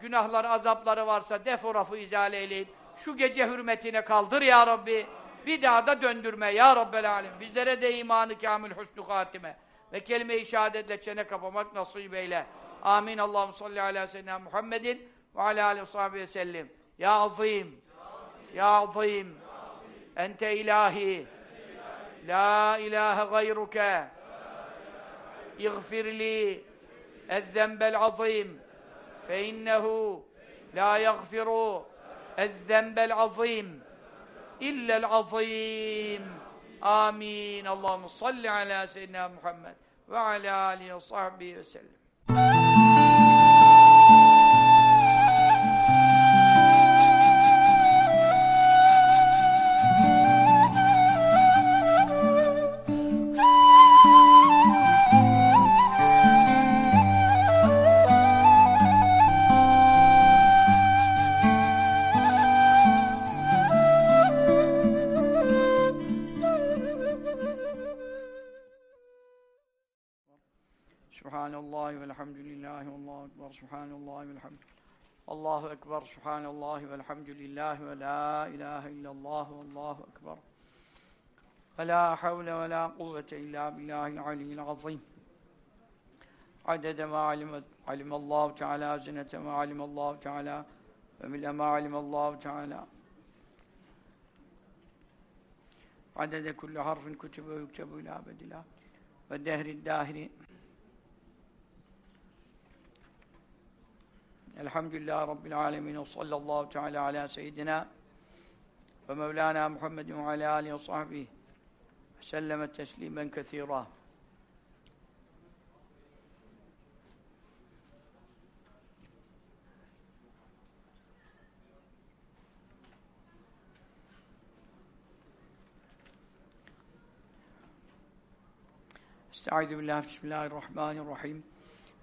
Günahları, azapları varsa deforafı izale eyleyip şu gece hürmetine kaldır ya Rabbi. Bir daha da döndürme ya Rabbel Alem. Bizlere de imanı kamil husnü hatime ve kelime-i şehadetle çene kapamak nasip eyle. Amin. Allahu salli ala seyyidina Muhammedin ve ala aleyhi ve sahbihi sellem. Ya azim. Ya azim. Ente ilahi. La ilahe gayruke. اغفر لي الذنب العظيم فإنه لا يغفر الذنب العظيم إلا العظيم. آمين. اللهم صل على سيدنا محمد وعلى آله وصحبه وسلم. Ekber. Subhanallah ve. Allahu ekber. Subhanallah ve elhamdülillah ve la ilahe illallah ve Allahu ekber. Ve la havle ve la kuvvete illa billahil aliyyil azim. Adede ma alimet alimallahu teala zinete ma alimallahu teala ve mille ma alimallahu teala. Adede kulli harfin kütübü ve yüktebu ila bedila ve dehri dahiri الحمد لله رب العالمين وصلى الله تعالى على سيدنا ومولانا محمد وعلى آله وصحبه وسلم تسليما كثيرا. أستعيذ بالله بسم الله الرحمن الرحيم.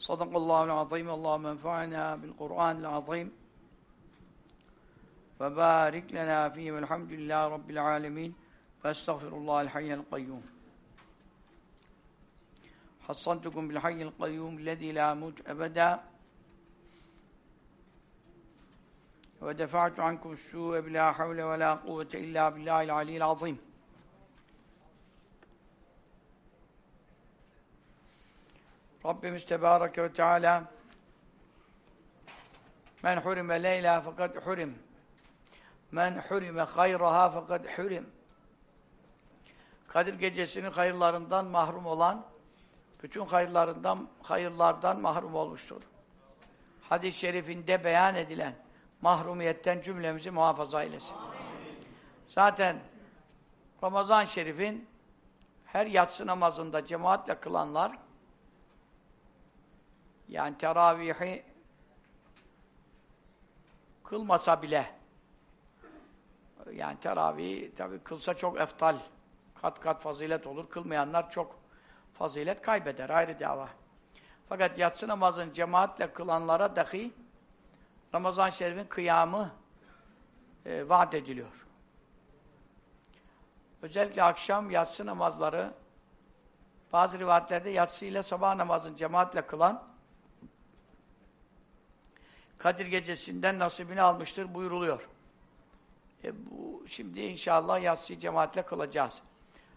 صدق الله العظيم. اللهم انفعنا بالقرآن العظيم. وبارك لنا فيه والحمد لله رب العالمين. فاستغفر الله الحي القيوم. حصنتكم بالحي القيوم الذي لا موت أبدا. ودفعت عنكم السوء بلا حول ولا قوة إلا بالله العلي العظيم. Rabbimiz Tebareke ve Teala Men hurime leyla fakat hurim Men hurime hayraha fakat hurim Kadir gecesinin hayırlarından mahrum olan bütün hayırlarından hayırlardan mahrum olmuştur. Hadis-i şerifinde beyan edilen mahrumiyetten cümlemizi muhafaza eylesin. Zaten Ramazan şerifin her yatsı namazında cemaatle kılanlar yani teravihi kılmasa bile yani teravih tabi kılsa çok eftal kat kat fazilet olur. Kılmayanlar çok fazilet kaybeder. Ayrı dava. Fakat yatsı namazını cemaatle kılanlara dahi Ramazan-ı Şerif'in kıyamı e, vaat ediliyor. Özellikle akşam yatsı namazları bazı rivayetlerde yatsı ile sabah namazını cemaatle kılan Kadir gecesinden nasibini almıştır buyuruluyor. E bu şimdi inşallah yatsı cemaatle kılacağız.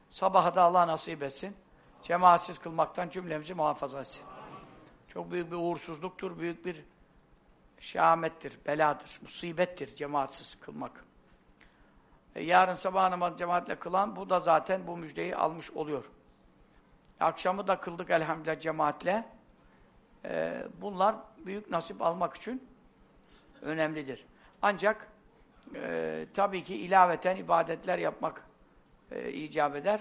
Sabaha da Allah nasip etsin. Cemaatsiz kılmaktan cümlemizi muhafaza etsin. Çok büyük bir uğursuzluktur, büyük bir şahamettir, beladır, musibettir cemaatsiz kılmak. E yarın sabah namazı cemaatle kılan, bu da zaten bu müjdeyi almış oluyor. Akşamı da kıldık elhamdülillah cemaatle. E, bunlar büyük nasip almak için önemlidir. Ancak e, tabii ki ilaveten ibadetler yapmak e, icap eder.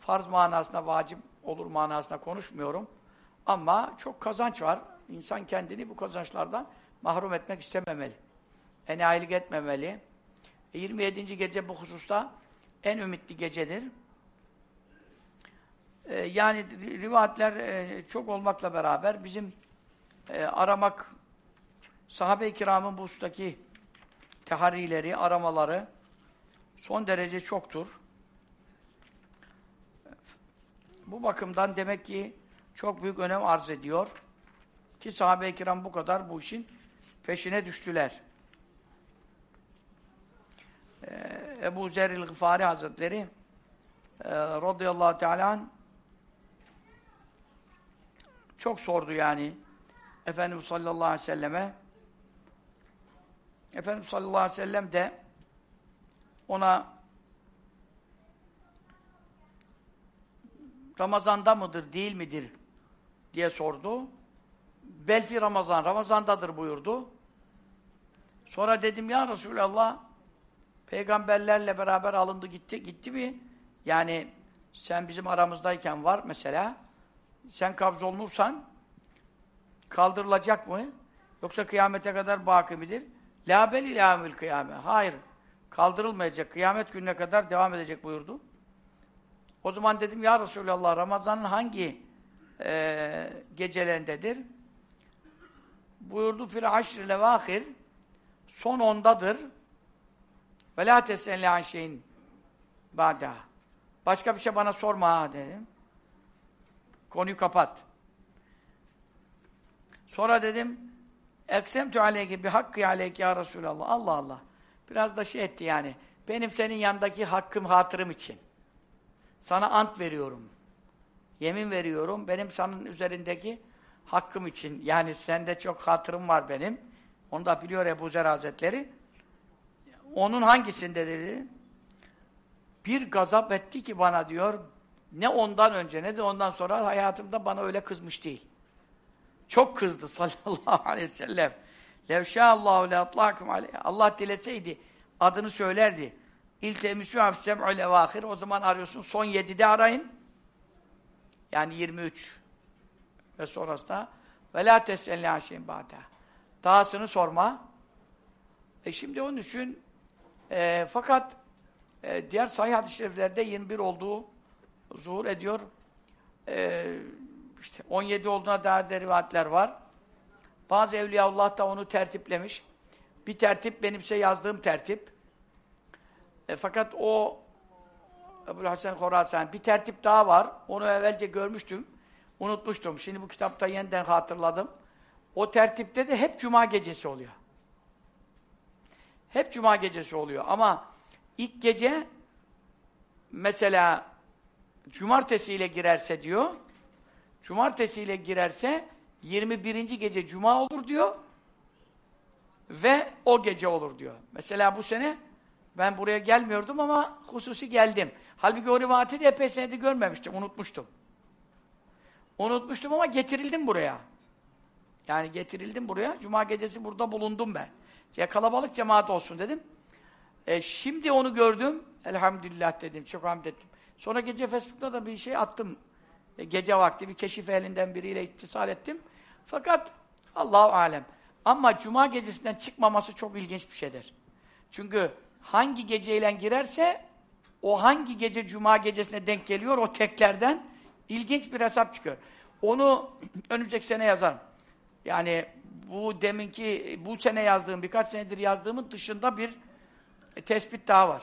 Farz manasında vacip olur manasında konuşmuyorum. Ama çok kazanç var. İnsan kendini bu kazançlardan mahrum etmek istememeli. Enayilik etmemeli. 27. E, gece bu hususta en ümitli gecedir. Ee, yani rivayetler e, çok olmakla beraber bizim e, aramak sahabe-i kiramın bu husustaki teharileri, aramaları son derece çoktur. Bu bakımdan demek ki çok büyük önem arz ediyor. Ki sahabe-i kiram bu kadar bu işin peşine düştüler. Ee, Ebu Zerril Gıfari Hazretleri e, radıyallahu teala çok sordu yani Efendimiz sallallahu aleyhi ve selleme Efendimiz sallallahu aleyhi ve sellem de ona Ramazanda mıdır, değil midir diye sordu. Belfi Ramazan, Ramazandadır buyurdu. Sonra dedim ya Resulallah peygamberlerle beraber alındı gitti. Gitti mi? Yani sen bizim aramızdayken var mesela. Sen kabz olunursan kaldırılacak mı? Yoksa kıyamete kadar baki midir? La bel ilâmül kıyame. Hayır. Kaldırılmayacak. Kıyamet gününe kadar devam edecek buyurdu. O zaman dedim ya Resulallah Ramazan'ın hangi e, gecelerindedir? Buyurdu fil aşr levâhir son ondadır. Ve lâ teselli an şeyin ba'da. Başka bir şey bana sorma ha dedim. Konuyu kapat. Sonra dedim eksemtu aleyke bir hakkı aleyke ya Resulallah. Allah Allah. Biraz da şey etti yani. Benim senin yanındaki hakkım, hatırım için. Sana ant veriyorum. Yemin veriyorum. Benim senin üzerindeki hakkım için. Yani sende çok hatırım var benim. Onu da biliyor Ebu Zer Hazretleri. Onun hangisinde dedi? Bir gazap etti ki bana diyor, ne ondan önce ne de ondan sonra hayatımda bana öyle kızmış değil. Çok kızdı <laughs> sallallahu aleyhi ve sellem. Levşâallâhu leatlâkum aleyh. Allah dileseydi adını söylerdi. İltemisü hafsem'u levâhir. O zaman arıyorsun. Son yedide arayın. Yani 23. Ve sonrasında ve lâ tesellâ aşeyn bâdâ. Dahasını sorma. E şimdi onun için e, fakat e, diğer sahih hadis-i şeriflerde 21 olduğu zuhur ediyor. E, işte 17 olduğuna dair de var. Bazı Evliyaullah da onu tertiplemiş. Bir tertip benimse yazdığım tertip. E, fakat o Ebu Hasan Horasan bir tertip daha var. Onu evvelce görmüştüm. Unutmuştum. Şimdi bu kitapta yeniden hatırladım. O tertipte de hep cuma gecesi oluyor. Hep cuma gecesi oluyor. Ama ilk gece mesela cumartesiyle girerse diyor, cumartesiyle girerse 21. gece cuma olur diyor ve o gece olur diyor. Mesela bu sene ben buraya gelmiyordum ama hususi geldim. Halbuki o rivayeti de epey senedi görmemiştim, unutmuştum. Unutmuştum ama getirildim buraya. Yani getirildim buraya. Cuma gecesi burada bulundum ben. Ya kalabalık cemaat olsun dedim. E, şimdi onu gördüm. Elhamdülillah dedim. Çok hamd ettim. Sonra gece Facebook'ta da bir şey attım. E, gece vakti bir keşif elinden biriyle ittisal ettim. Fakat Allahu alem. Ama cuma gecesinden çıkmaması çok ilginç bir şeydir. Çünkü hangi geceyle girerse o hangi gece cuma gecesine denk geliyor o teklerden ilginç bir hesap çıkıyor. Onu <clears throat> önümüzdeki sene yazarım. Yani bu deminki bu sene yazdığım birkaç senedir yazdığımın dışında bir tespit daha var.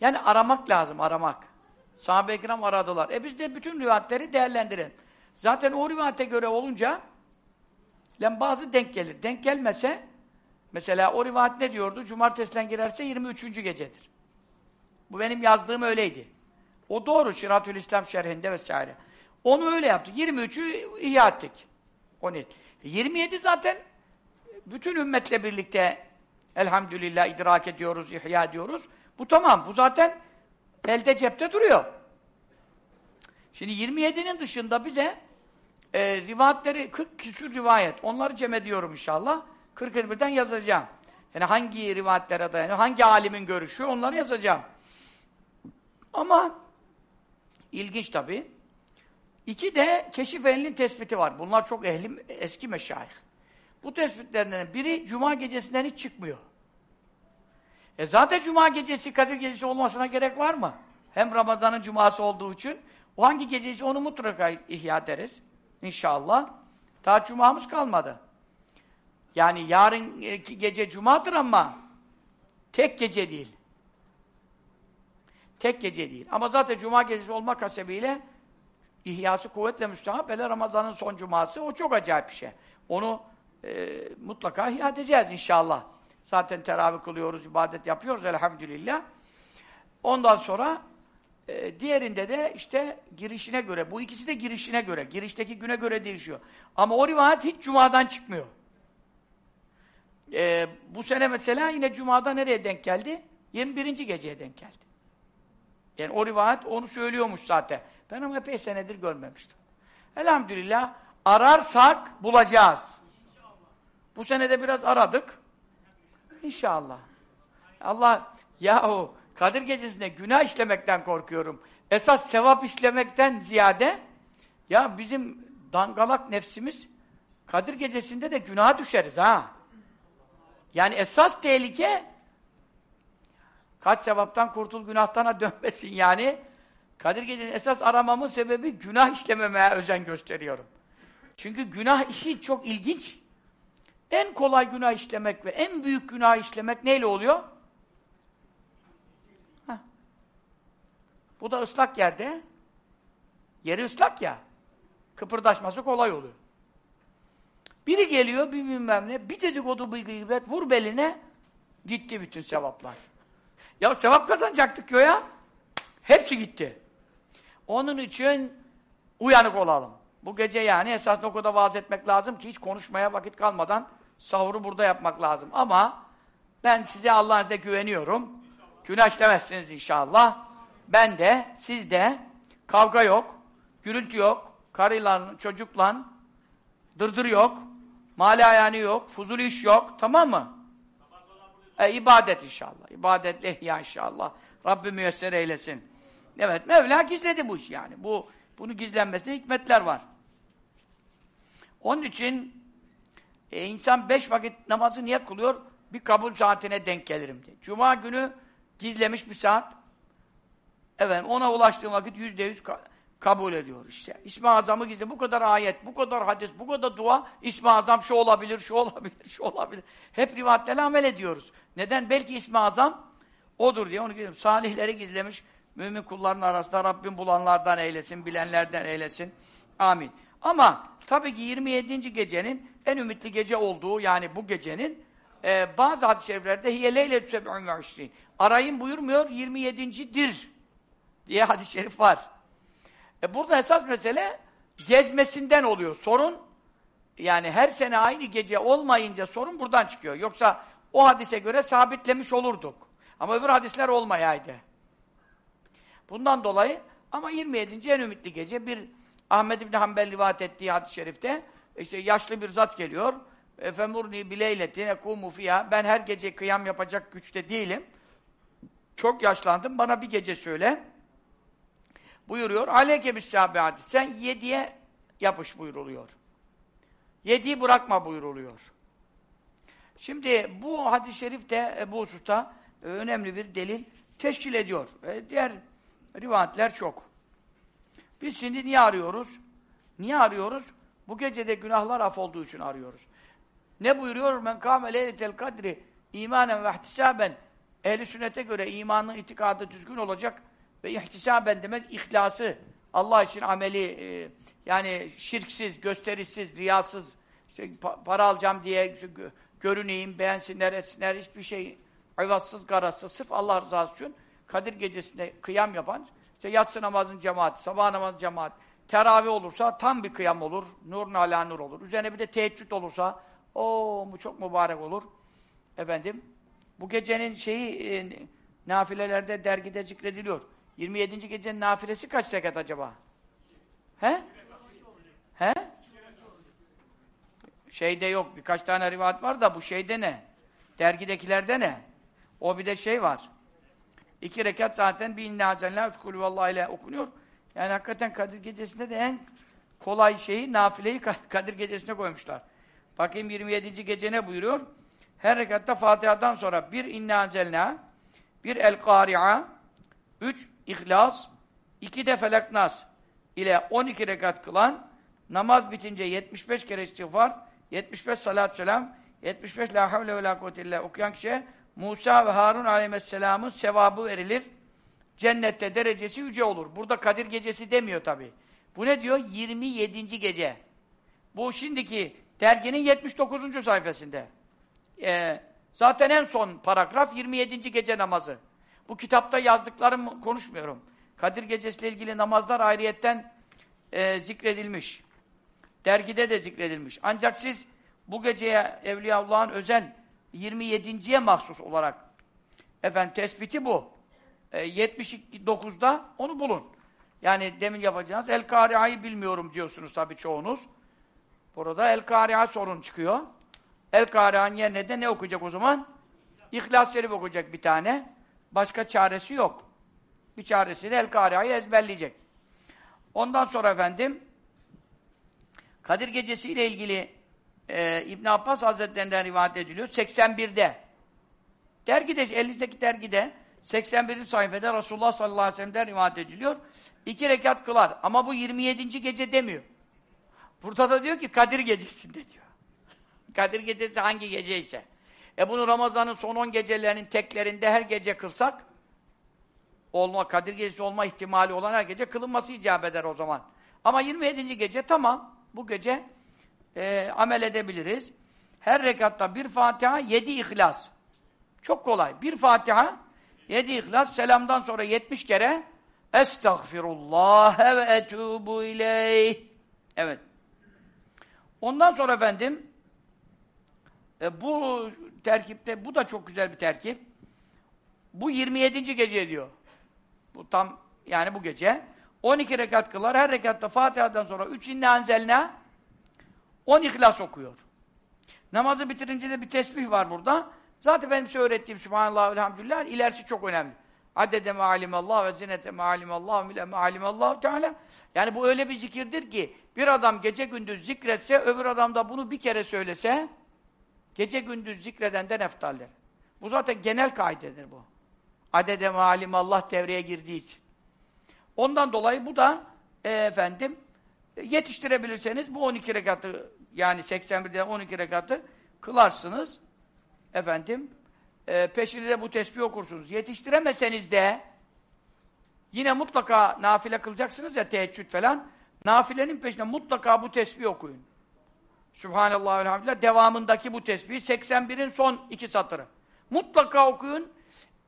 Yani aramak lazım, aramak. Sahabe-i kiram aradılar. E biz de bütün rivayetleri değerlendirelim. Zaten o rivayete göre olunca lan bazı denk gelir. Denk gelmese mesela o rivayet ne diyordu? Cumartesiden girerse 23. gecedir. Bu benim yazdığım öyleydi. O doğru Şiratül İslam şerhinde vesaire. Onu öyle yaptık. 23'ü ihya ettik. O net. 27 zaten bütün ümmetle birlikte elhamdülillah idrak ediyoruz, ihya ediyoruz. Bu tamam. Bu zaten elde cepte duruyor. Şimdi 27'nin dışında bize e, rivayetleri 40 küsur rivayet. Onları cem ediyorum inşallah. 41'den yazacağım. Yani hangi rivayetlere dayanıyor, hangi alimin görüşü onları yazacağım. Ama ilginç tabii. İki de keşif ehlinin tespiti var. Bunlar çok ehli, eski meşayih. Bu tespitlerinden biri Cuma gecesinden hiç çıkmıyor. E zaten Cuma gecesi Kadir gecesi olmasına gerek var mı? Hem Ramazan'ın Cuması olduğu için. O hangi gecesi onu mutlaka ihya ederiz. İnşallah. Daha Cuma'mız kalmadı. Yani yarın gece Cuma'dır ama tek gece değil. Tek gece değil. Ama zaten Cuma gecesi olmak hasebiyle İhyası kuvvetle müstahap. Hele Ramazan'ın son cuması o çok acayip bir şey. Onu e, mutlaka ihya edeceğiz inşallah. Zaten teravih kılıyoruz, ibadet yapıyoruz elhamdülillah. Ondan sonra e, diğerinde de işte girişine göre, bu ikisi de girişine göre, girişteki güne göre değişiyor. Ama o rivayet hiç cumadan çıkmıyor. E, bu sene mesela yine cumada nereye denk geldi? 21. geceye denk geldi. Yani o rivayet onu söylüyormuş zaten. Ben ama epey senedir görmemiştim. Elhamdülillah ararsak bulacağız. Bu sene de biraz aradık. İnşallah. Allah yahu Kadir gecesinde günah işlemekten korkuyorum. Esas sevap işlemekten ziyade ya bizim dangalak nefsimiz Kadir gecesinde de günaha düşeriz ha. Yani esas tehlike kaç sevaptan kurtul günahtana dönmesin yani. Kadir Gecesi esas aramamın sebebi günah işlememeye özen gösteriyorum. Çünkü günah işi çok ilginç. En kolay günah işlemek ve en büyük günah işlemek neyle oluyor? Heh. Bu da ıslak yerde. Yeri ıslak ya. Kıpırdaşması kolay oluyor. Biri geliyor, bir bilmem ne, bir dedikodu, bir gıybet, vur beline, gitti bütün sevaplar. Ya sevap kazanacaktık ya. Hepsi gitti. Onun için uyanık olalım. Bu gece yani esasında o kadar vaaz etmek lazım ki hiç konuşmaya vakit kalmadan sahuru burada yapmak lazım. Ama ben size Allah'ın izniyle güveniyorum. İnşallah. Günah işlemezsiniz inşallah. Ben de, siz de kavga yok, gürültü yok, karıyla, çocukla dırdır yok, mali ayağını yok, fuzul iş yok. Tamam mı? E, ibadet inşallah. İbadetle ihya inşallah. Rabbim müyesser eylesin. Evet, Mevla gizledi bu iş yani. Bu bunu gizlenmesine hikmetler var. Onun için e, insan beş vakit namazı niye kılıyor? Bir kabul saatine denk gelirim diye. Cuma günü gizlemiş bir saat. Evet, ona ulaştığım vakit yüzde yüz kabul ediyor işte. İsmi Azam'ı gizle. Bu kadar ayet, bu kadar hadis, bu kadar dua, İsmi Azam şu olabilir, şu olabilir, şu olabilir. Hep rivayetlerle amel ediyoruz. Neden? Belki İsmi Azam odur diye onu gizlemiş. Salihleri gizlemiş. Mümin kulların arasında Rabbim bulanlardan eylesin, bilenlerden eylesin. Amin. Ama tabii ki 27. gecenin en ümitli gece olduğu yani bu gecenin e, bazı hadis-i şeriflerde hiye leyle tüseb'ün ve Arayın buyurmuyor 27.dir diye hadis-i şerif var. E burada esas mesele gezmesinden oluyor. Sorun yani her sene aynı gece olmayınca sorun buradan çıkıyor. Yoksa o hadise göre sabitlemiş olurduk. Ama öbür hadisler olmayaydı. Bundan dolayı ama 27. en ümitli gece bir Ahmed İbni Hanbel rivayet ettiği hadis-i şerifte işte yaşlı bir zat geliyor. Efemurni bileyletin ekumu fiyâ. Ben her gece kıyam yapacak güçte değilim. Çok yaşlandım. Bana bir gece söyle. Buyuruyor. Aleyke bis. Sen yediye yapış buyuruluyor. Yediği bırakma buyuruluyor. Şimdi bu hadis-i şerif de e, bu hususta e, önemli bir delil teşkil ediyor. E, diğer rivayetler çok. Biz şimdi niye arıyoruz? Niye arıyoruz? Bu gecede günahlar af olduğu için arıyoruz. Ne buyuruyor? Men kâme leyletel kadri imanen ve ihtisaben ehli sünnete göre imanın itikadı düzgün olacak ve ihtisaben demek ihlası Allah için ameli e, yani şirksiz, gösterişsiz, riyasız işte pa para alacağım diye görüneyim, beğensinler, etsinler hiçbir şey ayvazsız, garazsız, sırf Allah rızası için Kadir gecesinde kıyam yapan işte yatsı namazın cemaati, sabah namazın cemaati teravih olursa tam bir kıyam olur. Nur ala nur olur. Üzerine bir de teheccüd olursa o bu çok mübarek olur. Efendim bu gecenin şeyi e, nafilelerde dergide zikrediliyor. 27. gecenin nafilesi kaç rekat acaba? He? He? Şeyde yok. Birkaç tane rivayet var da bu şeyde ne? Dergidekilerde ne? O bir de şey var. İki rekat zaten bir inna hazenlâ üç kulü vallahi ile okunuyor. Yani hakikaten Kadir Gecesi'nde de en kolay şeyi, nafileyi <laughs> Kadir Gecesi'ne koymuşlar. Bakayım 27. gece ne buyuruyor? Her rekatta Fatiha'dan sonra bir inna hazenlâ, bir el-kâri'a, üç ihlas, iki de felaknas ile 12 rekat kılan, namaz bitince 75 kere istiğfar, 75 salat selam, 75 la havle ve la kuvvete okuyan kişiye Musa ve Harun aleyhisselamın sevabı verilir. Cennette derecesi yüce olur. Burada Kadir gecesi demiyor tabi. Bu ne diyor? 27. gece. Bu şimdiki derginin 79. sayfasında. Ee, zaten en son paragraf 27. gece namazı. Bu kitapta yazdıklarım konuşmuyorum. Kadir gecesiyle ilgili namazlar ayrıyetten e, zikredilmiş. Dergide de zikredilmiş. Ancak siz bu geceye Evliyaullah'ın özel 27.ye mahsus olarak efendim tespiti bu. E, 79'da onu bulun. Yani demin yapacağınız El-Kari'a'yı bilmiyorum diyorsunuz tabii çoğunuz. Burada El-Kari'a sorun çıkıyor. El-Kari'a'nın yerine de ne okuyacak o zaman? İhlas Şerif okuyacak bir tane. Başka çaresi yok. Bir çaresiyle El-Kari'a'yı ezberleyecek. Ondan sonra efendim Kadir Gecesi ile ilgili e, İbn Abbas Hazretlerinden rivayet ediliyor. 81'de. Dergide, elinizdeki dergide 81. sayfada Resulullah sallallahu aleyhi ve sellem'den rivayet ediliyor. İki rekat kılar. Ama bu 27. gece demiyor. Burada da diyor ki Kadir Gecesi'nde diyor. <laughs> Kadir Gecesi hangi gece ise. E bunu Ramazan'ın son 10 gecelerinin teklerinde her gece kılsak olma, Kadir Gecesi olma ihtimali olan her gece kılınması icap eder o zaman. Ama 27. gece tamam. Bu gece e, amel edebiliriz. Her rekatta bir Fatiha, yedi ihlas. Çok kolay. Bir Fatiha, yedi ihlas, selamdan sonra 70 kere Estağfirullah ve etubu ileyh. Evet. Ondan sonra efendim e, bu terkipte, bu da çok güzel bir terkip. Bu 27. gece diyor. Bu tam yani bu gece. 12 rekat kılar. Her rekatta Fatiha'dan sonra 3 inne anzelna 10 ihlas okuyor. Namazı bitirince de bir tesbih var burada. Zaten benim size öğrettiğim Subhanallah elhamdülillah ilerisi çok önemli. Adede me'alimallah ve zinete me'alimallah mile me'alimallah Teala. Yani bu öyle bir zikirdir ki bir adam gece gündüz zikretse öbür adam da bunu bir kere söylese gece gündüz zikredenden eftaldir. Bu zaten genel kaidedir bu. Adede me'alimallah devreye girdiği için. Ondan dolayı bu da e, efendim yetiştirebilirseniz bu 12 rekatı yani 81'de 12 rekatı kılarsınız. Efendim e, peşinde de bu tesbih okursunuz. Yetiştiremeseniz de yine mutlaka nafile kılacaksınız ya teheccüd falan. Nafilenin peşinde mutlaka bu tesbih okuyun. Subhanallah elhamdülillah devamındaki bu tesbih 81'in son iki satırı. Mutlaka okuyun.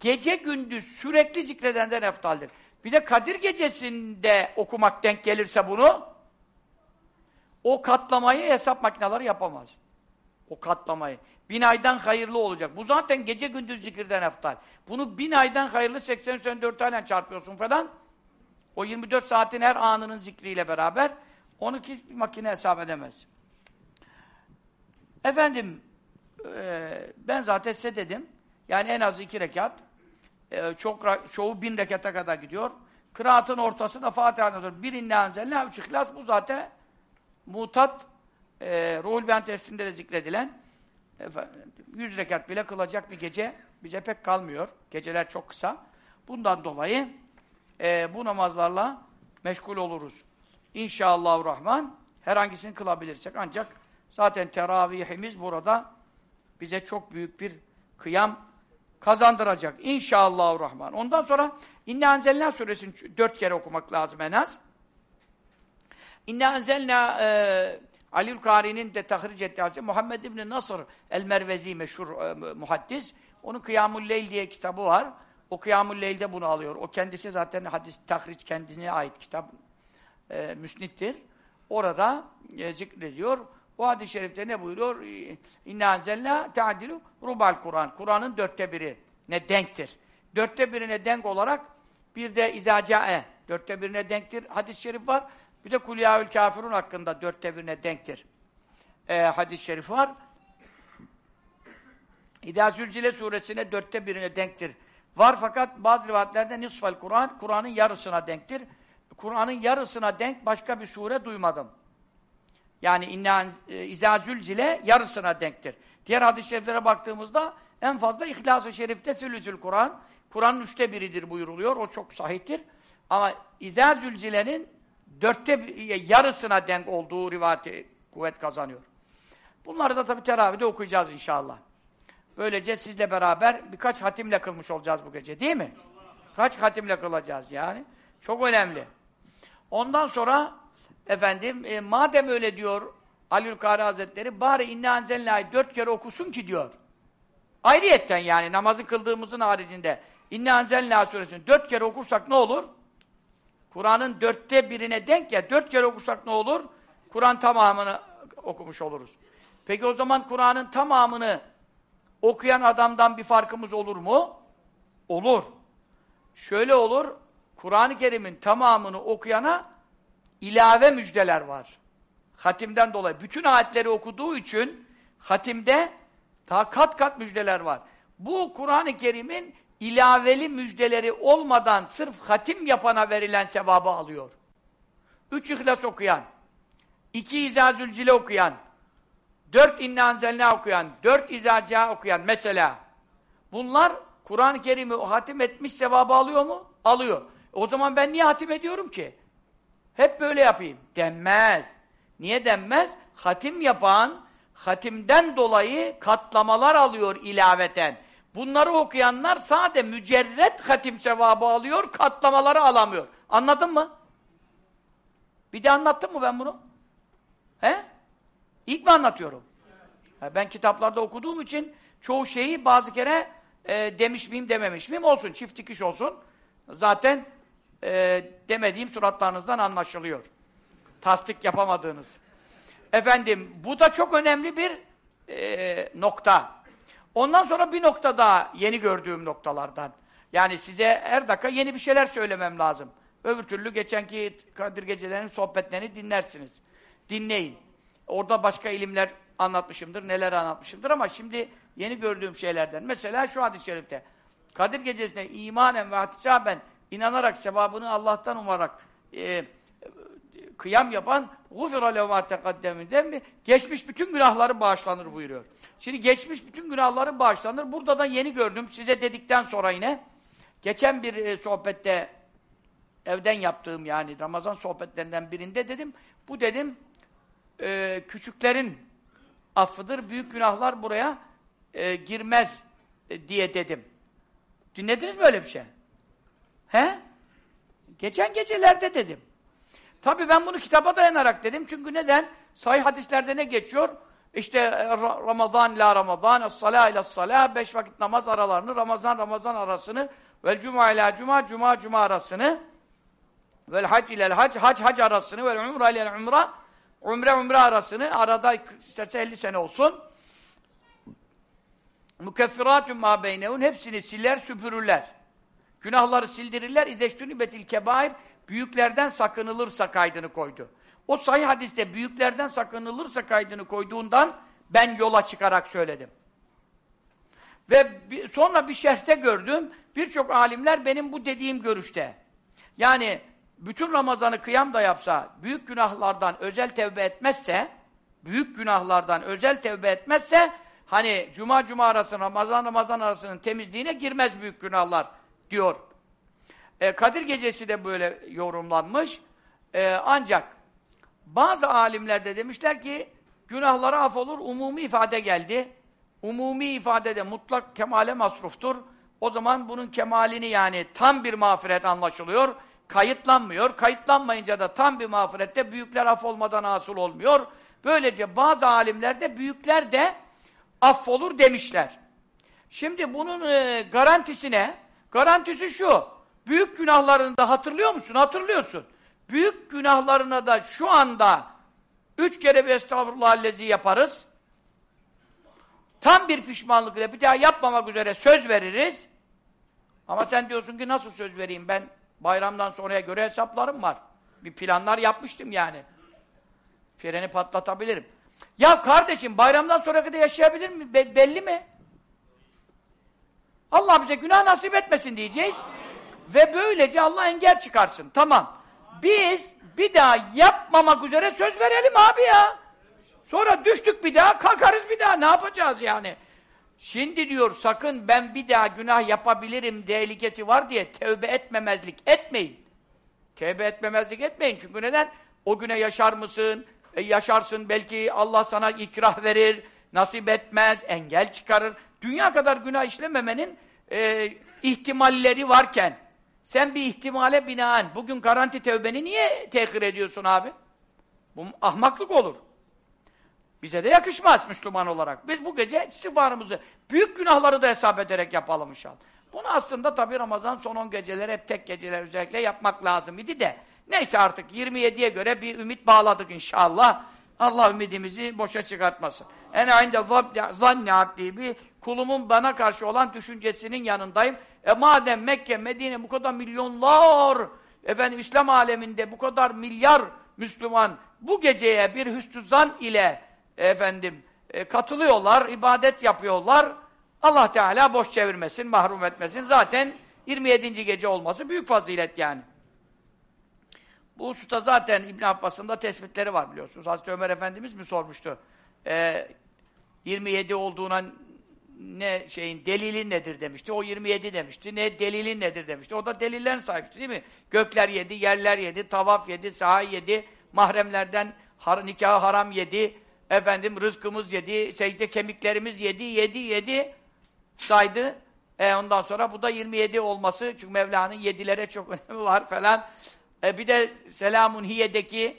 Gece gündüz sürekli zikredenden eftaldir. Bir de Kadir gecesinde okumak denk gelirse bunu o katlamayı hesap makineleri yapamaz. O katlamayı. Bin aydan hayırlı olacak. Bu zaten gece gündüz zikirden eftal. Bunu bin aydan hayırlı 80-84 ayla çarpıyorsun falan. O 24 saatin her anının zikriyle beraber onu ki makine hesap edemez. Efendim e, ben zaten size dedim. Yani en az iki rekat. E, çok çoğu bin rekata kadar gidiyor. Kıraatın ortası da Fatiha'dan sonra bir inne anzelne üç ihlas bu zaten mutat e, Ruhul Beyan tefsirinde de zikredilen efendim, 100 rekat bile kılacak bir gece bize pek kalmıyor. Geceler çok kısa. Bundan dolayı e, bu namazlarla meşgul oluruz. İnşallah Rahman herhangisini kılabilirsek ancak zaten teravihimiz burada bize çok büyük bir kıyam kazandıracak. İnşallah Rahman. Ondan sonra İnne Anzelna suresini dört kere okumak lazım en az. İnne Anzelna e, Aliül Kari'nin de tahric ettiği Muhammed İbni Nasr el-Mervezi meşhur e, muhaddis. Onun Kıyamul Leyl diye kitabı var. O Kıyamul Leyl'de bunu alıyor. O kendisi zaten hadis tahric kendine ait kitap. E, müsnittir. Orada e, zikrediyor. O hadis-i şerifte ne buyuruyor? İnna anzelna teadilu rubal Kur'an. Kur'an'ın dörtte biri ne denktir. Dörtte birine denk olarak bir de izacae dörtte birine denktir. Hadis-i şerif var. Bir de Kulyâül Kafirun hakkında dörtte birine denktir. Ee, hadis-i şerif var. İdâ Zülcile suresine dörtte birine denktir. Var fakat bazı rivayetlerde nisfal Kur'an, Kur'an'ın yarısına denktir. Kur'an'ın yarısına denk başka bir sure duymadım. Yani inna e, yarısına denktir. Diğer hadis-i şeriflere baktığımızda en fazla İhlas-ı Şerif'te sülüsül Kur'an. Kur'an'ın üçte biridir buyuruluyor. O çok sahihtir. Ama izâ zülzilenin dörtte yarısına denk olduğu rivayeti kuvvet kazanıyor. Bunları da tabi teravide okuyacağız inşallah. Böylece sizle beraber birkaç hatimle kılmış olacağız bu gece değil mi? Kaç hatimle kılacağız yani? Çok önemli. Ondan sonra efendim e, madem öyle diyor Aliül Kari Hazretleri bari inne anzelnâ'yı dört kere okusun ki diyor. Ayrıyetten yani namazı kıldığımızın haricinde inne anzelnâ suresini dört kere okursak ne olur? Kur'an'ın dörtte birine denk ya, dört kere okursak ne olur? Kur'an tamamını okumuş oluruz. Peki o zaman Kur'an'ın tamamını okuyan adamdan bir farkımız olur mu? Olur. Şöyle olur, Kur'an-ı Kerim'in tamamını okuyana ilave müjdeler var. Hatimden dolayı. Bütün ayetleri okuduğu için hatimde daha kat kat müjdeler var. Bu Kur'an-ı Kerim'in ilaveli müjdeleri olmadan sırf hatim yapana verilen sevabı alıyor. Üç İhlas okuyan, iki İzazülcile okuyan, dört Anzelna okuyan, dört İzaca okuyan mesela bunlar Kur'an-ı Kerim'i hatim etmiş sevabı alıyor mu? Alıyor. O zaman ben niye hatim ediyorum ki? Hep böyle yapayım. Denmez. Niye denmez? Hatim yapan, hatimden dolayı katlamalar alıyor ilaveten. Bunları okuyanlar sade mücerret hatim sevabı alıyor, katlamaları alamıyor. Anladın mı? Bir de anlattım mı ben bunu? He? İlk mi anlatıyorum? ben kitaplarda okuduğum için çoğu şeyi bazı kere e, demiş miyim dememiş miyim olsun, çift dikiş olsun. Zaten e, demediğim suratlarınızdan anlaşılıyor. Tasdik yapamadığınız. Efendim, bu da çok önemli bir e, nokta. Ondan sonra bir nokta daha, yeni gördüğüm noktalardan. Yani size her dakika yeni bir şeyler söylemem lazım. Öbür türlü geçenki Kadir Gecelerinin sohbetlerini dinlersiniz. Dinleyin. Orada başka ilimler anlatmışımdır, neler anlatmışımdır ama şimdi yeni gördüğüm şeylerden. Mesela şu hadis-i şerifte. Kadir Gecesi'ne imanen ve hatisaben inanarak, sevabını Allah'tan umarak e, kıyam yapan gufira levma tekaddeminden mi? Geçmiş bütün günahları bağışlanır buyuruyor. Şimdi geçmiş bütün günahları bağışlanır. Burada da yeni gördüm. Size dedikten sonra yine geçen bir e, sohbette evden yaptığım yani Ramazan sohbetlerinden birinde dedim. Bu dedim e, küçüklerin affıdır. Büyük günahlar buraya e, girmez e, diye dedim. Dinlediniz mi öyle bir şey? He? Geçen gecelerde dedim. Tabii ben bunu kitaba dayanarak dedim. Çünkü neden? Sahih hadislerde ne geçiyor? İşte e, Ramazan la Ramazan, es-salâ ile salâ, beş vakit namaz aralarını, Ramazan Ramazan arasını, vel cuma ile cuma, cuma cuma arasını, vel hac ile hac, hac hac arasını, vel umra ile umra, umre umre arasını, arada isterse 50 sene olsun, mukeffiratun ma beynehun, hepsini siler, süpürürler. Günahları sildirirler, ideştünübetil kebair, büyüklerden sakınılırsa kaydını koydu. O sahih hadiste büyüklerden sakınılırsa kaydını koyduğundan ben yola çıkarak söyledim. Ve sonra bir şerhte gördüm, birçok alimler benim bu dediğim görüşte. Yani bütün Ramazan'ı kıyam da yapsa, büyük günahlardan özel tevbe etmezse, büyük günahlardan özel tevbe etmezse hani cuma cuma arası Ramazan Ramazan arasının temizliğine girmez büyük günahlar diyor. E, Kadir gecesi de böyle yorumlanmış. E, ancak bazı alimler de demişler ki günahları af olur, umumi ifade geldi. Umumi ifade de mutlak kemale masruftur. O zaman bunun kemalini yani tam bir mağfiret anlaşılıyor. Kayıtlanmıyor. Kayıtlanmayınca da tam bir mağfirette büyükler af olmadan asıl olmuyor. Böylece bazı alimler de büyükler de affolur demişler. Şimdi bunun e, garantisine, garantisi şu. Büyük günahlarını da hatırlıyor musun? Hatırlıyorsun. Büyük günahlarına da şu anda üç kere bir estağfurullahallezi yaparız. Tam bir pişmanlık ile bir daha yapmamak üzere söz veririz. Ama sen diyorsun ki nasıl söz vereyim ben bayramdan sonraya göre hesaplarım var. Bir planlar yapmıştım yani. Freni patlatabilirim. Ya kardeşim bayramdan sonra kadar yaşayabilir mi? Be belli mi? Allah bize günah nasip etmesin diyeceğiz. Ve böylece Allah engel çıkarsın. Tamam. Biz bir daha yapmamak üzere söz verelim abi ya. Sonra düştük bir daha, kalkarız bir daha. Ne yapacağız yani? Şimdi diyor sakın ben bir daha günah yapabilirim tehlikesi var diye tevbe etmemezlik etmeyin. Tevbe etmemezlik etmeyin. Çünkü neden? O güne yaşar mısın? E, yaşarsın belki Allah sana ikrah verir, nasip etmez, engel çıkarır. Dünya kadar günah işlememenin e, ihtimalleri varken sen bir ihtimale binaen bugün garanti tevbeni niye tehir ediyorsun abi? Bu ahmaklık olur. Bize de yakışmaz Müslüman olarak. Biz bu gece istiğfarımızı, büyük günahları da hesap ederek yapalım inşallah. Bunu aslında tabi Ramazan son 10 geceler, hep tek geceler özellikle yapmak lazım idi de. Neyse artık 27'ye göre bir ümit bağladık inşallah. Allah ümidimizi boşa çıkartmasın. En aynı zanni abdi bir kulumun bana karşı olan düşüncesinin yanındayım. E madem Mekke, Medine bu kadar milyonlar, efendim İslam aleminde bu kadar milyar Müslüman bu geceye bir hüsnü zan ile efendim e, katılıyorlar, ibadet yapıyorlar. Allah Teala boş çevirmesin, mahrum etmesin. Zaten 27. gece olması büyük fazilet yani. Bu hususta zaten İbn Abbas'ın da tespitleri var biliyorsunuz. Hazreti Ömer Efendimiz mi sormuştu? Ee, 27 olduğuna ne şeyin delilin nedir demişti. O 27 demişti. Ne delilin nedir demişti. O da delillerin sahipti değil mi? Gökler yedi, yerler yedi, tavaf yedi, saha yedi, mahremlerden har nikahı haram yedi, efendim rızkımız yedi, secde kemiklerimiz yedi, yedi, yedi saydı. E ondan sonra bu da 27 olması çünkü Mevla'nın yedilere çok <laughs> önemi var falan. E bir de selamun hiye'deki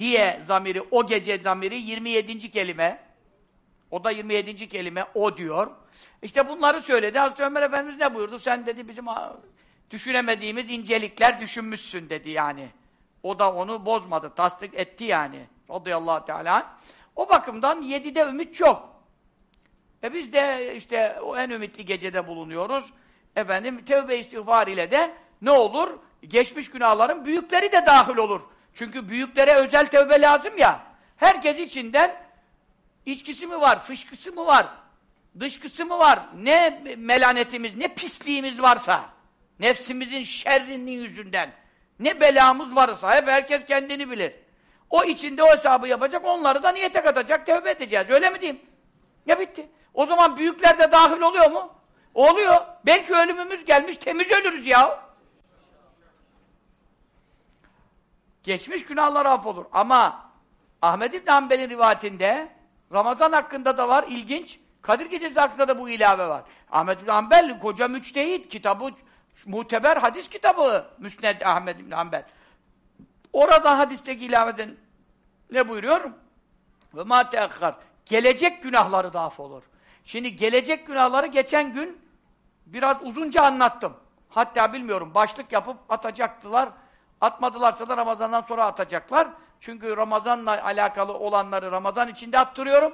hiye zamiri, o gece zamiri 27. kelime. O da 27. kelime, o diyor. İşte bunları söyledi. Hazreti Ömer Efendimiz ne buyurdu? Sen dedi bizim düşünemediğimiz incelikler düşünmüşsün dedi yani. O da onu bozmadı, tasdik etti yani. Radıyallahu teala. O bakımdan yedide ümit çok. E biz de işte o en ümitli gecede bulunuyoruz. Efendim tevbe istiğfar ile de ne olur? Geçmiş günahların büyükleri de dahil olur. Çünkü büyüklere özel tevbe lazım ya. Herkes içinden içkisi mi var, fışkısı mı var, dışkısı mı var, ne melanetimiz, ne pisliğimiz varsa, nefsimizin şerrinin yüzünden, ne belamız varsa, hep herkes kendini bilir. O içinde o hesabı yapacak, onları da niyete katacak, tevbe edeceğiz. Öyle mi diyeyim? Ya bitti. O zaman büyükler de dahil oluyor mu? Oluyor. Belki ölümümüz gelmiş, temiz ölürüz ya. Geçmiş günahlar affolur. Ama Ahmed İbn Hanbel'in rivayetinde Ramazan hakkında da var, ilginç. Kadir Gecesi hakkında da bu ilave var. Ahmed İbn Hanbel koca müçtehit, kitabı muteber hadis kitabı Müsned Ahmed İbn Hanbel. Orada hadisteki ilaveden ne buyuruyor? Ve ma teakkar. Gelecek günahları da affolur. Şimdi gelecek günahları geçen gün biraz uzunca anlattım. Hatta bilmiyorum başlık yapıp atacaktılar. Atmadılarsa da Ramazan'dan sonra atacaklar. Çünkü Ramazan'la alakalı olanları Ramazan içinde attırıyorum.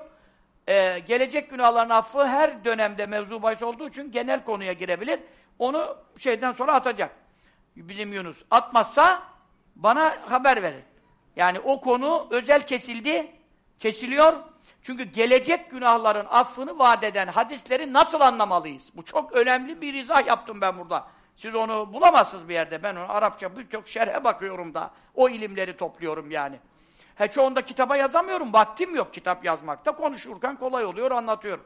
Ee, gelecek günahların affı her dönemde mevzu bahis olduğu için genel konuya girebilir. Onu şeyden sonra atacak. Bizim Yunus. Atmazsa bana haber verir. Yani o konu özel kesildi, kesiliyor. Çünkü gelecek günahların affını vaat eden hadisleri nasıl anlamalıyız? Bu çok önemli bir izah yaptım ben burada. Siz onu bulamazsınız bir yerde. Ben onu Arapça birçok şerhe bakıyorum da o ilimleri topluyorum yani. He çoğunda kitaba yazamıyorum, vaktim yok kitap yazmakta. Konuşurken kolay oluyor, anlatıyorum.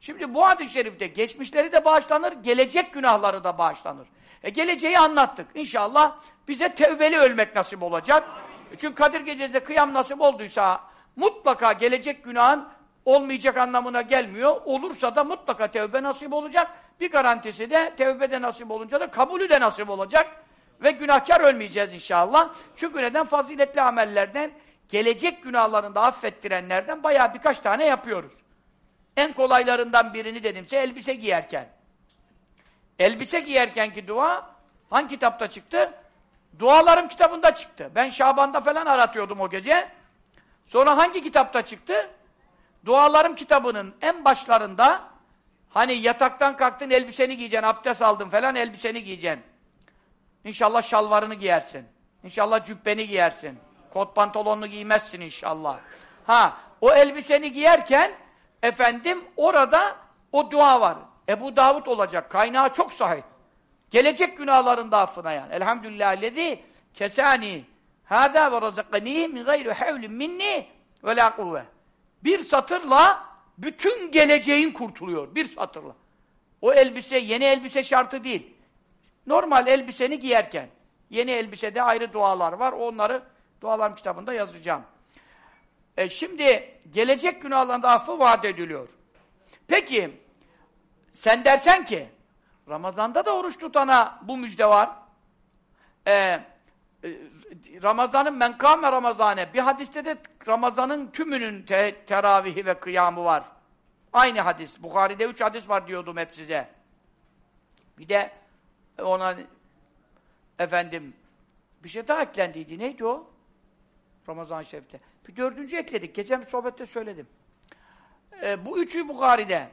Şimdi bu hadis-i şerifte geçmişleri de bağışlanır, gelecek günahları da bağışlanır. E geleceği anlattık. İnşallah bize tevbeli ölmek nasip olacak. Çünkü Kadir Gecesi'nde kıyam nasip olduysa mutlaka gelecek günahın olmayacak anlamına gelmiyor. Olursa da mutlaka tevbe nasip olacak. Bir garantisi de tevbe de nasip olunca da kabulü de nasip olacak. Ve günahkar ölmeyeceğiz inşallah. Çünkü neden? Faziletli amellerden, gelecek günahlarını da affettirenlerden bayağı birkaç tane yapıyoruz. En kolaylarından birini dedimse elbise giyerken. Elbise giyerkenki dua hangi kitapta çıktı? Dualarım kitabında çıktı. Ben Şaban'da falan aratıyordum o gece. Sonra hangi kitapta çıktı? Dualarım kitabının en başlarında hani yataktan kalktın elbiseni giyeceksin, abdest aldın falan elbiseni giyeceksin. İnşallah şalvarını giyersin. İnşallah cübbeni giyersin. Kot pantolonunu giymezsin inşallah. Ha, o elbiseni giyerken efendim orada o dua var. Ebu Davud olacak. Kaynağı çok sahih. Gelecek günahların da affına yani. Elhamdülillah lezi kesani hâdâ ve razakani min gayri havlin minni ve la kuvve. Bir satırla bütün geleceğin kurtuluyor. Bir satırla. O elbise, yeni elbise şartı değil. Normal elbiseni giyerken. Yeni elbisede ayrı dualar var. Onları dualarım kitabında yazacağım. E şimdi gelecek günahlarında affı vaat ediliyor. Peki sen dersen ki Ramazan'da da oruç tutana bu müjde var. Ee, e, Ramazan'ın menkame Ramazane. Bir hadiste de Ramazan'ın tümünün te teravihi ve kıyamı var. Aynı hadis. Bukhari'de üç hadis var diyordum hep size. Bir de ona efendim bir şey daha eklendiydi. Neydi o? Ramazan Şerif'te. Bir dördüncü ekledik. Geçen bir sohbette söyledim. Ee, bu üçü Bukhari'de.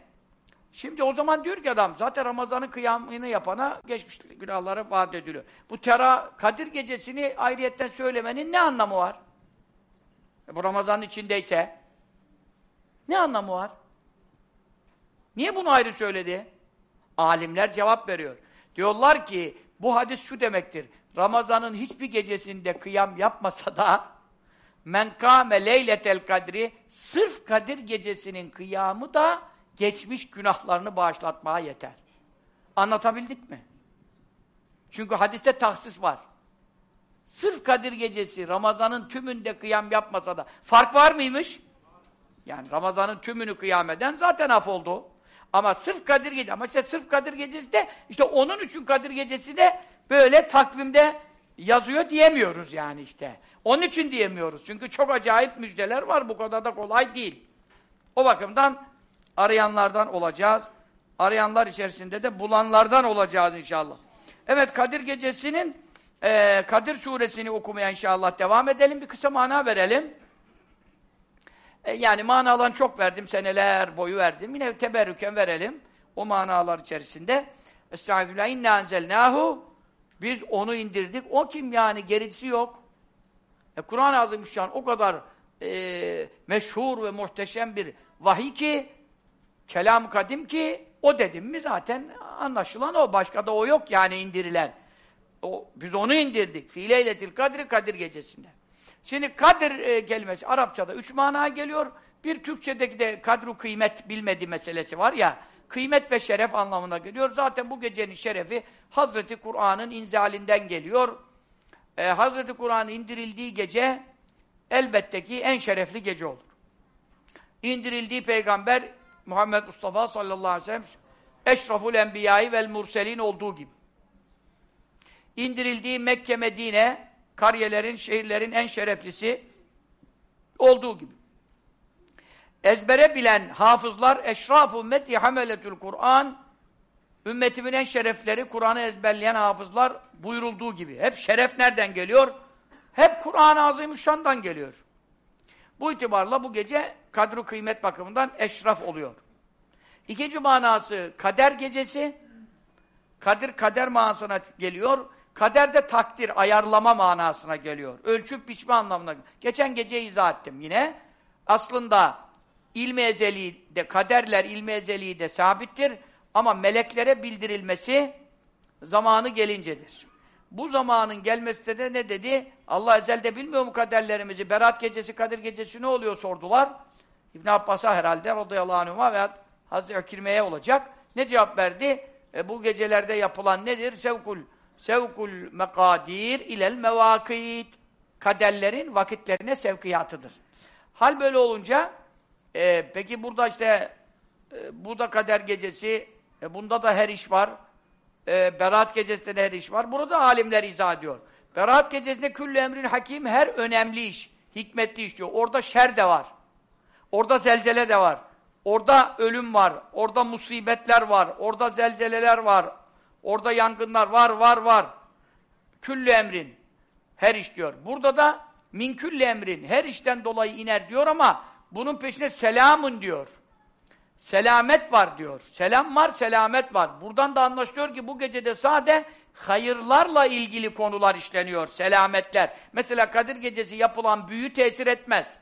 Şimdi o zaman diyor ki adam, zaten Ramazan'ın kıyamını yapana geçmiş günahları vaat ediliyor. Bu tera, Kadir gecesini ayrıyetten söylemenin ne anlamı var? E bu Ramazan'ın içindeyse ne anlamı var? Niye bunu ayrı söyledi? Alimler cevap veriyor. Diyorlar ki, bu hadis şu demektir. Ramazan'ın hiçbir gecesinde kıyam yapmasa da men kâme leyletel kadri sırf Kadir gecesinin kıyamı da geçmiş günahlarını bağışlatmaya yeter. Anlatabildik mi? Çünkü hadiste tahsis var. Sırf Kadir gecesi Ramazan'ın tümünde kıyam yapmasa da fark var mıymış? Yani Ramazan'ın tümünü kıyam eden zaten af oldu. Ama sırf Kadir gecesi, ama işte sırf Kadir gecesi de işte onun için Kadir gecesi de böyle takvimde yazıyor diyemiyoruz yani işte. Onun için diyemiyoruz. Çünkü çok acayip müjdeler var. Bu kadar da kolay değil. O bakımdan arayanlardan olacağız. Arayanlar içerisinde de bulanlardan olacağız inşallah. Evet Kadir Gecesi'nin e, Kadir Suresini okumaya inşallah devam edelim. Bir kısa mana verelim. E, yani manalarını çok verdim. Seneler boyu verdim. Yine teberrüken verelim. O manalar içerisinde. Estağfirullah. İnna enzelnahu biz onu indirdik. O kim yani? Gerisi yok. E, Kur'an-ı Azimüşşan o kadar e, meşhur ve muhteşem bir vahiy ki kelam kadim ki o dedim mi zaten anlaşılan o. Başka da o yok yani indirilen. O, biz onu indirdik. Fileyletil kadri Kadir gecesinde. Şimdi Kadir e, kelimesi Arapçada üç manaya geliyor. Bir Türkçedeki de kadru kıymet bilmedi meselesi var ya. Kıymet ve şeref anlamına geliyor. Zaten bu gecenin şerefi Hazreti Kur'an'ın inzalinden geliyor. Ee, Hazreti Kur'an indirildiği gece elbette ki en şerefli gece olur. İndirildiği peygamber Muhammed Mustafa sallallahu aleyhi ve sellem eşraful enbiyayı vel murselin olduğu gibi. İndirildiği Mekke, Medine, kariyelerin, şehirlerin en şereflisi olduğu gibi. Ezbere bilen hafızlar eşraf ümmeti hameletül Kur'an ümmetimin en şerefleri Kur'an'ı ezberleyen hafızlar buyurulduğu gibi. Hep şeref nereden geliyor? Hep Kur'an-ı Azimüşşan'dan geliyor. Bu itibarla bu gece kadru kıymet bakımından eşraf oluyor. İkinci manası kader gecesi. Kadir kader manasına geliyor. Kader de takdir, ayarlama manasına geliyor. Ölçüp biçme anlamına. Geçen gece izah ettim yine. Aslında ilmi ezeli de, kaderler ilmi ezeli de sabittir. Ama meleklere bildirilmesi zamanı gelincedir. Bu zamanın gelmesi de ne dedi? Allah ezelde bilmiyor mu kaderlerimizi? Berat gecesi, Kadir gecesi ne oluyor sordular. İbn Abbas'a herhalde radıyallahu anh'a veya Hazreti Akirme'ye olacak. Ne cevap verdi? E, bu gecelerde yapılan nedir? Sevkul sevkul mekadir ilel mevakit. Kaderlerin vakitlerine sevkiyatıdır. Hal böyle olunca e, peki burada işte e, bu da kader gecesi, e, bunda da her iş var. E, Berat gecesinde de her iş var. Burada alimler izah ediyor. Berat gecesinde küllü emrin hakim her önemli iş, hikmetli iş diyor. Orada şer de var. Orada zelzele de var. Orada ölüm var. Orada musibetler var. Orada zelzeleler var. Orada yangınlar var, var, var. Küllü emrin. Her iş diyor. Burada da min küllü emrin. Her işten dolayı iner diyor ama bunun peşine selamun diyor. Selamet var diyor. Selam var, selamet var. Buradan da anlaşılıyor ki bu gecede sade hayırlarla ilgili konular işleniyor, selametler. Mesela Kadir Gecesi yapılan büyü tesir etmez.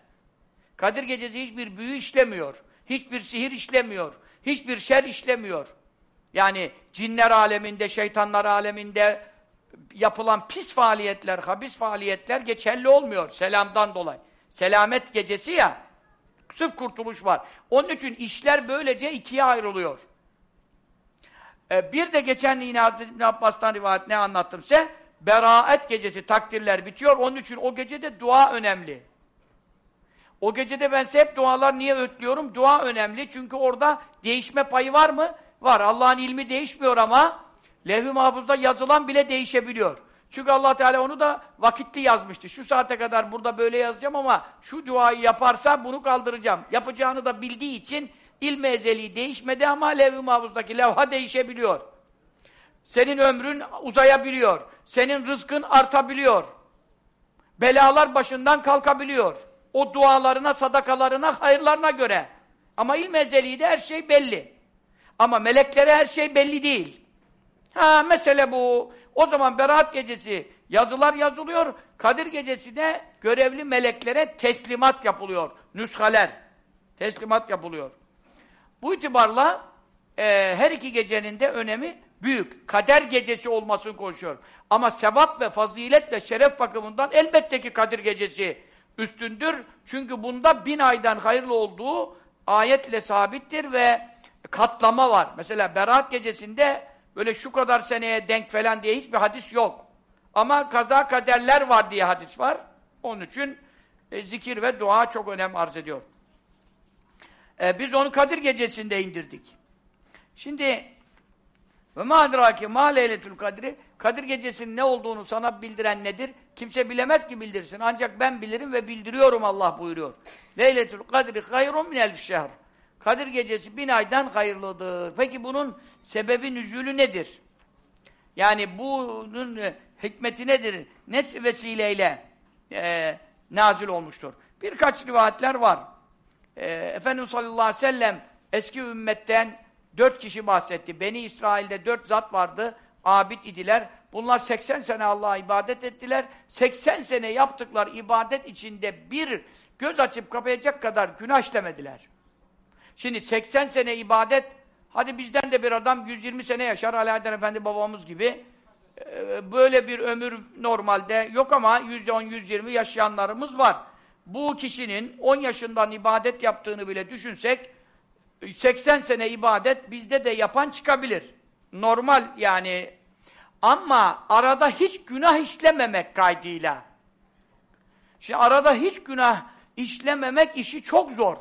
Kadir Gecesi hiçbir büyü işlemiyor. Hiçbir sihir işlemiyor. Hiçbir şer işlemiyor. Yani cinler aleminde, şeytanlar aleminde yapılan pis faaliyetler, habis faaliyetler geçerli olmuyor selamdan dolayı. Selamet gecesi ya, sırf kurtuluş var. Onun için işler böylece ikiye ayrılıyor. Ee, bir de geçen yine Hazreti İbn Abbas'tan rivayet ne anlattım size? Beraat gecesi, takdirler bitiyor. Onun için o gecede dua önemli. O gecede ben size hep dualar niye ötlüyorum? Dua önemli çünkü orada değişme payı var mı? Var. Allah'ın ilmi değişmiyor ama levh-i mahfuzda yazılan bile değişebiliyor. Çünkü allah Teala onu da vakitli yazmıştı. Şu saate kadar burada böyle yazacağım ama şu duayı yaparsa bunu kaldıracağım. Yapacağını da bildiği için ilmi ezeli değişmedi ama levh-i mahfuzdaki levha değişebiliyor. Senin ömrün uzayabiliyor. Senin rızkın artabiliyor. Belalar başından kalkabiliyor. O dualarına, sadakalarına, hayırlarına göre. Ama ilm ezeliğinde her şey belli. Ama meleklere her şey belli değil. Ha mesele bu. O zaman Berat gecesi yazılar yazılıyor. Kadir gecesi de görevli meleklere teslimat yapılıyor. Nüshaler. Teslimat yapılıyor. Bu itibarla e, her iki gecenin de önemi büyük. Kader gecesi olmasını konuşuyor. Ama sevap ve fazilet ve şeref bakımından elbette ki Kadir gecesi üstündür. Çünkü bunda bin aydan hayırlı olduğu ayetle sabittir ve katlama var. Mesela Berat gecesinde böyle şu kadar seneye denk falan diye hiçbir hadis yok. Ama kaza kaderler var diye hadis var. Onun için e, zikir ve dua çok önem arz ediyor. E, biz onu Kadir gecesinde indirdik. Şimdi ve ma adraki ma leyletül kadri Kadir gecesinin ne olduğunu sana bildiren nedir? Kimse bilemez ki bildirsin. Ancak ben bilirim ve bildiriyorum Allah buyuruyor. Leyletül kadri hayrun minel şehr. Kadir gecesi bin aydan hayırlıdır. Peki bunun sebebi nüzülü nedir? Yani bunun e, hikmeti nedir? Ne vesileyle e, nazil olmuştur? Birkaç rivayetler var. E, Efendimiz sallallahu aleyhi ve sellem eski ümmetten dört kişi bahsetti. Beni İsrail'de dört zat vardı. Abid idiler. Bunlar 80 sene Allah'a ibadet ettiler. 80 sene yaptıkları ibadet içinde bir göz açıp kapayacak kadar günah işlemediler. Şimdi 80 sene ibadet, hadi bizden de bir adam 120 sene yaşar, Alaaddin Efendi babamız gibi. Ee, böyle bir ömür normalde yok ama 110-120 yaşayanlarımız var. Bu kişinin 10 yaşından ibadet yaptığını bile düşünsek, 80 sene ibadet bizde de yapan çıkabilir. Normal yani. Ama arada hiç günah işlememek kaydıyla. Şimdi arada hiç günah işlememek işi çok zor.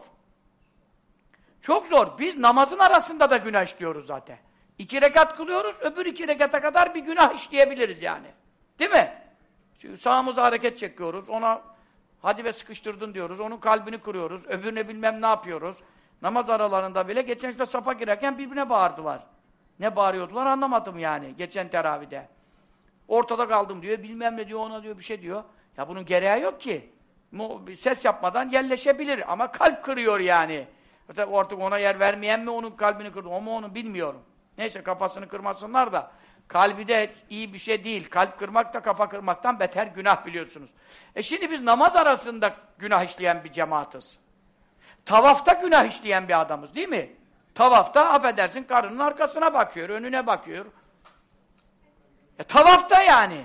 Çok zor. Biz namazın arasında da günah işliyoruz zaten. İki rekat kılıyoruz, öbür iki rekata kadar bir günah işleyebiliriz yani. Değil mi? Çünkü sağımıza hareket çekiyoruz, ona hadi be sıkıştırdın diyoruz, onun kalbini kırıyoruz, öbürüne bilmem ne yapıyoruz. Namaz aralarında bile geçen işte safa girerken birbirine bağırdılar. Ne bağırıyordular anlamadım yani geçen teravide. Ortada kaldım diyor, bilmem ne diyor, ona diyor, bir şey diyor. Ya bunun gereği yok ki. Ses yapmadan yerleşebilir ama kalp kırıyor yani. Tabi artık ona yer vermeyen mi onun kalbini kırdı, o mu onu bilmiyorum. Neyse kafasını kırmasınlar da kalbi de iyi bir şey değil. Kalp kırmak da kafa kırmaktan beter günah biliyorsunuz. E şimdi biz namaz arasında günah işleyen bir cemaatiz. Tavafta günah işleyen bir adamız değil mi? Tavafta affedersin karının arkasına bakıyor, önüne bakıyor. E, tavafta yani.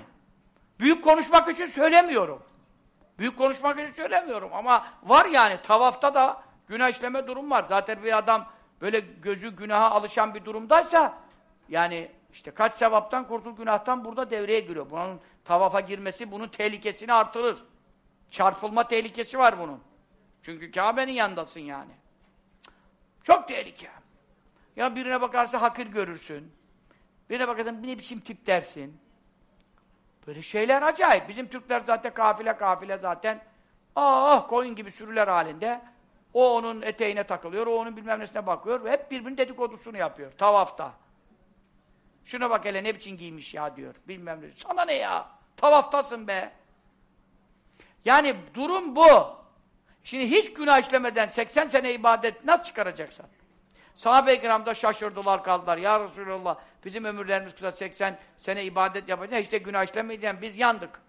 Büyük konuşmak için söylemiyorum. Büyük konuşmak için söylemiyorum ama var yani tavafta da günah işleme durum var. Zaten bir adam böyle gözü günaha alışan bir durumdaysa yani işte kaç sevaptan kurtul günahtan burada devreye giriyor. Bunun tavafa girmesi bunun tehlikesini artırır. Çarpılma tehlikesi var bunun. Çünkü Kabe'nin yanındasın yani. Çok tehlike. Ya birine bakarsa hakir görürsün. Birine bakarsan ne biçim tip dersin. Böyle şeyler acayip. Bizim Türkler zaten kafile kafile zaten ah koyun gibi sürüler halinde. O onun eteğine takılıyor, o onun bilmem nesine bakıyor. Hep birbirinin dedikodusunu yapıyor tavafta. Şuna bak hele ne biçim giymiş ya diyor. Bilmem ne. Sana ne ya? Tavaftasın be. Yani durum bu. Şimdi hiç günah işlemeden 80 sene ibadet nasıl çıkaracaksın? Sahabe-i kiram da şaşırdılar kaldılar. Ya Resulallah bizim ömürlerimiz kısa 80 sene ibadet yapacağız. İşte günah işlemeyeceğim. Biz yandık.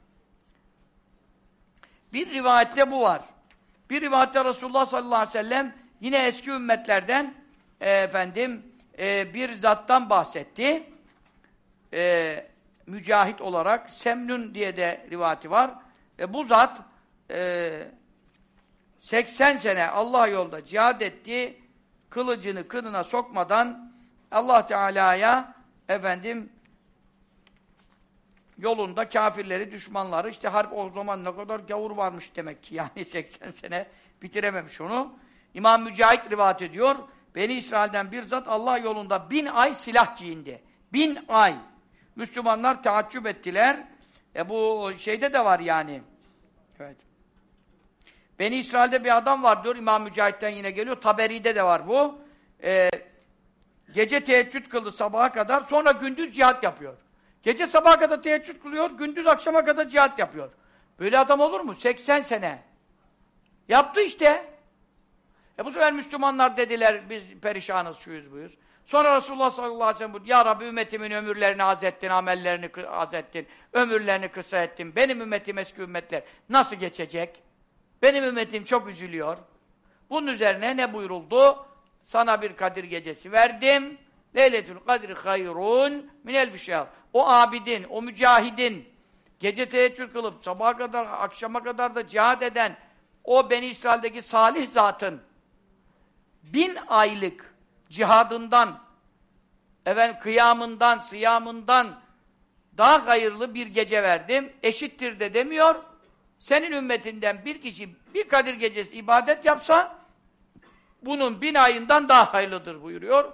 Bir rivayette bu var. Bir rivayette Resulullah sallallahu aleyhi ve sellem yine eski ümmetlerden e, efendim e, bir zattan bahsetti. E, mücahit olarak Semnun diye de rivati var. E, bu zat e, 80 sene Allah yolda cihad etti. Kılıcını kınına sokmadan Allah Teala'ya efendim yolunda kafirleri, düşmanları, işte harp o zaman ne kadar gavur varmış demek ki. <laughs> Yani 80 sene bitirememiş onu. İmam Mücahit rivayet ediyor. Beni İsrail'den bir zat Allah yolunda bin ay silah giyindi. Bin ay. Müslümanlar taaccüp ettiler. E bu şeyde de var yani. Evet. Beni İsrail'de bir adam var diyor. İmam Mücahit'ten yine geliyor. Taberi'de de var bu. E, gece teheccüd kıldı sabaha kadar. Sonra gündüz cihat yapıyor. Gece sabaha kadar teheccüd kılıyor, gündüz akşama kadar cihat yapıyor. Böyle adam olur mu? 80 sene. Yaptı işte. E bu sefer Müslümanlar dediler, biz perişanız, şuyuz buyuz. Sonra Resulullah sallallahu aleyhi ve sellem Ya Rabbi ümmetimin ömürlerini az ettin, amellerini az ettin, ömürlerini kısa ettin. Benim ümmetim eski ümmetler nasıl geçecek? Benim ümmetim çok üzülüyor. Bunun üzerine ne buyuruldu? Sana bir Kadir gecesi verdim. Leyletül kadri hayrun minel fişar. O abidin, o mücahidin, gece teheccüd kılıp sabaha kadar, akşama kadar da cihad eden o Beni İsrail'deki salih zatın bin aylık cihadından, efendim kıyamından, sıyamından daha hayırlı bir gece verdim. Eşittir de demiyor. Senin ümmetinden bir kişi bir Kadir gecesi ibadet yapsa bunun bin ayından daha hayırlıdır buyuruyor.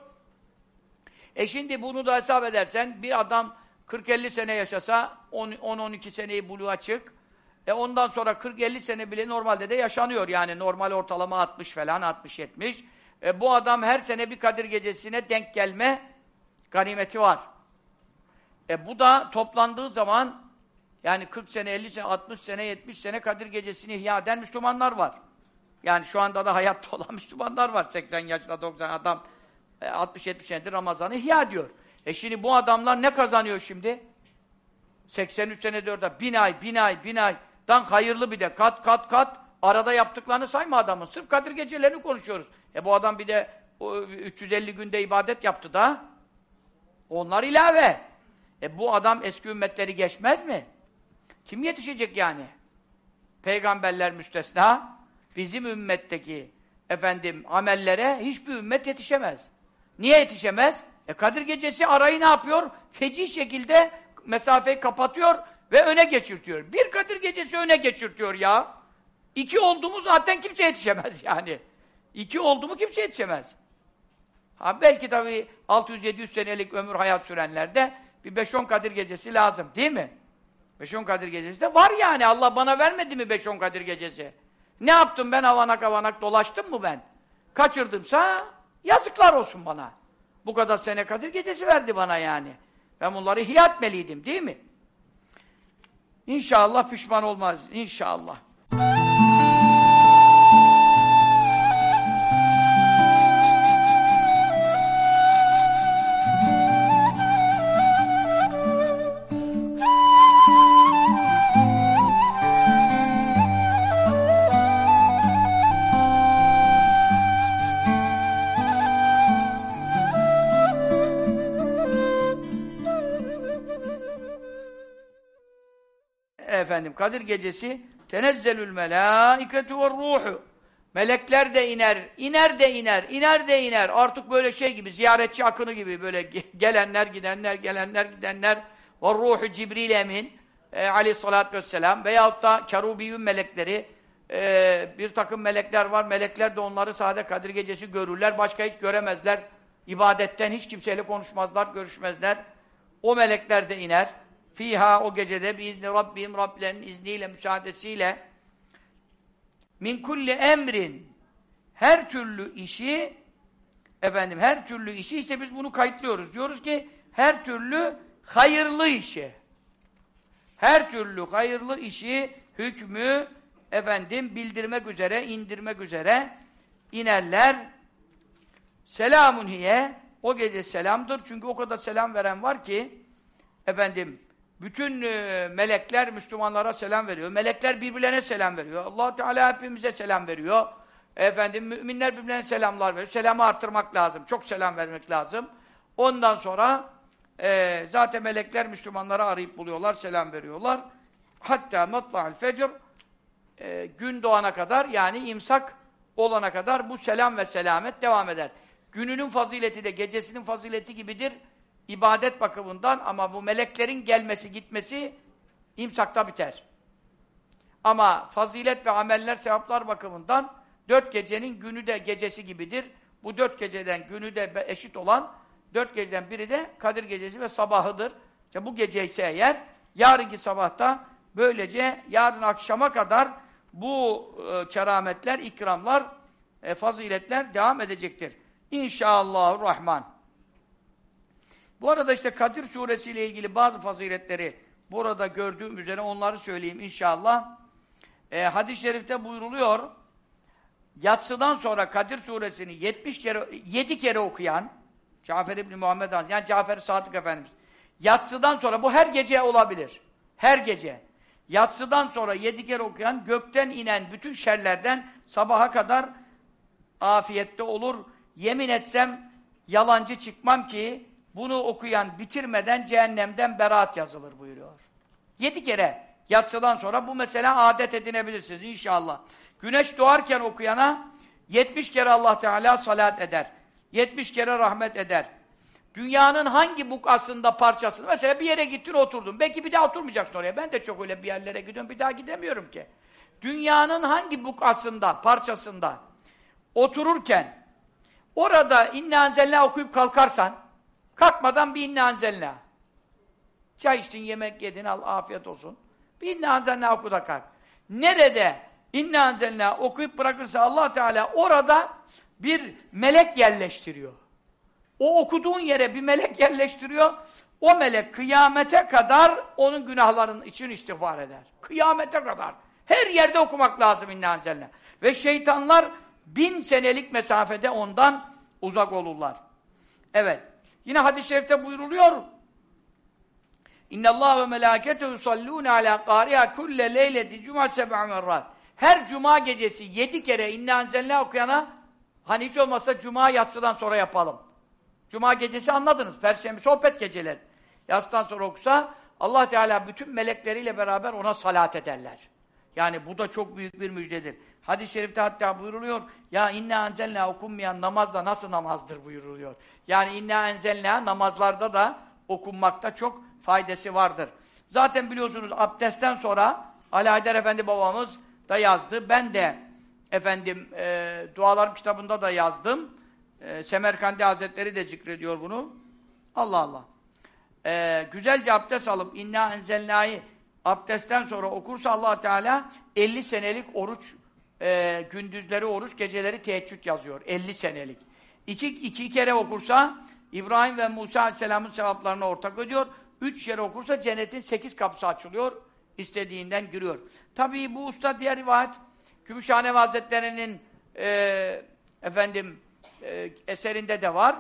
E şimdi bunu da hesap edersen bir adam 40-50 sene yaşasa 10-12 seneyi buluğa çık. E ondan sonra 40-50 sene bile normalde de yaşanıyor. Yani normal ortalama 60 falan, 60-70. E bu adam her sene bir Kadir gecesine denk gelme ganimeti var. E bu da toplandığı zaman yani 40 sene, 50 sene, 60 sene, 70 sene Kadir gecesini ihya eden Müslümanlar var. Yani şu anda da hayatta olan <laughs> Müslümanlar var. 80 yaşında 90 adam 60-70 e, senedir Ramazan'ı ihya diyor. E şimdi bu adamlar ne kazanıyor şimdi? 83 senede orada bin ay, bin ay, bin aydan hayırlı bir de kat kat kat arada yaptıklarını sayma adamın. Sırf Kadir gecelerini konuşuyoruz. E bu adam bir de o, 350 günde ibadet yaptı da onlar ilave. E bu adam eski ümmetleri geçmez mi? Kim yetişecek yani? Peygamberler müstesna, bizim ümmetteki efendim amellere hiçbir ümmet yetişemez. Niye yetişemez? E Kadir Gecesi arayı ne yapıyor? Feci şekilde mesafeyi kapatıyor ve öne geçirtiyor. Bir Kadir Gecesi öne geçirtiyor ya. İki oldu mu zaten kimse yetişemez yani. İki oldu mu kimse yetişemez. Ha belki tabii 600-700 senelik ömür hayat sürenlerde bir 5-10 Kadir Gecesi lazım değil mi? 5-10 Kadir Gecesi de var yani. Allah bana vermedi mi 5-10 Kadir Gecesi? Ne yaptım ben avanak avanak dolaştım mı ben? Kaçırdımsa yazıklar olsun bana. Bu kadar sene Kadir Gecesi verdi bana yani. Ben bunları ihya etmeliydim değil mi? İnşallah pişman olmaz. İnşallah. Efendim Kadir gecesi tenezzelül melâiketu ve ruhu. Melekler de iner, iner de iner, iner de iner. Artık böyle şey gibi, ziyaretçi akını gibi böyle gelenler, gidenler, gelenler, gidenler. Ve ruhu Cibril emin e, aleyhissalatü vesselam veyahut da kerubiyyün melekleri e, bir takım melekler var. Melekler de onları sade Kadir gecesi görürler. Başka hiç göremezler. İbadetten hiç kimseyle konuşmazlar, görüşmezler. O melekler de iner. Fiha o gecede biizni Rabbim, Rabbilerin izniyle, müsaadesiyle min kulli emrin her türlü işi efendim her türlü işi işte biz bunu kayıtlıyoruz. Diyoruz ki her türlü hayırlı işi her türlü hayırlı işi hükmü efendim bildirmek üzere, indirmek üzere inerler. Selamun hiye o gece selamdır. Çünkü o kadar selam veren var ki efendim bütün e, melekler Müslümanlara selam veriyor. Melekler birbirlerine selam veriyor. allah Teala hepimize selam veriyor. Efendim müminler birbirlerine selamlar veriyor. Selamı arttırmak lazım. Çok selam vermek lazım. Ondan sonra e, zaten melekler Müslümanlara arayıp buluyorlar, selam veriyorlar. Hatta matla'al fecr e, gün doğana kadar yani imsak olana kadar bu selam ve selamet devam eder. Gününün fazileti de gecesinin fazileti gibidir ibadet bakımından ama bu meleklerin gelmesi gitmesi imsakta biter. Ama fazilet ve ameller, sevaplar bakımından dört gecenin günü de gecesi gibidir. Bu dört geceden günü de eşit olan dört geceden biri de Kadir gecesi ve sabahıdır. İşte bu gece ise eğer yarınki sabahta böylece yarın akşama kadar bu e, kerametler, ikramlar, e, faziletler devam edecektir. İnşallahurrahman. Bu arada işte Kadir suresiyle ilgili bazı faziletleri burada gördüğüm üzere onları söyleyeyim inşallah. E, Hadis-i şerifte buyruluyor, yatsıdan sonra Kadir suresini 70 kere, 7 kere okuyan, Cafer İbni Muhammed Han, yani Cafer Sadık Efendimiz, yatsıdan sonra, bu her gece olabilir, her gece, yatsıdan sonra 7 kere okuyan, gökten inen bütün şerlerden sabaha kadar afiyette olur. Yemin etsem, yalancı çıkmam ki, bunu okuyan bitirmeden cehennemden beraat yazılır buyuruyor. Yedi kere yatsıdan sonra bu mesela adet edinebilirsiniz inşallah. Güneş doğarken okuyana yetmiş kere Allah Teala salat eder. Yetmiş kere rahmet eder. Dünyanın hangi bukasında parçasını, mesela bir yere gittin oturdun, belki bir daha oturmayacaksın oraya. Ben de çok öyle bir yerlere gidiyorum, bir daha gidemiyorum ki. Dünyanın hangi bukasında, parçasında otururken, orada inna okuyup kalkarsan, Kalkmadan bir inne anzelna. Çay içtin, yemek yedin, al afiyet olsun. Bir inne anzelna oku da kalk. Nerede inne anzelna okuyup bırakırsa allah Teala orada bir melek yerleştiriyor. O okuduğun yere bir melek yerleştiriyor. O melek kıyamete kadar onun günahlarının için istiğfar eder. Kıyamete kadar. Her yerde okumak lazım inne anzelna. Ve şeytanlar bin senelik mesafede ondan uzak olurlar. Evet. Yine hadis-i şerifte buyruluyor. İnna Allah ve melâketehu yusallûne alâ qâriha kulle leyleti cuma seb'a merrat. Her cuma gecesi yedi kere inna anzelne okuyana hani hiç olmazsa cuma yatsıdan sonra yapalım. Cuma gecesi anladınız. Perşembe sohbet geceleri. Yatsıdan sonra okusa Allah Teala bütün melekleriyle beraber ona salat ederler. Yani bu da çok büyük bir müjdedir. Hadis-i şerifte hatta buyuruluyor. Ya inna enzelna okunmayan namaz da nasıl namazdır buyuruluyor. Yani inna enzelna namazlarda da okunmakta çok faydası vardır. Zaten biliyorsunuz abdestten sonra Ali Haydar Efendi babamız da yazdı. Ben de efendim e, dualar kitabında da yazdım. E, Semerkandi Hazretleri de zikrediyor bunu. Allah Allah. E, güzelce abdest alıp inna enzelna'yı abdestten sonra okursa allah Teala 50 senelik oruç e, gündüzleri oruç, geceleri teheccüd yazıyor. 50 senelik. İki, iki kere okursa İbrahim ve Musa Aleyhisselam'ın sevaplarına ortak ödüyor. Üç kere okursa cennetin sekiz kapısı açılıyor. istediğinden giriyor. Tabii bu usta diğer rivayet Gümüşhane Hazretleri'nin e, efendim e, eserinde de var.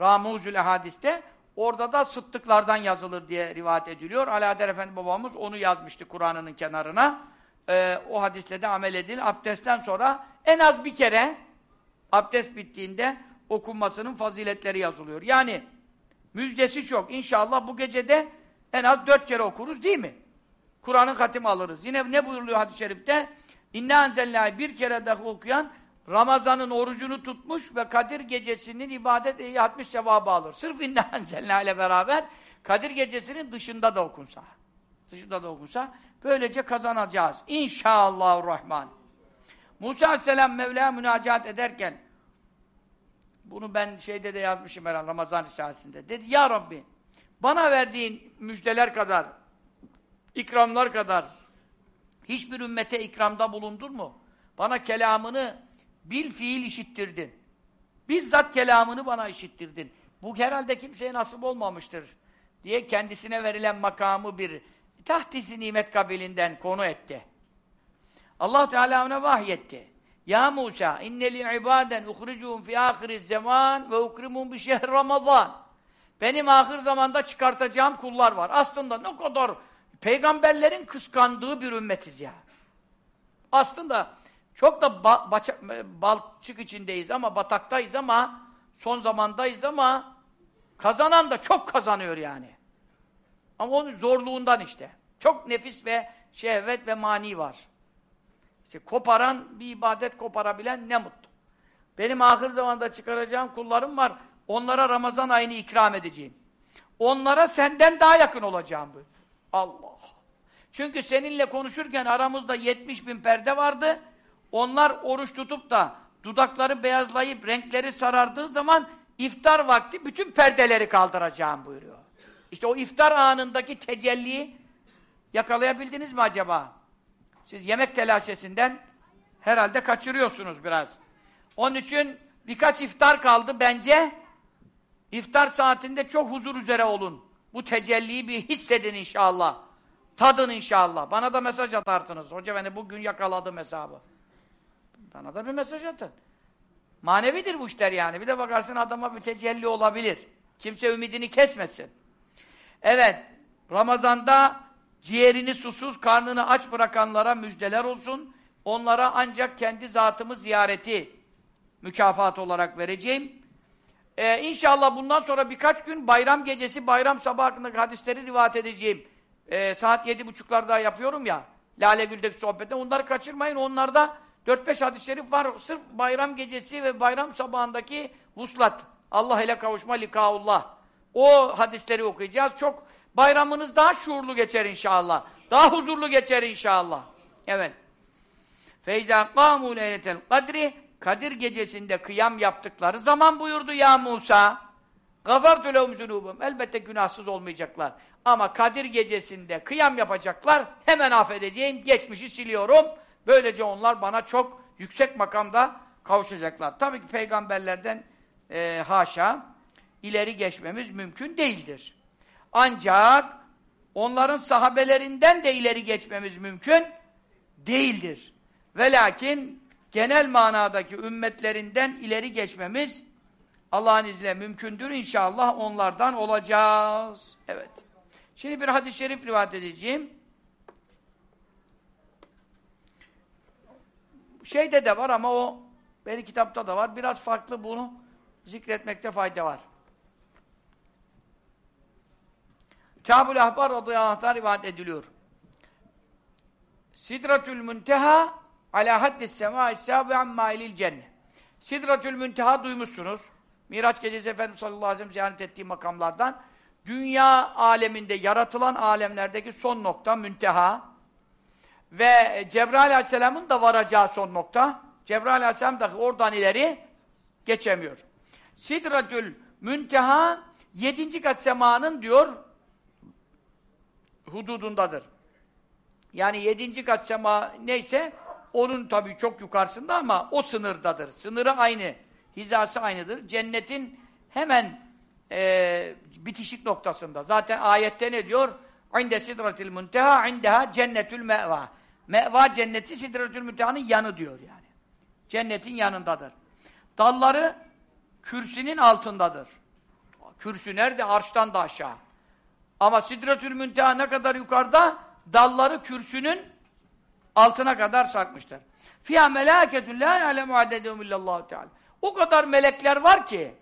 Ramuzül Hadis'te. Orada da sıttıklardan yazılır diye rivayet ediliyor. Alaeddin Efendi babamız onu yazmıştı Kur'an'ının kenarına e, o hadisle de amel edilir. Abdestten sonra en az bir kere abdest bittiğinde okunmasının faziletleri yazılıyor. Yani müjdesi çok. İnşallah bu gecede en az dört kere okuruz değil mi? Kur'an'ın hatimi alırız. Yine ne buyuruluyor hadis-i şerifte? İnna enzelnâhi bir kere daha okuyan Ramazan'ın orucunu tutmuş ve Kadir gecesinin ibadet etmiş sevabı alır. Sırf inna enzelnâ ile beraber Kadir gecesinin dışında da okunsa. Dışında da okunsa böylece kazanacağız. İnşallahurrahman. Musa aleyhisselam Mevla'ya münacat ederken bunu ben şeyde de yazmışım herhalde Ramazan Risalesi'nde. Dedi ya Rabbi bana verdiğin müjdeler kadar ikramlar kadar hiçbir ümmete ikramda bulundur mu? Bana kelamını bil fiil işittirdin. Bizzat kelamını bana işittirdin. Bu herhalde kimseye nasip olmamıştır diye kendisine verilen makamı bir tahtisi nimet kabilinden konu etti. Allah Teala ona vahyetti. Ya Musa, inneli ibaden uhricuhum fi ahiriz zaman ve ukrimun bi şehr Ramazan. Benim ahir zamanda çıkartacağım kullar var. Aslında ne kadar peygamberlerin kıskandığı bir ümmetiz ya. Aslında çok da ba balçık içindeyiz ama bataktayız ama son zamandayız ama kazanan da çok kazanıyor yani. Ama onun zorluğundan işte. Çok nefis ve şehvet ve mani var. İşte koparan, bir ibadet koparabilen ne mutlu. Benim ahir zamanda çıkaracağım kullarım var. Onlara Ramazan ayını ikram edeceğim. Onlara senden daha yakın olacağım. bu. Allah! Çünkü seninle konuşurken aramızda 70 bin perde vardı. Onlar oruç tutup da dudakları beyazlayıp renkleri sarardığı zaman iftar vakti bütün perdeleri kaldıracağım buyuruyor. İşte o iftar anındaki tecelliyi yakalayabildiniz mi acaba? Siz yemek telaşesinden herhalde kaçırıyorsunuz biraz. Onun için birkaç iftar kaldı bence. İftar saatinde çok huzur üzere olun. Bu tecelliyi bir hissedin inşallah. Tadın inşallah. Bana da mesaj atarsınız. Hoca beni bugün yakaladım hesabı. Bana da bir mesaj atın. Manevidir bu işler yani. Bir de bakarsın adama bir tecelli olabilir. Kimse ümidini kesmesin. Evet, Ramazan'da ciğerini susuz, karnını aç bırakanlara müjdeler olsun. Onlara ancak kendi zatımı ziyareti mükafat olarak vereceğim. Ee, inşallah bundan sonra birkaç gün bayram gecesi, bayram sabahı hakkındaki hadisleri rivayet edeceğim. Ee, saat yedi buçuklarda yapıyorum ya, Lale Gül'deki sohbette. Onları kaçırmayın, onlarda 4-5 hadis-i şerif var. Sırf bayram gecesi ve bayram sabahındaki vuslat. Allah ile kavuşma likaullah. O hadisleri okuyacağız. Çok bayramınız daha şuurlu geçer inşallah. Daha huzurlu geçer inşallah. Evet. Feyza qamu leyletel kadri Kadir gecesinde kıyam yaptıkları zaman buyurdu ya Musa. Gafartu lehum zunubum. Elbette günahsız olmayacaklar. Ama Kadir gecesinde kıyam yapacaklar. Hemen affedeceğim. Geçmişi siliyorum. Böylece onlar bana çok yüksek makamda kavuşacaklar. Tabii ki peygamberlerden e, haşa ileri geçmemiz mümkün değildir. Ancak onların sahabelerinden de ileri geçmemiz mümkün değildir. Ve lakin genel manadaki ümmetlerinden ileri geçmemiz Allah'ın izniyle mümkündür. İnşallah onlardan olacağız. Evet. Şimdi bir hadis-i şerif rivayet edeceğim. Şeyde de var ama o benim kitapta da var. Biraz farklı bunu zikretmekte fayda var. Kâb-ül Ahbar radıyallahu anh'tan rivayet ediliyor. Sidratül Münteha ala haddis semâ ishâbi ammâilil cennet. Sidratül Münteha duymuşsunuz. Miraç gecesi Efendimiz sallallahu aleyhi ve sellem ziyaret ettiği makamlardan dünya aleminde, yaratılan alemlerdeki son nokta Münteha ve Cebrail aleyhisselamın da varacağı son nokta. Cebrail aleyhisselam da oradan ileri geçemiyor. Sidratül Münteha yedinci kat semanın diyor hududundadır. Yani yedinci kat sema neyse onun tabii çok yukarısında ama o sınırdadır. Sınırı aynı. Hizası aynıdır. Cennetin hemen e, bitişik noktasında. Zaten ayette ne diyor? İnde sidratil munteha indeha cennetül me'va. Me'va cenneti sidratül münteha'nın yanı diyor yani. Cennetin yanındadır. Dalları kürsünün altındadır. Kürsü nerede? Arştan da aşağı. Ama sidretül münteha ne kadar yukarıda? Dalları kürsünün altına kadar sarkmıştır. Fiyâ melâketun lâ ya'lemu adedehum illallahu teâlâ. O kadar melekler var ki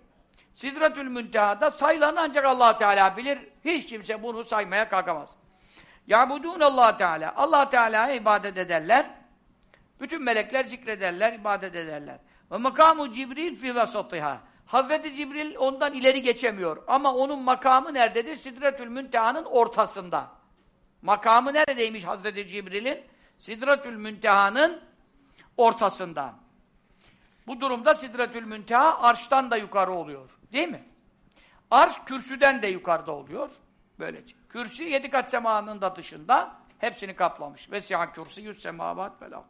Sidretül Münteha'da sayılanı ancak allah Teala bilir. Hiç kimse bunu saymaya kalkamaz. Ya'budûn Allah Teala. Allah Teala'ya ibadet ederler. Bütün melekler zikrederler, ibadet ederler. Ve makamu Cibril fi vasatiha. Hazreti Cibril ondan ileri geçemiyor. Ama onun makamı nerededir? Sidretül Münteha'nın ortasında. Makamı neredeymiş Hazreti Cibril'in? Sidretül Münteha'nın ortasında. Bu durumda Sidretül Münteha arştan da yukarı oluyor. Değil mi? Arş kürsüden de yukarıda oluyor. Böylece. Kürsü yedi kat semanın da dışında hepsini kaplamış. Ve siyah kürsü yüz semavat velâ.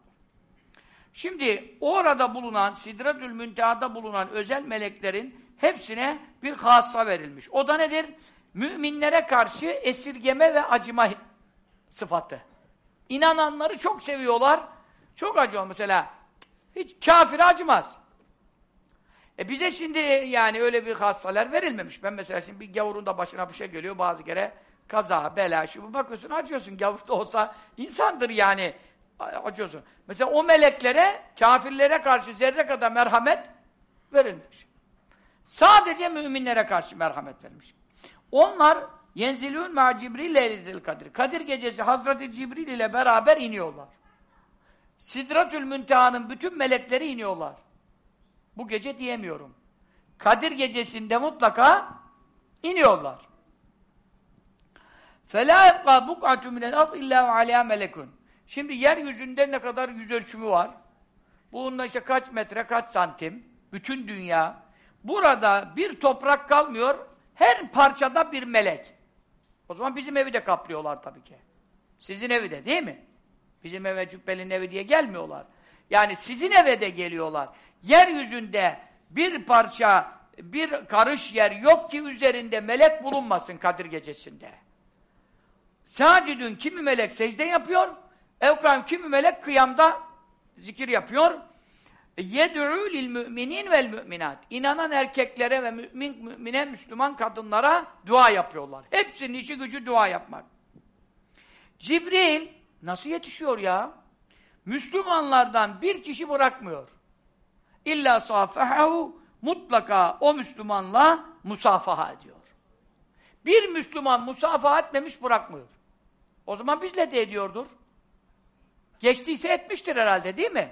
Şimdi orada bulunan, Sidretül Münteha'da bulunan özel meleklerin hepsine bir hassa verilmiş. O da nedir? Müminlere karşı esirgeme ve acıma sıfatı. İnananları çok seviyorlar, çok acıyor. Mesela hiç kafir acımaz. E bize şimdi yani öyle bir hastalar verilmemiş. Ben mesela şimdi bir gavurun da başına bir şey geliyor bazı kere kaza, bela, şu bakıyorsun acıyorsun. Gavur da olsa insandır yani acıyorsun. Mesela o meleklere, kafirlere karşı zerre kadar merhamet verilmiş. Sadece müminlere karşı merhamet verilmiş. Onlar yenzilûn ma Cibril leyletil kadir. Kadir gecesi Hazreti Cibril ile beraber iniyorlar. Sidratül Münteha'nın bütün melekleri iniyorlar. Bu gece diyemiyorum. Kadir gecesinde mutlaka iniyorlar. فَلَا يَبْقَى بُقْعَةُ مِنَ الْأَرْضِ اِلَّا وَعَلَيَا مَلَكٌ Şimdi yeryüzünde ne kadar yüz ölçümü var? Bununla işte kaç metre, kaç santim? Bütün dünya. Burada bir toprak kalmıyor, her parçada bir melek. O zaman bizim evi de kaplıyorlar tabii ki. Sizin evi de değil mi? Bizim eve Cübbeli'nin evi diye gelmiyorlar. Yani sizin eve de geliyorlar. Yeryüzünde bir parça, bir karış yer yok ki üzerinde melek bulunmasın Kadir gecesinde. Sacidün kimi melek secde yapıyor, evkâm kimi melek kıyamda zikir yapıyor. Yed'û lil müminin vel müminat. İnanan erkeklere ve mümin, mümine, Müslüman kadınlara dua yapıyorlar. Hepsinin işi gücü dua yapmak. Cibril nasıl yetişiyor ya? Müslümanlardan bir kişi bırakmıyor. İlla safehahu mutlaka o Müslümanla musafaha ediyor. Bir Müslüman musafaha etmemiş bırakmıyor. O zaman bizle de ediyordur. Geçtiyse etmiştir herhalde değil mi?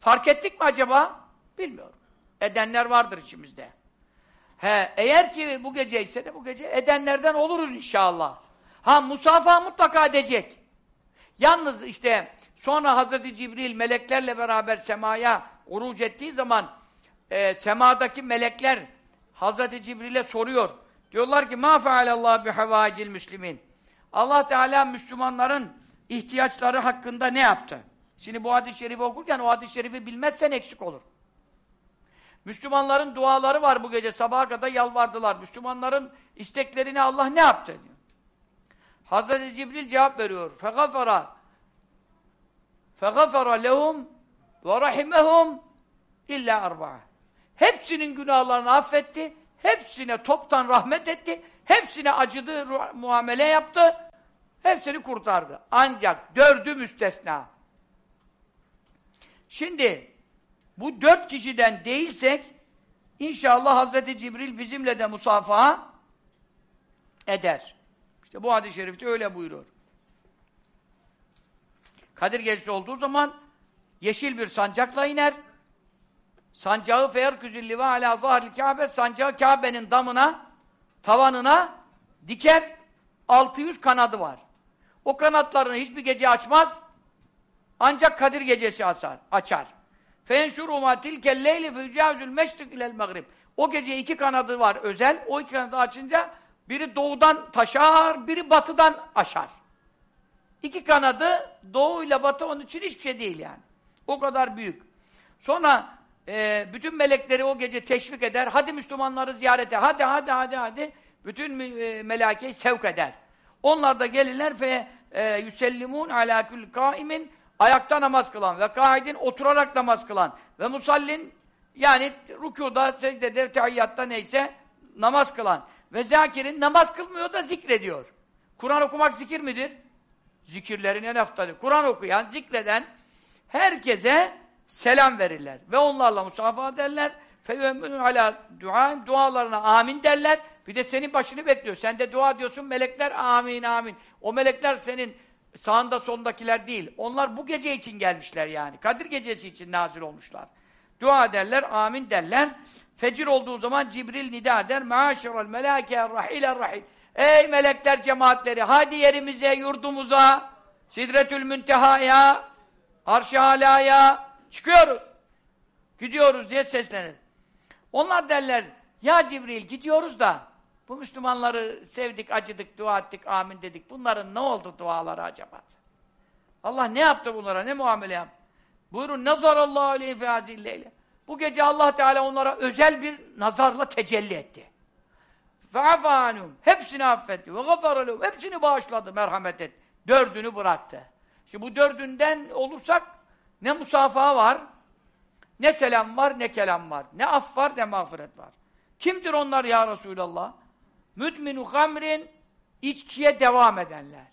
Fark ettik mi acaba? Bilmiyorum. Edenler vardır içimizde. He, eğer ki bu gece ise de bu gece edenlerden oluruz inşallah. Ha musafaha mutlaka edecek. Yalnız işte sonra Hazreti Cibril meleklerle beraber semaya uruc ettiği zaman e, semadaki melekler Hazreti Cibril'e soruyor. Diyorlar ki ma fealallah bi havacil müslimin. Allah Teala Müslümanların ihtiyaçları hakkında ne yaptı? Şimdi bu hadis-i şerifi okurken o hadis-i şerifi bilmezsen eksik olur. Müslümanların duaları var bu gece. Sabaha kadar yalvardılar. Müslümanların isteklerini Allah ne yaptı? Diyor. Hazreti Cibril cevap veriyor. فَغَفَرَ فَغَفَرَ لَهُمْ وَرَحِمَهُمْ illa arba'a. Hepsinin günahlarını affetti. Hepsine toptan rahmet etti. Hepsine acıdı, muamele yaptı. Hepsini kurtardı. Ancak dördü müstesna. Şimdi bu dört kişiden değilsek inşallah Hazreti Cibril bizimle de musafaha eder. İşte bu hadis-i şerifte öyle buyuruyor. Kadir gecesi olduğu zaman yeşil bir sancakla iner. Sancağı feyerküzülli ve alâ zâhril Kâbe sancağı Kâbe'nin damına, tavanına diker. 600 kanadı var. O kanatlarını hiçbir gece açmaz. Ancak Kadir gecesi açar. açar. فَيَنْشُرُ مَا تِلْكَ اللَّيْلِ فَيُجَاوِزُ الْمَشْرِقِ اِلَى الْمَغْرِبِ O gece iki kanadı var özel. O iki kanadı açınca biri doğudan taşar, biri batıdan aşar. İki kanadı doğu ile batı onun için hiçbir şey değil yani. O kadar büyük. Sonra e, bütün melekleri o gece teşvik eder. Hadi Müslümanları ziyarete. Hadi hadi hadi hadi. Bütün e, melakeyi sevk eder. Onlar da gelirler ve e, yüsellimun ala kül kaimin ayakta namaz kılan ve kaidin oturarak namaz kılan ve musallin yani rükuda, secdede, tehiyyatta neyse namaz kılan ve zakirin namaz kılmıyor da zikrediyor. Kur'an okumak zikir midir? Zikirlerin en haftadır. Kur'an okuyan, zikreden herkese selam verirler. Ve onlarla musafaha ederler. feyemmünün ala duaim dualarına amin derler. Bir de senin başını bekliyor. Sen de dua diyorsun melekler amin amin. O melekler senin sağında sondakiler değil. Onlar bu gece için gelmişler yani. Kadir gecesi için nazil olmuşlar. Dua ederler, amin derler. Fecir olduğu zaman Cibril nida eder. Maşeral melâke rahîle rahîl. Ey melekler cemaatleri, hadi yerimize, yurdumuza, Sidretül Münteha'ya, Arş-ı Alâ'ya çıkıyoruz. Gidiyoruz diye seslenir. Onlar derler, ya Cibril gidiyoruz da bu Müslümanları sevdik, acıdık, dua ettik, amin dedik. Bunların ne oldu duaları acaba? Allah ne yaptı bunlara, ne muamele yaptı? Buyurun, nazarallahu aleyhi fe hazilleyle. Bu gece Allah Teala onlara özel bir nazarla tecelli etti. Fe'afanum. Hepsini affetti. Ve gafaralum. Hepsini bağışladı, merhamet etti. Dördünü bıraktı. Şimdi bu dördünden olursak ne musafaha var, ne selam var, ne kelam var. Ne af var, ne mağfiret var. Kimdir onlar ya Resulallah? Müdminu hamrin, içkiye devam edenler.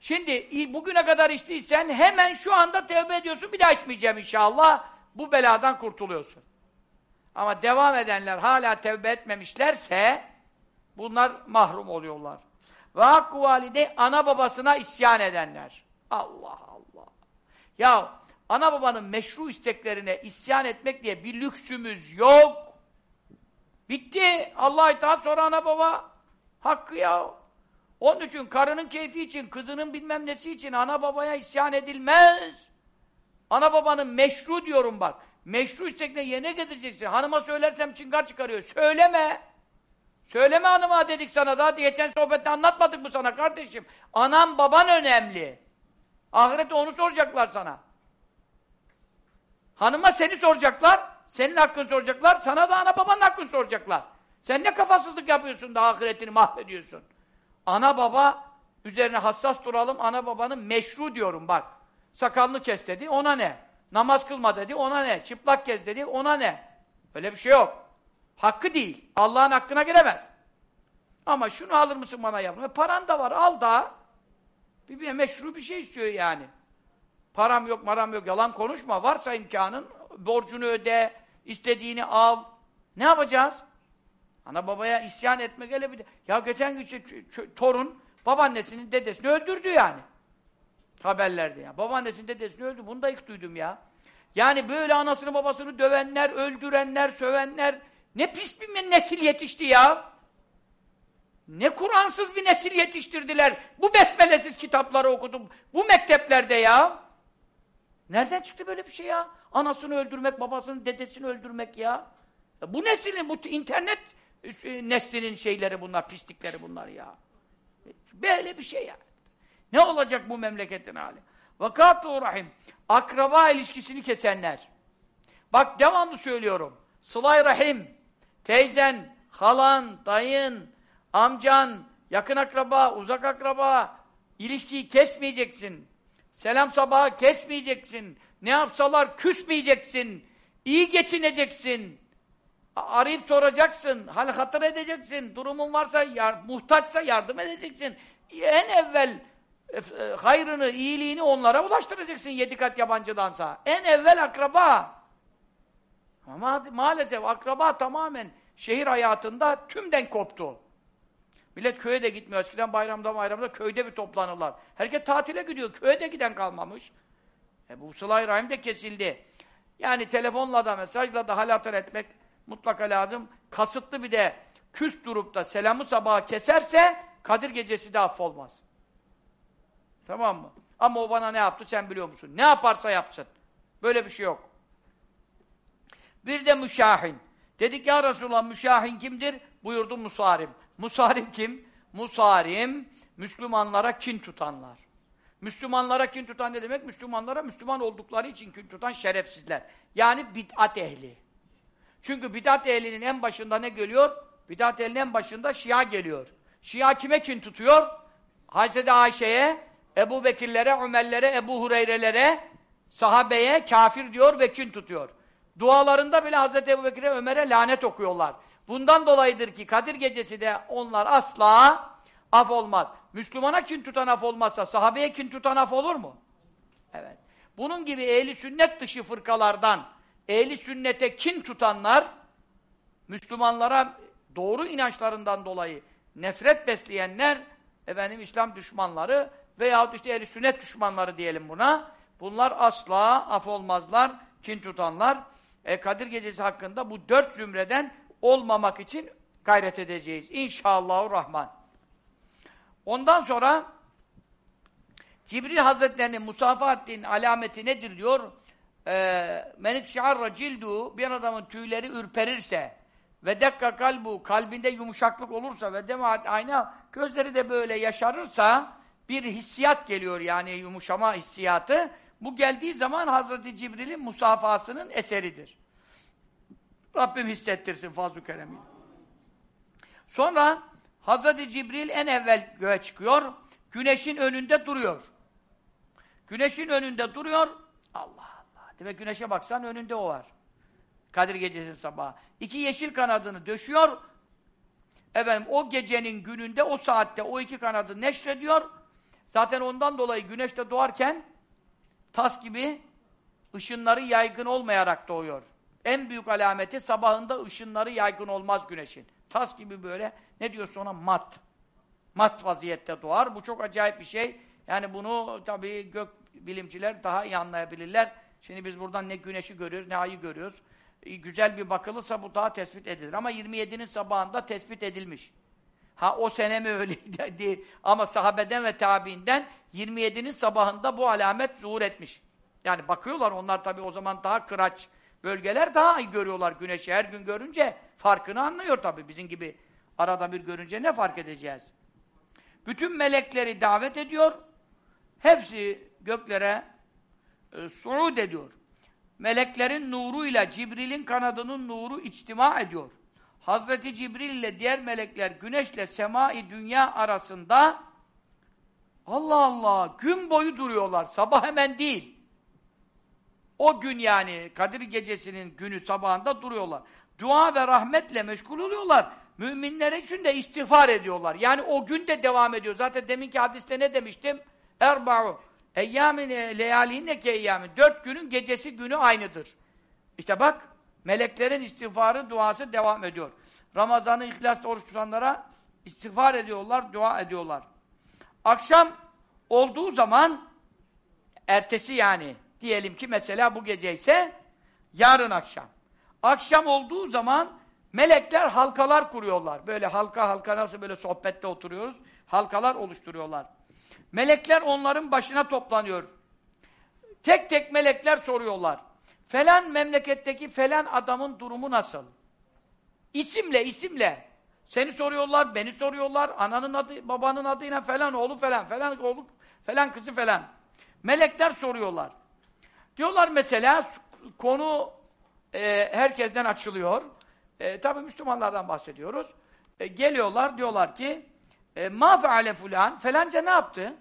Şimdi bugüne kadar içtiysen hemen şu anda tevbe ediyorsun, bir daha içmeyeceğim inşallah. Bu beladan kurtuluyorsun. Ama devam edenler hala tevbe etmemişlerse bunlar mahrum oluyorlar. Ve hakkı valide ana babasına isyan edenler. Allah Allah. Ya ana babanın meşru isteklerine isyan etmek diye bir lüksümüz yok. Bitti. Allah itaat sonra ana baba hakkı ya. Onun için karının keyfi için, kızının bilmem nesi için ana babaya isyan edilmez. Ana babanın meşru diyorum bak. Meşru istekine yerine getireceksin. Hanıma söylersem çıngar çıkarıyor. Söyleme. Söyleme hanıma dedik sana daha. Geçen sohbette anlatmadık mı sana kardeşim? Anam baban önemli. Ahirette onu soracaklar sana. Hanıma seni soracaklar. Senin hakkını soracaklar. Sana da ana babanın hakkını soracaklar. Sen ne kafasızlık yapıyorsun da ahiretini mahvediyorsun. Ana baba üzerine hassas duralım. Ana babanın meşru diyorum bak. Sakalını kes dedi. Ona ne? Namaz kılma dedi. Ona ne? Çıplak kez dedi. Ona ne? Öyle bir şey yok. Hakkı değil. Allah'ın hakkına giremez. Ama şunu alır mısın bana yavrum? E, paran da var. Al da. Bir, bir meşru bir şey istiyor yani. Param yok, maram yok. Yalan konuşma. Varsa imkanın borcunu öde, istediğini al. Ne yapacağız? Ana babaya isyan etmek öyle bir Ya geçen gün torun babaannesinin dedesini öldürdü yani. Haberlerde ya. Babaannesinin dedesini öldü. Bunu da ilk duydum ya. Yani böyle anasını babasını dövenler, öldürenler, sövenler ne pis bir nesil yetişti ya. Ne Kur'ansız bir nesil yetiştirdiler. Bu besmelesiz kitapları okudum. Bu mekteplerde ya. Nereden çıktı böyle bir şey ya? Anasını öldürmek, babasını, dedesini öldürmek ya. Bu neslin, bu internet e, neslinin şeyleri bunlar, pislikleri bunlar ya. Böyle bir şey ya. Ne olacak bu memleketin hali? Vakatu rahim. Akraba ilişkisini kesenler. Bak devamlı söylüyorum. Sılay rahim. Teyzen, halan, dayın, amcan, yakın akraba, uzak akraba ilişkiyi kesmeyeceksin. Selam sabahı kesmeyeceksin. Ne yapsalar küsmeyeceksin. İyi geçineceksin. Arayıp soracaksın. Hal hatır edeceksin. Durumun varsa, yar, muhtaçsa yardım edeceksin. En evvel e, e, hayrını, iyiliğini onlara ulaştıracaksın yedi kat yabancıdansa. En evvel akraba. Ama maalesef akraba tamamen şehir hayatında tümden koptu. Millet köye de gitmiyor. Eskiden bayramda bayramda köyde bir toplanırlar. Herkes tatile gidiyor. Köye de giden kalmamış. E bu sıla rahim de kesildi. Yani telefonla da mesajla da hal hatır etmek mutlaka lazım. Kasıtlı bir de küs durup da selamı sabaha keserse Kadir gecesi de affolmaz. Tamam mı? Ama o bana ne yaptı sen biliyor musun? Ne yaparsa yapsın. Böyle bir şey yok. Bir de müşahin. Dedik ya Resulullah müşahin kimdir? Buyurdu Musarim. Musarim kim? Musarim, Müslümanlara kin tutanlar. Müslümanlara kin tutan ne demek? Müslümanlara Müslüman oldukları için kin tutan şerefsizler. Yani bid'at ehli. Çünkü bid'at ehlinin en başında ne geliyor? Bid'at ehlinin en başında Şia geliyor. Şia kime kin tutuyor? Hazreti Ayşe'ye, Ebu Bekirlere, Ömerlere, Ebu Hureyre'lere, sahabeye kafir diyor ve kin tutuyor. Dualarında bile Hazreti Ebu Bekir'e, Ömer'e lanet okuyorlar. Bundan dolayıdır ki Kadir gecesi de onlar asla af olmaz. Müslümana kin tutan af olmazsa sahabeye kin tutan af olur mu? Evet. Bunun gibi ehli sünnet dışı fırkalardan, ehli sünnete kin tutanlar, Müslümanlara doğru inançlarından dolayı nefret besleyenler, efendim İslam düşmanları veyahut işte ehli sünnet düşmanları diyelim buna. Bunlar asla af olmazlar, kin tutanlar. E, Kadir Gecesi hakkında bu dört zümreden olmamak için gayret edeceğiz. İnşallahurrahman. Ondan sonra Cibril Hazretlerinin musafa alameti nedir diyor? Ee, Menik şiarra cildu bir adamın tüyleri ürperirse ve dekka kalbu kalbinde yumuşaklık olursa ve demaat ayna gözleri de böyle yaşarırsa bir hissiyat geliyor yani yumuşama hissiyatı. Bu geldiği zaman Hazreti Cibril'in musafasının eseridir. Rabbim hissettirsin fazl-ı keremiyle. Sonra Hazreti Cibril en evvel göğe çıkıyor. Güneşin önünde duruyor. Güneşin önünde duruyor. Allah Allah. Demek güneşe baksan önünde o var. Kadir gecesi sabahı. İki yeşil kanadını döşüyor. Efendim o gecenin gününde, o saatte o iki kanadı neşrediyor. Zaten ondan dolayı güneşte doğarken tas gibi ışınları yaygın olmayarak doğuyor. En büyük alameti sabahında ışınları yaygın olmaz güneşin. Tas gibi böyle, ne diyorsun ona? Mat. Mat vaziyette doğar. Bu çok acayip bir şey. Yani bunu tabii gök bilimciler daha iyi anlayabilirler. Şimdi biz buradan ne güneşi görüyoruz, ne ayı görüyoruz. Güzel bir bakılırsa bu daha tespit edilir. Ama 27'nin sabahında tespit edilmiş. Ha o sene mi öyleydi? <laughs> Ama sahabeden ve tabiinden 27'nin sabahında bu alamet zuhur etmiş. Yani bakıyorlar onlar tabii o zaman daha kıraç bölgeler daha iyi görüyorlar güneşi. Her gün görünce farkını anlıyor tabii. Bizim gibi arada bir görünce ne fark edeceğiz? Bütün melekleri davet ediyor. Hepsi göklere e, suud ediyor. Meleklerin nuruyla Cibril'in kanadının nuru içtima ediyor. Hazreti Cibril ile diğer melekler güneşle semai dünya arasında Allah Allah gün boyu duruyorlar. Sabah hemen değil. O gün yani Kadir gecesinin günü sabahında duruyorlar. Dua ve rahmetle meşgul oluyorlar. Müminler için de istiğfar ediyorlar. Yani o gün de devam ediyor. Zaten deminki hadiste ne demiştim? Erba'u eyyamin leyalinne ke eyyamin. Dört günün gecesi günü aynıdır. İşte bak meleklerin istiğfarı, duası devam ediyor. Ramazan'ı ihlasla oruç tutanlara istiğfar ediyorlar, dua ediyorlar. Akşam olduğu zaman ertesi yani diyelim ki mesela bu gece ise yarın akşam. Akşam olduğu zaman melekler halkalar kuruyorlar. Böyle halka halka nasıl böyle sohbette oturuyoruz. Halkalar oluşturuyorlar. Melekler onların başına toplanıyor. Tek tek melekler soruyorlar. Falan memleketteki falan adamın durumu nasıl? İsimle, isimle. Seni soruyorlar, beni soruyorlar, ananın adı, babanın adıyla falan, oğlu falan, falan oğlu, falan kızı falan. Melekler soruyorlar. Diyorlar mesela, konu e, herkesten açılıyor. E, Tabi Müslümanlardan bahsediyoruz. E, geliyorlar, diyorlar ki, e, ma feale fulan, falanca ne yaptı?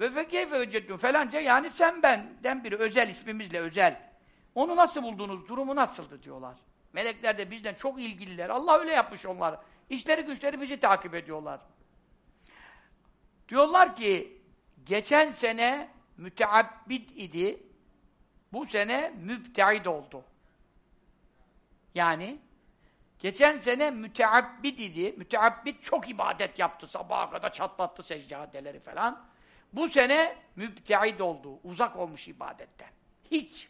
Ve fekeyfe öcettun falanca, yani sen benden biri, özel ismimizle özel. Onu nasıl buldunuz, durumu nasıldı diyorlar. Melekler de bizden çok ilgililer. Allah öyle yapmış onlar. İşleri güçleri bizi takip ediyorlar. Diyorlar ki geçen sene müteabbid idi. Bu sene mübteid oldu. Yani geçen sene müteabbid idi. Müteabbid çok ibadet yaptı. Sabaha kadar çatlattı seccadeleri falan. Bu sene mübteid oldu. Uzak olmuş ibadetten. Hiç.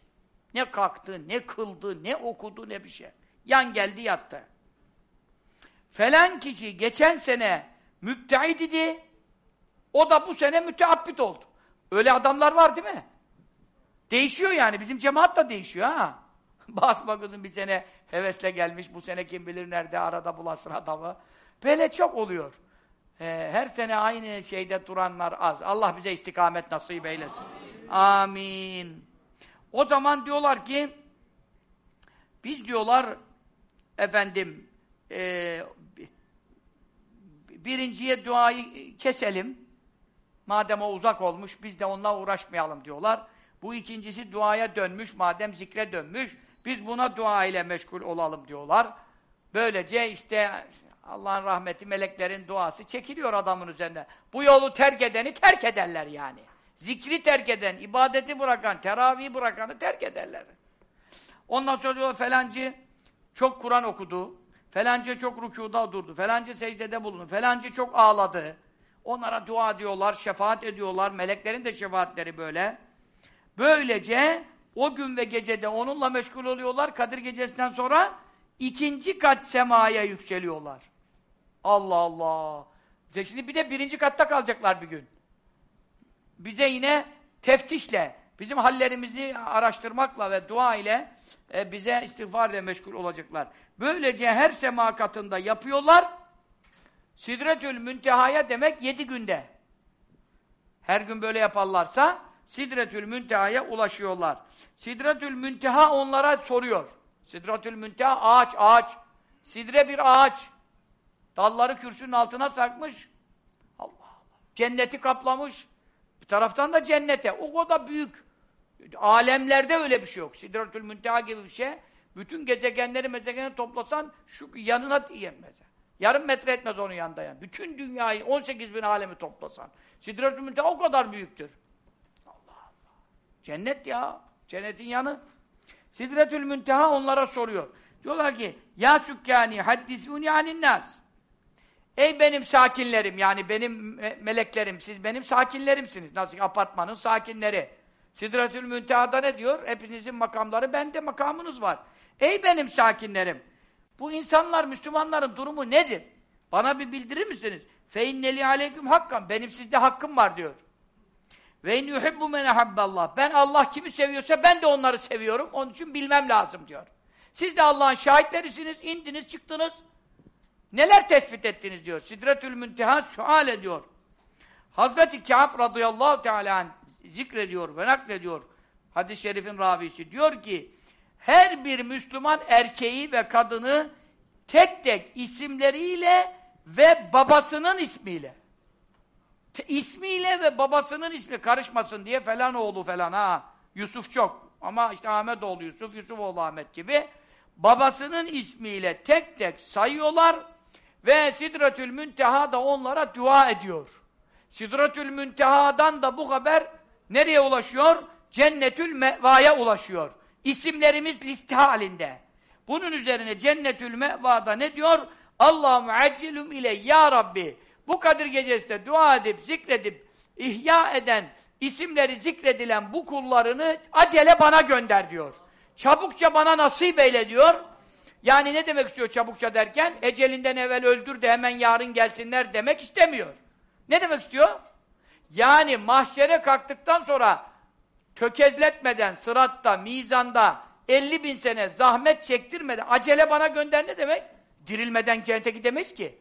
Ne kalktı, ne kıldı, ne okudu, ne bir şey. Yan geldi yattı. Falan kişi geçen sene müpteid idi, o da bu sene müteabbit oldu. Öyle adamlar var değil mi? Değişiyor yani, bizim cemaat da değişiyor ha. <laughs> Basma kızım bir sene hevesle gelmiş, bu sene kim bilir nerede arada bulasın adamı. Böyle çok oluyor. Ee, her sene aynı şeyde duranlar az. Allah bize istikamet nasip eylesin. Amin. Amin. O zaman diyorlar ki, biz diyorlar, efendim, e, birinciye duayı keselim, madem o uzak olmuş, biz de onunla uğraşmayalım diyorlar. Bu ikincisi duaya dönmüş, madem zikre dönmüş, biz buna dua ile meşgul olalım diyorlar. Böylece işte Allah'ın rahmeti, meleklerin duası çekiliyor adamın üzerinde. Bu yolu terk edeni terk ederler yani. Zikri terk eden, ibadeti bırakan, teravihi bırakanı terk ederler. Ondan sonra diyorlar felancı çok Kur'an okudu. Felancı çok rükuda durdu. Felancı secdede bulundu. Felancı çok ağladı. Onlara dua ediyorlar, şefaat ediyorlar. Meleklerin de şefaatleri böyle. Böylece o gün ve gecede onunla meşgul oluyorlar. Kadir gecesinden sonra ikinci kat semaya yükseliyorlar. Allah Allah! Şimdi bir de birinci katta kalacaklar bir gün. Bize yine teftişle, bizim hallerimizi araştırmakla ve dua ile e, bize istiğfar meşgul olacaklar. Böylece her sema katında yapıyorlar. Sidretül müntehaya demek yedi günde. Her gün böyle yaparlarsa Sidretül müntehaya ulaşıyorlar. Sidretül münteha onlara soruyor. Sidretül münteha ağaç, ağaç. Sidre bir ağaç. Dalları kürsünün altına sarkmış. Allah Allah. Cenneti kaplamış. Bir taraftan da cennete. O kadar büyük. Alemlerde öyle bir şey yok. Sidretül münteha gibi bir şey. Bütün gezegenleri mezegenleri toplasan şu yanına diyemez. Yarım metre etmez onun yanında yani. Bütün dünyayı 18 bin alemi toplasan. Sidretül münteha o kadar büyüktür. Cennet ya. Cennetin yanı. Sidretül Münteha onlara soruyor. Diyorlar ki Ya sükkâni haddismuni aninnas Ey benim sakinlerim yani benim meleklerim siz benim sakinlerimsiniz. Nasıl ki apartmanın sakinleri. Sidretül Münteha'da ne diyor? Hepinizin makamları bende makamınız var. Ey benim sakinlerim. Bu insanlar Müslümanların durumu nedir? Bana bir bildirir misiniz? Fe inneli aleyküm hakkan. Benim sizde hakkım var diyor. Ve in yuhibbu men Allah. Ben Allah kimi seviyorsa ben de onları seviyorum. Onun için bilmem lazım diyor. Siz de Allah'ın şahitlerisiniz. indiniz, çıktınız. Neler tespit ettiniz diyor. Sidretül Münteha sual ediyor. Hazreti Kâb radıyallahu teala zikrediyor ve naklediyor. Hadis-i şerifin ravisi diyor ki her bir Müslüman erkeği ve kadını tek tek isimleriyle ve babasının ismiyle ismiyle ve babasının ismi karışmasın diye falan oğlu falan ha Yusuf çok ama işte Ahmet oğlu Yusuf, Yusuf oğlu Ahmet gibi babasının ismiyle tek tek sayıyorlar ve Sidretül Münteha da onlara dua ediyor. Sidretül Münteha'dan da bu haber nereye ulaşıyor? Cennetül Meva'ya ulaşıyor. İsimlerimiz liste halinde. Bunun üzerine Cennetül Meva'da ne diyor? Allahümme accilum ile ya Rabbi bu Kadir gecesinde dua edip, zikredip, ihya eden, isimleri zikredilen bu kullarını acele bana gönder diyor. Çabukça bana nasip eyle diyor. Yani ne demek istiyor çabukça derken? Ecelinden evvel öldür de hemen yarın gelsinler demek istemiyor. Ne demek istiyor? Yani mahşere kalktıktan sonra tökezletmeden, sıratta, mizanda 50 bin sene zahmet çektirmeden, acele bana gönder ne demek? Dirilmeden cennete gidemeyiz ki.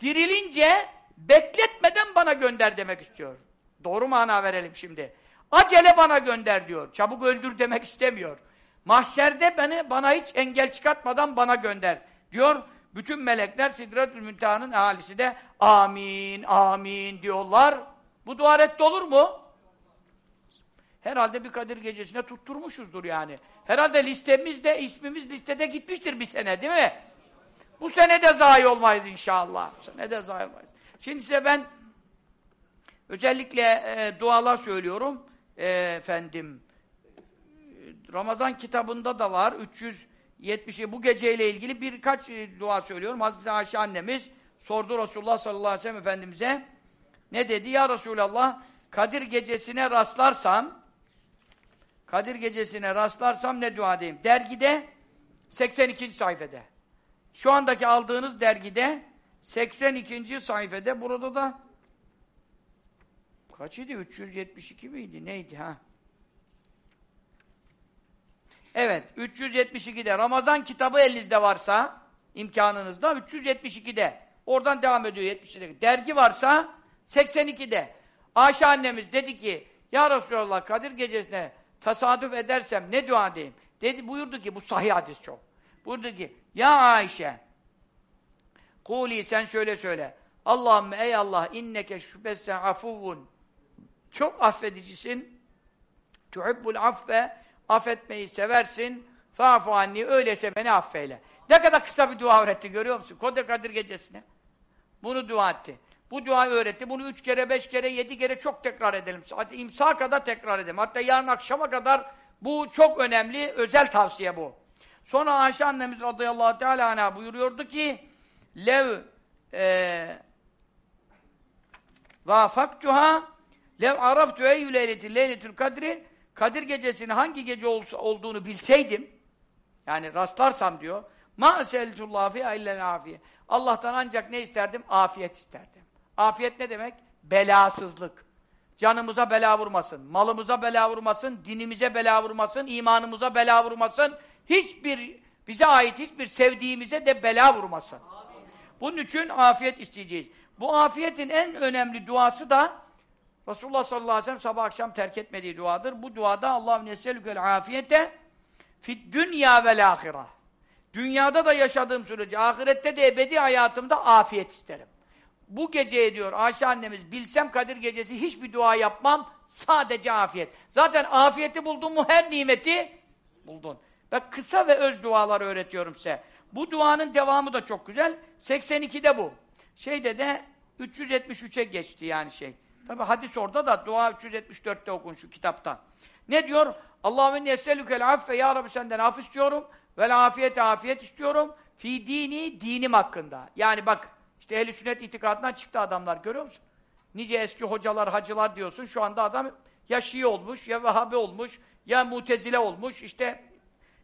Dirilince bekletmeden bana gönder demek istiyor. Doğru mana verelim şimdi. Acele bana gönder diyor. Çabuk öldür demek istemiyor. Mahşerde beni bana hiç engel çıkartmadan bana gönder diyor. Bütün melekler Sidretül Münteha'nın ahalisi de amin, amin diyorlar. Bu dua reddi olur mu? Herhalde bir Kadir gecesine tutturmuşuzdur yani. Herhalde listemizde, ismimiz listede gitmiştir bir sene değil mi? Bu sene de zayi olmayız inşallah. Bu sene de zayi olmayız. Şimdi size ben özellikle e, dualar söylüyorum. E, efendim, Ramazan kitabında da var. 370 bu geceyle ilgili birkaç e, dua söylüyorum. Hazreti Ayşe annemiz sordu Resulullah sallallahu aleyhi ve sellem Efendimiz'e ne dedi? Ya Resulallah Kadir gecesine rastlarsam Kadir gecesine rastlarsam ne dua edeyim? Dergide 82. sayfede. Şu andaki aldığınız dergide 82. sayfede burada da kaçıydı? 372 miydi? Neydi ha? Evet, 372'de Ramazan kitabı elinizde varsa imkanınızda 372'de. Oradan devam ediyor 72'de. Dergi varsa 82'de. Ayşe annemiz dedi ki Ya Resulallah Kadir gecesine tasadüf edersem ne dua edeyim? Dedi, buyurdu ki bu sahih hadis çok. Buyurdu ki Ya Ayşe Kuli sen şöyle söyle. Allahümme ey Allah inneke şüphesiz afuvun çok affedicisin. Tuhibbul affe affetmeyi seversin. Fa'fu anni öyleyse beni affeyle. Ne kadar kısa bir dua öğretti görüyor musun? Kode Kadir gecesine. Bunu dua etti. Bu duayı öğretti. Bunu üç kere, beş kere, yedi kere çok tekrar edelim. Hatta imsa kadar tekrar edelim. Hatta yarın akşama kadar bu çok önemli, özel tavsiye bu. Sonra Ayşe annemiz radıyallahu teala buyuruyordu ki lev e, vafaktuha lev araftu eyyü leyleti leyletül kadri Kadir gecesinin hangi gece olsa, olduğunu bilseydim yani rastlarsam diyor ma seltullah fi illel afiye Allah'tan ancak ne isterdim? Afiyet isterdim. Afiyet ne demek? Belasızlık. Canımıza bela vurmasın, malımıza bela vurmasın, dinimize bela vurmasın, imanımıza bela vurmasın, hiçbir, bize ait hiçbir sevdiğimize de bela vurmasın. Bunun için afiyet isteyeceğiz. Bu afiyetin en önemli duası da Resulullah sallallahu aleyhi ve sellem sabah akşam terk etmediği duadır. Bu duada Allah'ım neselükel afiyete fit dünya vel ahira. Dünyada da yaşadığım sürece, ahirette de ebedi hayatımda afiyet isterim. Bu geceye diyor Ayşe annemiz, bilsem Kadir gecesi hiçbir dua yapmam, sadece afiyet. Zaten afiyeti buldun mu her nimeti buldun. Bak kısa ve öz dualar öğretiyorum size. Bu duanın devamı da çok güzel. 82'de bu. Şeyde de 373'e geçti yani şey. Tabi hadis orada da dua 374'te okun şu kitapta. Ne diyor? Allahümme nesselükel affe ya Rabbi senden af istiyorum. Vel afiyet afiyet istiyorum. Fi dini dinim hakkında. Yani bak işte ehl sünnet itikadından çıktı adamlar görüyor musun? Nice eski hocalar, hacılar diyorsun. Şu anda adam ya Şii olmuş, ya Vehhabi olmuş, ya Mutezile olmuş. İşte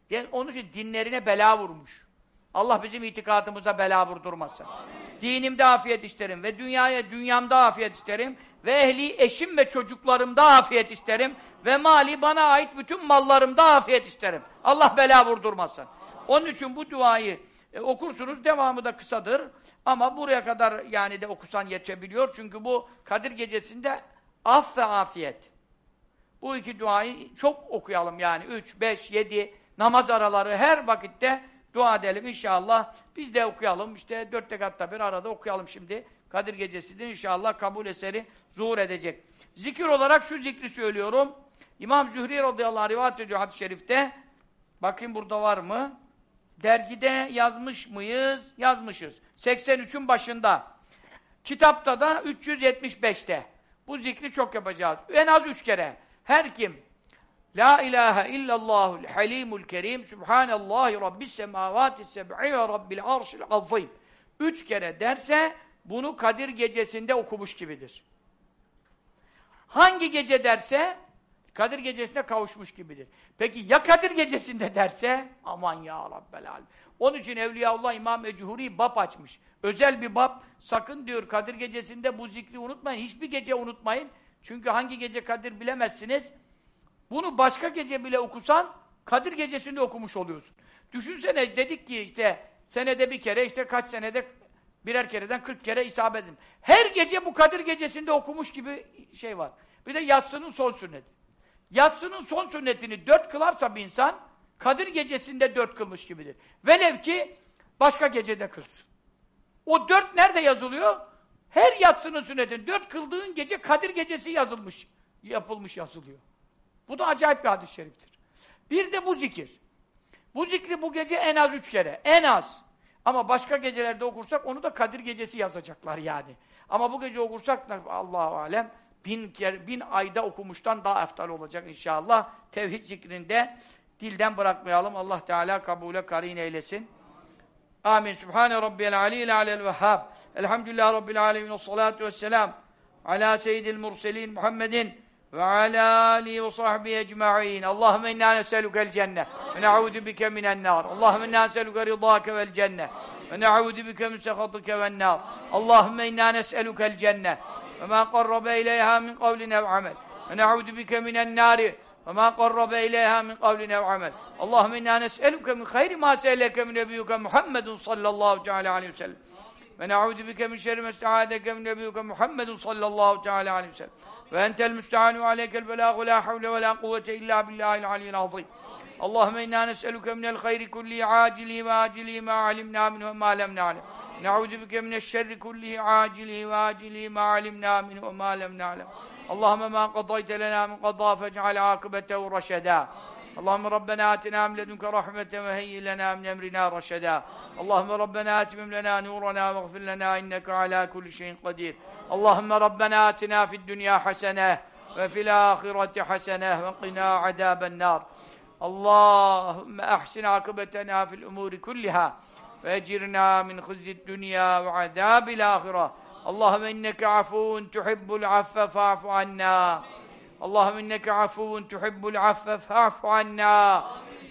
yani onun için dinlerine bela vurmuş. Allah bizim itikadımıza bela vurdurmasın. Amin. Dinimde afiyet isterim ve dünyaya, dünyamda afiyet isterim ve ehli eşim ve çocuklarımda afiyet isterim ve mali bana ait bütün mallarımda afiyet isterim. Allah bela vurdurmasın. Onun için bu duayı e, okursunuz, devamı da kısadır. Ama buraya kadar yani de okusan yetebiliyor. Çünkü bu Kadir Gecesi'nde af ve afiyet. Bu iki duayı çok okuyalım yani. Üç, beş, yedi namaz araları her vakitte dua edelim inşallah. Biz de okuyalım. İşte dört rekatta bir arada okuyalım şimdi. Kadir Gecesi'de inşallah kabul eseri zuhur edecek. Zikir olarak şu zikri söylüyorum. İmam Zühri radıyallahu anh rivayet ediyor hadis-i şerifte. Bakayım burada var mı? Dergide yazmış mıyız? Yazmışız. 83'ün başında. Kitapta da 375'te. Bu zikri çok yapacağız. En az üç kere. Her kim La ilahe illallahul halimul kerim Subhanallahi rabbis semavati seb'i ve rabbil arşil azim. Üç kere derse bunu Kadir gecesinde okumuş gibidir. Hangi gece derse Kadir gecesine kavuşmuş gibidir. Peki ya Kadir gecesinde derse aman ya Rabbel alem. Onun için Evliyaullah İmam Ecuhuri bab açmış. Özel bir bab. Sakın diyor Kadir gecesinde bu zikri unutmayın. Hiçbir gece unutmayın. Çünkü hangi gece Kadir bilemezsiniz. Bunu başka gece bile okusan Kadir gecesinde okumuş oluyorsun. Düşünsene dedik ki işte senede bir kere işte kaç senede birer kereden 40 kere isabet edin. Her gece bu Kadir gecesinde okumuş gibi şey var. Bir de yatsının son sünneti. Yatsının son sünnetini dört kılarsa bir insan Kadir gecesinde dört kılmış gibidir. Velev ki başka gecede kılsın. O dört nerede yazılıyor? Her yatsının sünnetini dört kıldığın gece Kadir gecesi yazılmış, yapılmış yazılıyor. Bu da acayip bir hadis-i şeriftir. Bir de bu zikir. Bu zikri bu gece en az üç kere. En az. Ama başka gecelerde okursak onu da Kadir gecesi yazacaklar yani. Ama bu gece okursak Allahu alem bin kere, bin ayda okumuştan daha eftal olacak inşallah. Tevhid zikrinde dilden bırakmayalım. Allah Teala kabule karin eylesin. Amin. Sübhane Rabbiyel aliyel alel vehhab. Elhamdülillah Rabbil alemin. Salatu vesselam. Ala seyyidil murselin Muhammedin ve ala alihi ve sahbihi ecma'in. Allahümme inna neselükel cennet ve ne'udu bike minen nar. Allahümme inna neselüke ridâke vel cennet ve ne'udu bike min sehatike ven nar. Allahümme inna neselükel cennet ve ma qarrabe ileyha min kavlin ev amel ve ne'udu bike minen nari ve ma qarrabe ileyha min kavlin ev amel. Allahümme inna nes'eluke min hayri ma se'eleke min nebiyyuke Muhammedun sallallahu teala aleyhi ve sellem. Ve ne'udu bike min şerri mesta'adeke min nebiyyuke Muhammedun sallallahu teala aleyhi ve sellem. Ve entel müstehanu aleykel belâhu la havle ve la kuvvete illa billahil aliyyil azim. Allahümme inna nes'eluke minel hayri kulli acili ve acili ma alimna minhu ma lem na'lem. Ne'udu bike mineşşerri kulli acili ve acili ma alimna minhu ma lem na'lem. Allahümme ma qadayte lena min qadâ fec'al akıbetehu reşedâ. اللهم ربنا آتنا من لدنك رحمة وهيئ لنا من أمرنا رشدا. اللهم ربنا آتمم لنا نورنا واغفر لنا إنك على كل شيء قدير. اللهم ربنا آتنا في الدنيا حسنة وفي الآخرة حسنة وقنا عذاب النار. Allahümme ahsin akıbetena fil umuri kulliha ve ecirna min hızzid dünya ve azabil ahire. Allahümme inneke afuvun tuhibbul affe fa'fu anna. Allahümme inneke afuvun tuhibbul affe fa'fu anna.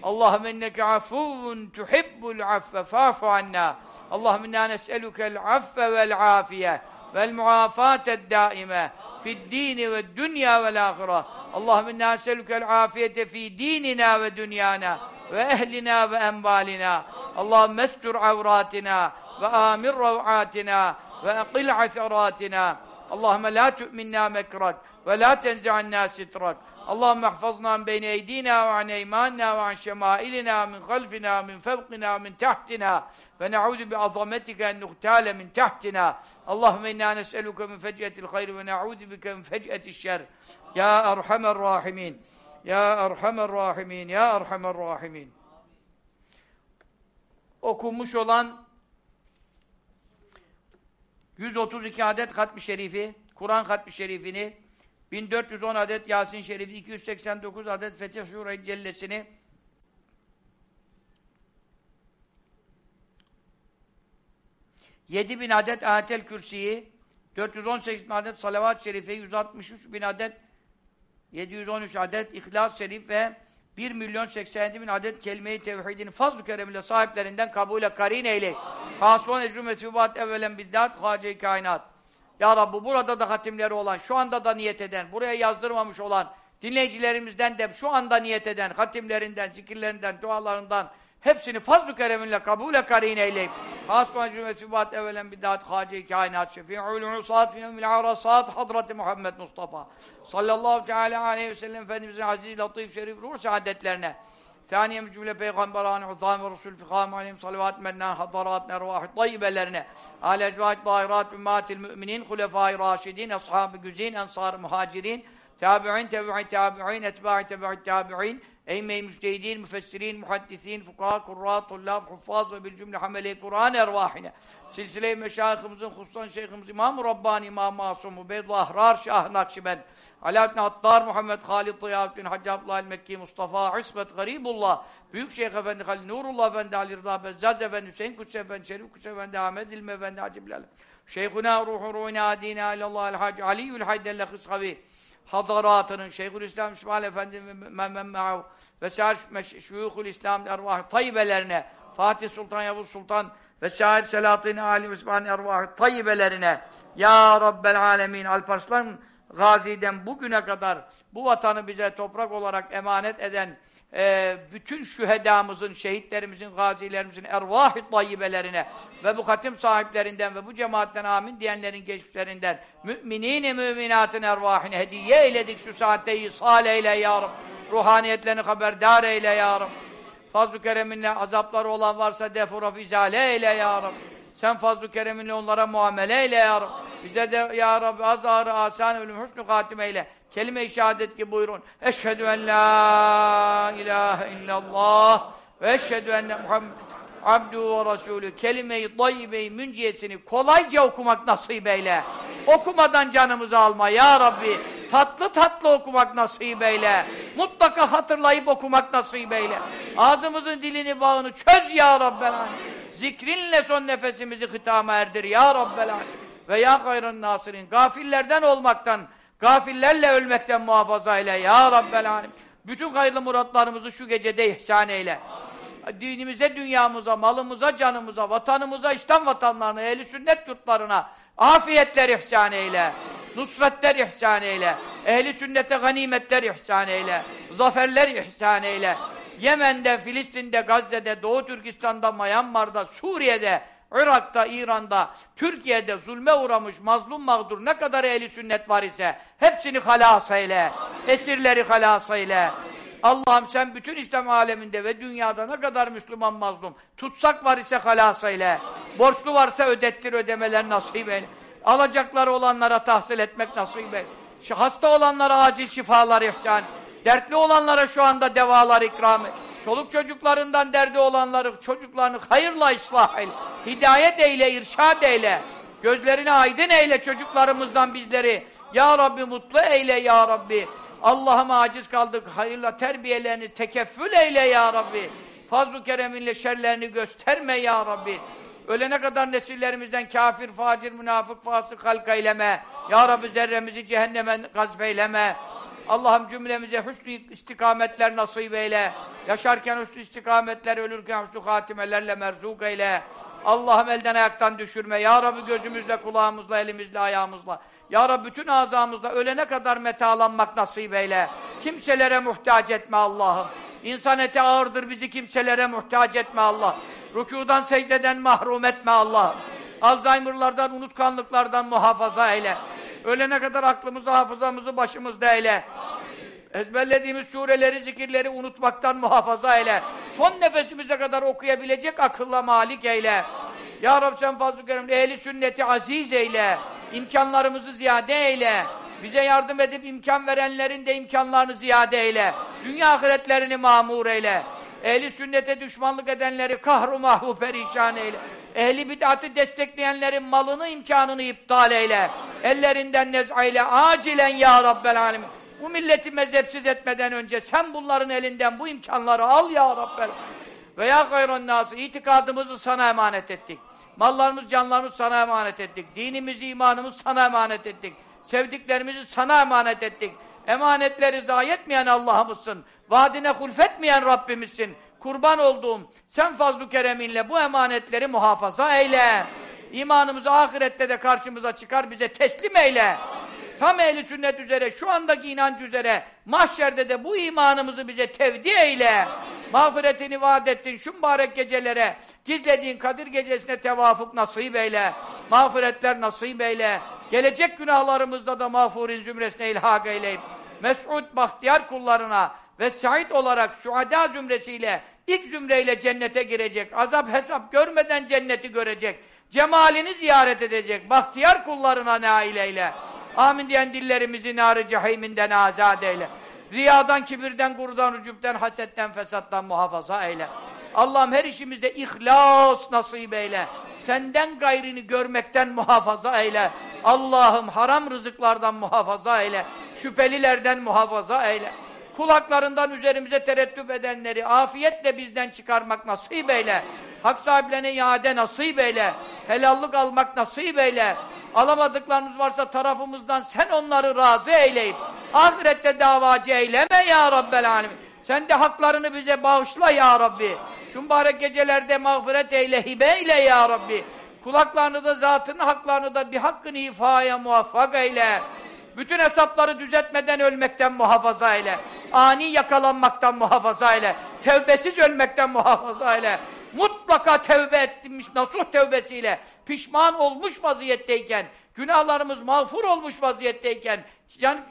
Allahümme inneke afuvun tuhibbul affe fa'fu anna. Allahümme inna nes'elukel affe vel afiye vel muafated daime fid dini ve dünya vel ahire. Allahümme inna nes'elukel afiyete fi dinina ve dünyana ve ehlina ve envalina. Allahümme estur avratina ve la tenzi'annâ sitrak. Allahümme ehfazna min beyni eydina ve an eymanina ve an şemailina min halfina min fevkina min tahtina ve ne'udu bi azametike en nuhtale min tahtina. Allahümme inna nes'eluke min fec'etil hayri ve ne'udu bike min fec'etil şer. Ya erhamer rahimin. Ya erhamer rahimin. Ya erhamer rahimin. Okunmuş olan 132 adet hatmi şerifi, Kur'an hatmi şerifini 1410 adet Yasin Şerifi, 289 adet Fetih Şura-i Cellesini bin adet Ayetel Kürsi'yi 418 bin adet Salavat-ı Şerife 163 bin adet 713 adet İhlas Şerif ve 1 milyon 87 bin adet kelime-i tevhidini fazl-ı keremiyle sahiplerinden kabule karin eyle. Hasvan ecrü mesubat evvelen biddat hace kainat. Ya Rabbi burada da hatimleri olan, şu anda da niyet eden, buraya yazdırmamış olan dinleyicilerimizden de şu anda niyet eden, hatimlerinden, zikirlerinden, dualarından hepsini fazl-ı kereminle kabule karin eyleyip Hasbuna cümle sübat evvelen bidat haci kainat şefi'ul usat fi emil arasat Hazreti Muhammed Mustafa. Sallallahu teala aleyhi ve sellem Efendimizin aziz, latif, şerif, ruh saadetlerine Thaniye cümle peygamberane uzam ve resul fikam aleyhim salavat mennan hadarat nervah tayyibelerine ale ecvaat dahirat müminin hulefai raşidin ashab-ı güzin ensar muhacirin تابعين تبع تابعين أتباع تبع التابعين أئمة مجتهدين مفسرين محدثين فقهاء قراء طلاب حفاظ وبالجملة حملي قرآن أرواحنا سلسلة مشايخımızın خصوصا شيخımız إمام رباني إمام معصوم وبيض أحرار شاه ناكشبند Ala bin Hattar, Muhammed Halid Tıyav bin Hacı Abdullah el-Mekki, Mustafa, İsmet Garibullah, Büyük Şeyh Efendi Halil Nurullah Efendi, Ali Rıza Bezzaz Efendi, Hüseyin Kutsi Efendi, Şerif Kutsi Efendi, Ahmet İlmi Efendi, Hacı Bilal. Şeyhuna ruhu ruhuna adina ilallah el-Hacı, Aliyyül Haydellâh Kıskavi. Hadaratının Şeyhülislam İsmail Efendi ve Me'av ve sair şuyuhul İslam ervah tayyibelerine Fatih Sultan Yavuz Sultan ve sair Selahattin Ali İsmail ervah tayyibelerine Ya Rabbel Alemin Alparslan Gazi'den bugüne kadar bu vatanı bize toprak olarak emanet eden e, bütün şühedamızın, şehitlerimizin, gazilerimizin ervah-ı tayyibelerine ve bu hatim sahiplerinden ve bu cemaatten amin diyenlerin geçmişlerinden müminin müminatın ervahine hediye eyledik şu saatte ihsal eyle ya Rabbi. Ruhaniyetlerini haberdar eyle ya Rabbi. Fazl-ı kereminle azapları olan varsa defuraf izale eyle ya Rabbi. Sen fazl-ı kereminle onlara muamele eyle ya Rabbi. Bize de ya Rabbi azarı asan ölüm hüsnü katime eyle. Kelime-i şehadet ki buyurun. Eşhedü en la ilahe illallah ve eşhedü enne Muhammed abdu ve resulü kelime-i tayyibe-i münciyesini kolayca okumak nasip eyle. Okumadan canımızı alma ya Rabbi. Tatlı tatlı okumak nasip eyle. Mutlaka hatırlayıp okumak nasip eyle. Ağzımızın dilini bağını çöz ya Rabbel Zikrinle son nefesimizi hitama erdir ya Rabbel Ve ya hayrın nasirin. Gafillerden olmaktan, gafillerle ölmekten muhafaza eyle ya Rabbel Alem. Bütün hayırlı muratlarımızı şu gecede ihsan eyle. Dinimize, dünyamıza, malımıza, canımıza, vatanımıza, İslam vatanlarına, ehli sünnet yurtlarına afiyetler ihsan eyle. Nusretler ihsan eyle. Ehli sünnete ganimetler ihsan eyle. Zaferler ihsan eyle. Yemen'de, Filistin'de, Gazze'de, Doğu Türkistan'da, Myanmar'da, Suriye'de, Irak'ta, İran'da, Türkiye'de zulme uğramış mazlum mağdur ne kadar ehli sünnet var ise hepsini halas eyle. Esirleri halas eyle. Allah'ım sen bütün İslam aleminde ve dünyada ne kadar Müslüman mazlum tutsak var ise halas eyle. Borçlu varsa ödettir ödemeler nasip eyle. Alacakları olanlara tahsil etmek nasip eyle. Hasta olanlara acil şifalar ihsan. Dertli olanlara şu anda devalar ikram et. Çoluk çocuklarından derdi olanları, çocuklarını hayırla ıslah eyle. Hidayet eyle, irşad eyle. Gözlerini aydın eyle çocuklarımızdan bizleri. Ya Rabbi mutlu eyle ya Rabbi. Allah'ım aciz kaldık. Hayırla terbiyelerini tekeffül eyle ya Rabbi. Fazl-ı kereminle şerlerini gösterme ya Rabbi. Ölene kadar nesillerimizden kafir, facir, münafık, fasık halk eyleme. Ya Rabbi zerremizi cehenneme gazb eyleme. Allah'ım cümlemize hüsnü istikametler nasip eyle. Yaşarken hüsnü istikametler, ölürken hüsnü hatimelerle merzuk eyle. Allah'ım elden ayaktan düşürme. Ya Rabbi gözümüzle, kulağımızla, elimizle, ayağımızla. Ya Rabbi bütün azamızla ölene kadar metalanmak nasip eyle. Kimselere muhtaç etme Allah'ım. İnsan eti ağırdır bizi kimselere muhtaç etme Allah. Rükudan secdeden mahrum etme Allah. Alzheimer'lardan, unutkanlıklardan muhafaza eyle. Ölene kadar aklımızı, hafızamızı başımızda eyle. Ezberlediğimiz sureleri, zikirleri unutmaktan muhafaza eyle. Son nefesimize kadar okuyabilecek akılla malik eyle. Ya Rabbi sen fazl-ı kerem, ehli sünneti aziz eyle. İmkanlarımızı ziyade eyle. Bize yardım edip imkan verenlerin de imkanlarını ziyade eyle. Dünya ahiretlerini mamur eyle. Ehli sünnete düşmanlık edenleri kahru mahvu perişan eyle. Ehli bid'atı destekleyenlerin malını imkanını iptal eyle. Ellerinden nez'eyle acilen ya Rabbel alemin. Bu milleti mezhepsiz etmeden önce sen bunların elinden bu imkanları al ya Rabbel. Ve ya nası itikadımızı sana emanet ettik. Mallarımız, canlarımız sana emanet ettik. Dinimizi, imanımız sana emanet ettik. Sevdiklerimizi sana emanet ettik. Emanetleri zayi etmeyen Allah'ımızsın. Vaadine hulfetmeyen Rabbimizsin. Kurban olduğum sen fazl-ı kereminle bu emanetleri muhafaza eyle. İmanımızı ahirette de karşımıza çıkar bize teslim eyle. Tam ehli sünnet üzere, şu andaki inanç üzere, mahşerde de bu imanımızı bize tevdi eyle. Mağfiretini vaat ettin şu mübarek gecelere, gizlediğin Kadir gecesine tevafuk nasip eyle. Mağfiretler nasip eyle. Gelecek günahlarımızda da mağfurin zümresine ilhak eyleyip, mes'ud bahtiyar kullarına ve sa'id olarak suada zümresiyle, ilk zümreyle cennete girecek, azap hesap görmeden cenneti görecek, cemalini ziyaret edecek, bahtiyar kullarına nail eyle. Amin diyen dillerimizi nar-ı cehiminden azad eyle. Riyadan, kibirden, gururdan, rücüpten, hasetten, fesattan muhafaza eyle. Allah'ım her işimizde ihlas nasip eyle. Senden gayrini görmekten muhafaza eyle. Allah'ım haram rızıklardan muhafaza eyle. Şüphelilerden muhafaza eyle. Kulaklarından üzerimize tereddüt edenleri afiyetle bizden çıkarmak nasip eyle. Hak sahiplerine iade nasip eyle. Helallık almak nasip eyle. Alamadıklarımız varsa tarafımızdan sen onları razı eyleyip ahirette davacı eyleme ya Rabbel Alemin. Sen de haklarını bize bağışla ya Rabbi. Şu gecelerde mağfiret eyle, hibe eyle ya Rabbi. Kulaklarını da zatını haklarını da bir hakkını ifaya muvaffak eyle. Bütün hesapları düzeltmeden ölmekten muhafaza eyle. Ani yakalanmaktan muhafaza eyle. Tevbesiz ölmekten muhafaza eyle mutlaka tevbe etmiş nasuh tevbesiyle pişman olmuş vaziyetteyken günahlarımız mağfur olmuş vaziyetteyken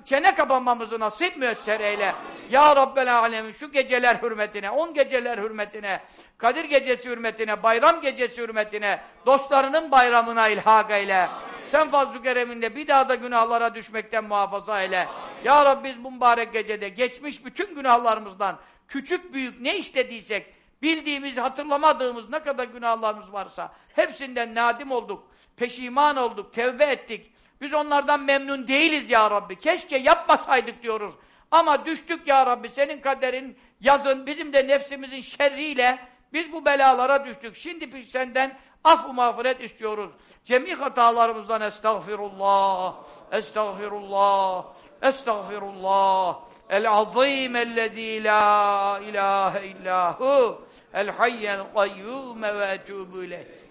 çene kapanmamızı nasip müesser eyle. Ya Rabbel Alemin şu geceler hürmetine, on geceler hürmetine, Kadir gecesi hürmetine, bayram gecesi hürmetine, dostlarının bayramına ilhak eyle. Sen fazl-ı kereminle bir daha da günahlara düşmekten muhafaza eyle. Ya Rabbi biz bu mübarek gecede geçmiş bütün günahlarımızdan küçük büyük ne işlediysek Bildiğimiz, hatırlamadığımız ne kadar günahlarımız varsa hepsinden nadim olduk, peşiman olduk, tevbe ettik. Biz onlardan memnun değiliz ya Rabbi. Keşke yapmasaydık diyoruz. Ama düştük ya Rabbi. Senin kaderin, yazın, bizim de nefsimizin şerriyle biz bu belalara düştük. Şimdi senden af-ı mağfiret istiyoruz. Cemi hatalarımızdan estağfirullah, estağfirullah, estağfirullah. El-azim ellezî la ilahe illahu El hayyel kayyume ve etûbü ileyh.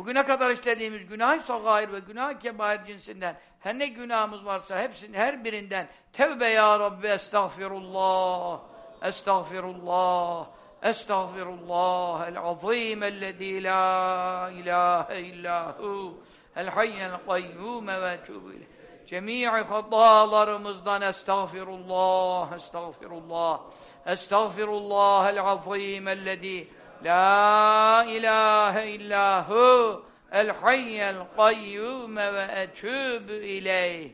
Bugüne kadar işlediğimiz günah sagair ve günah kebair cinsinden her ne günahımız varsa hepsinin her birinden tevbe ya Rabbi estağfirullah estağfirullah estağfirullah el azim ellezî la ilahe illahu el hayyel kayyume ve etûbü ileyh. Cemii hatalarımızdan estağfirullah, estağfirullah, estağfirullahel azim ellezî la ilahe illahu el hayyel kayyume ve etûbü ileyh.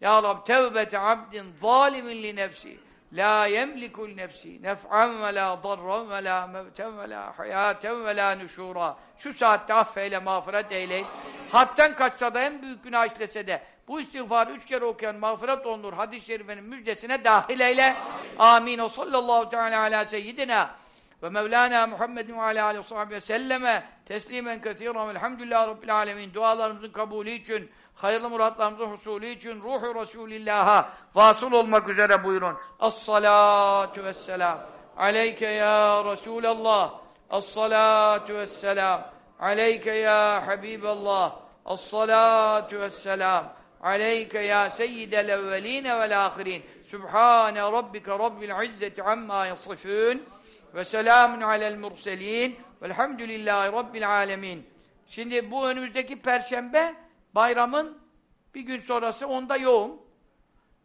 Ya Rab tevbete abdin zalimin li nefsi la yemlikul nefsi nef'an ve la darran ve la mevten ve la hayaten ve la nüşura. Şu saatte affeyle, mağfiret eyle. Hatten kaçsa da en büyük günah işlese de bu istiğfarı üç kere okuyan mağfiret olunur hadis-i şerifinin müjdesine dahil eyle. Amin. O sallallahu teala ala seyyidina ve Mevlana Muhammedin ve ala aleyhi ve selleme teslimen kethiren velhamdülillahi rabbil alemin. Dualarımızın kabulü için hayırlı muratlarımızın husulü için ruhu Resulillah'a vasıl olmak üzere buyurun. As-salatu vesselam aleyke ya Resulallah As-salatu vesselam aleyke ya Habiballah As-salatu vesselam ya seyyidel evveline vel ahirin Sübhane rabbike rabbil izzeti amma yasifun ve selamun alel murselin velhamdülillahi rabbil alemin. Şimdi bu önümüzdeki perşembe bayramın bir gün sonrası onda yoğum.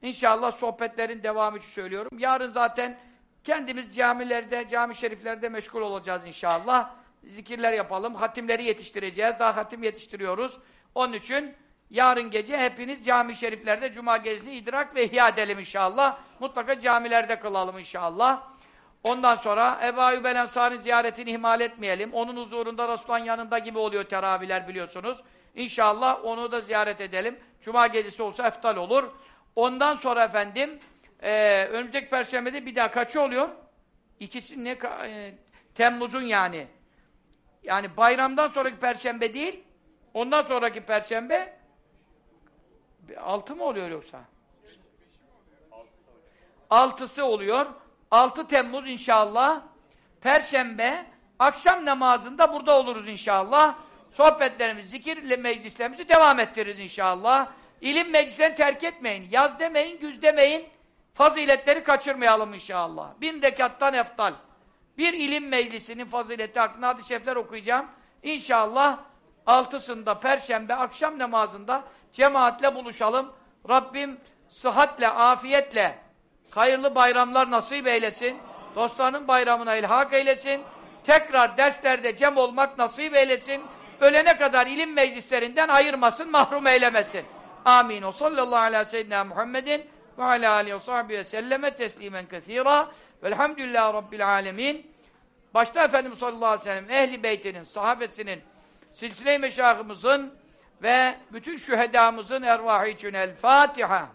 İnşallah sohbetlerin devamı için söylüyorum. Yarın zaten kendimiz camilerde, cami şeriflerde meşgul olacağız inşallah. Zikirler yapalım, hatimleri yetiştireceğiz. Daha hatim yetiştiriyoruz. Onun için yarın gece hepiniz cami şeriflerde cuma gezini idrak ve ihya edelim inşallah. Mutlaka camilerde kılalım inşallah. Ondan sonra Ebu Ayyub el ziyaretini ihmal etmeyelim. Onun huzurunda Resulullah'ın yanında gibi oluyor teravihler biliyorsunuz. İnşallah onu da ziyaret edelim. Cuma gecesi olsa eftal olur. Ondan sonra efendim e, önümüzdeki perşembede bir daha kaçı oluyor? İkisi ne? E, Temmuz'un yani. Yani bayramdan sonraki perşembe değil, ondan sonraki perşembe altı mı oluyor yoksa? Altısı oluyor. 6 Temmuz inşallah Perşembe akşam namazında burada oluruz inşallah. Sohbetlerimizi, zikir meclislerimizi devam ettiririz inşallah. İlim meclislerini terk etmeyin. Yaz demeyin, güz demeyin. Faziletleri kaçırmayalım inşallah. Bin rekattan eftal. Bir ilim meclisinin fazileti hakkında hadis-i okuyacağım. İnşallah altısında Perşembe akşam namazında cemaatle buluşalım. Rabbim sıhhatle, afiyetle, hayırlı bayramlar nasip eylesin. Dostlarının bayramına ilhak eylesin. Tekrar derslerde cem olmak nasip eylesin. Ölene kadar ilim meclislerinden ayırmasın, mahrum eylemesin. Amin. O sallallahu aleyhi ve sellem Muhammedin ve alâ aleyhi ve sahbihi ve selleme teslimen kethîrâ velhamdülillahi rabbil alemin. Başta Efendimiz sallallahu aleyhi ve sellem ehli beytinin, sahabesinin, silsile-i meşahımızın ve bütün şühedamızın ervahı için El Fatiha.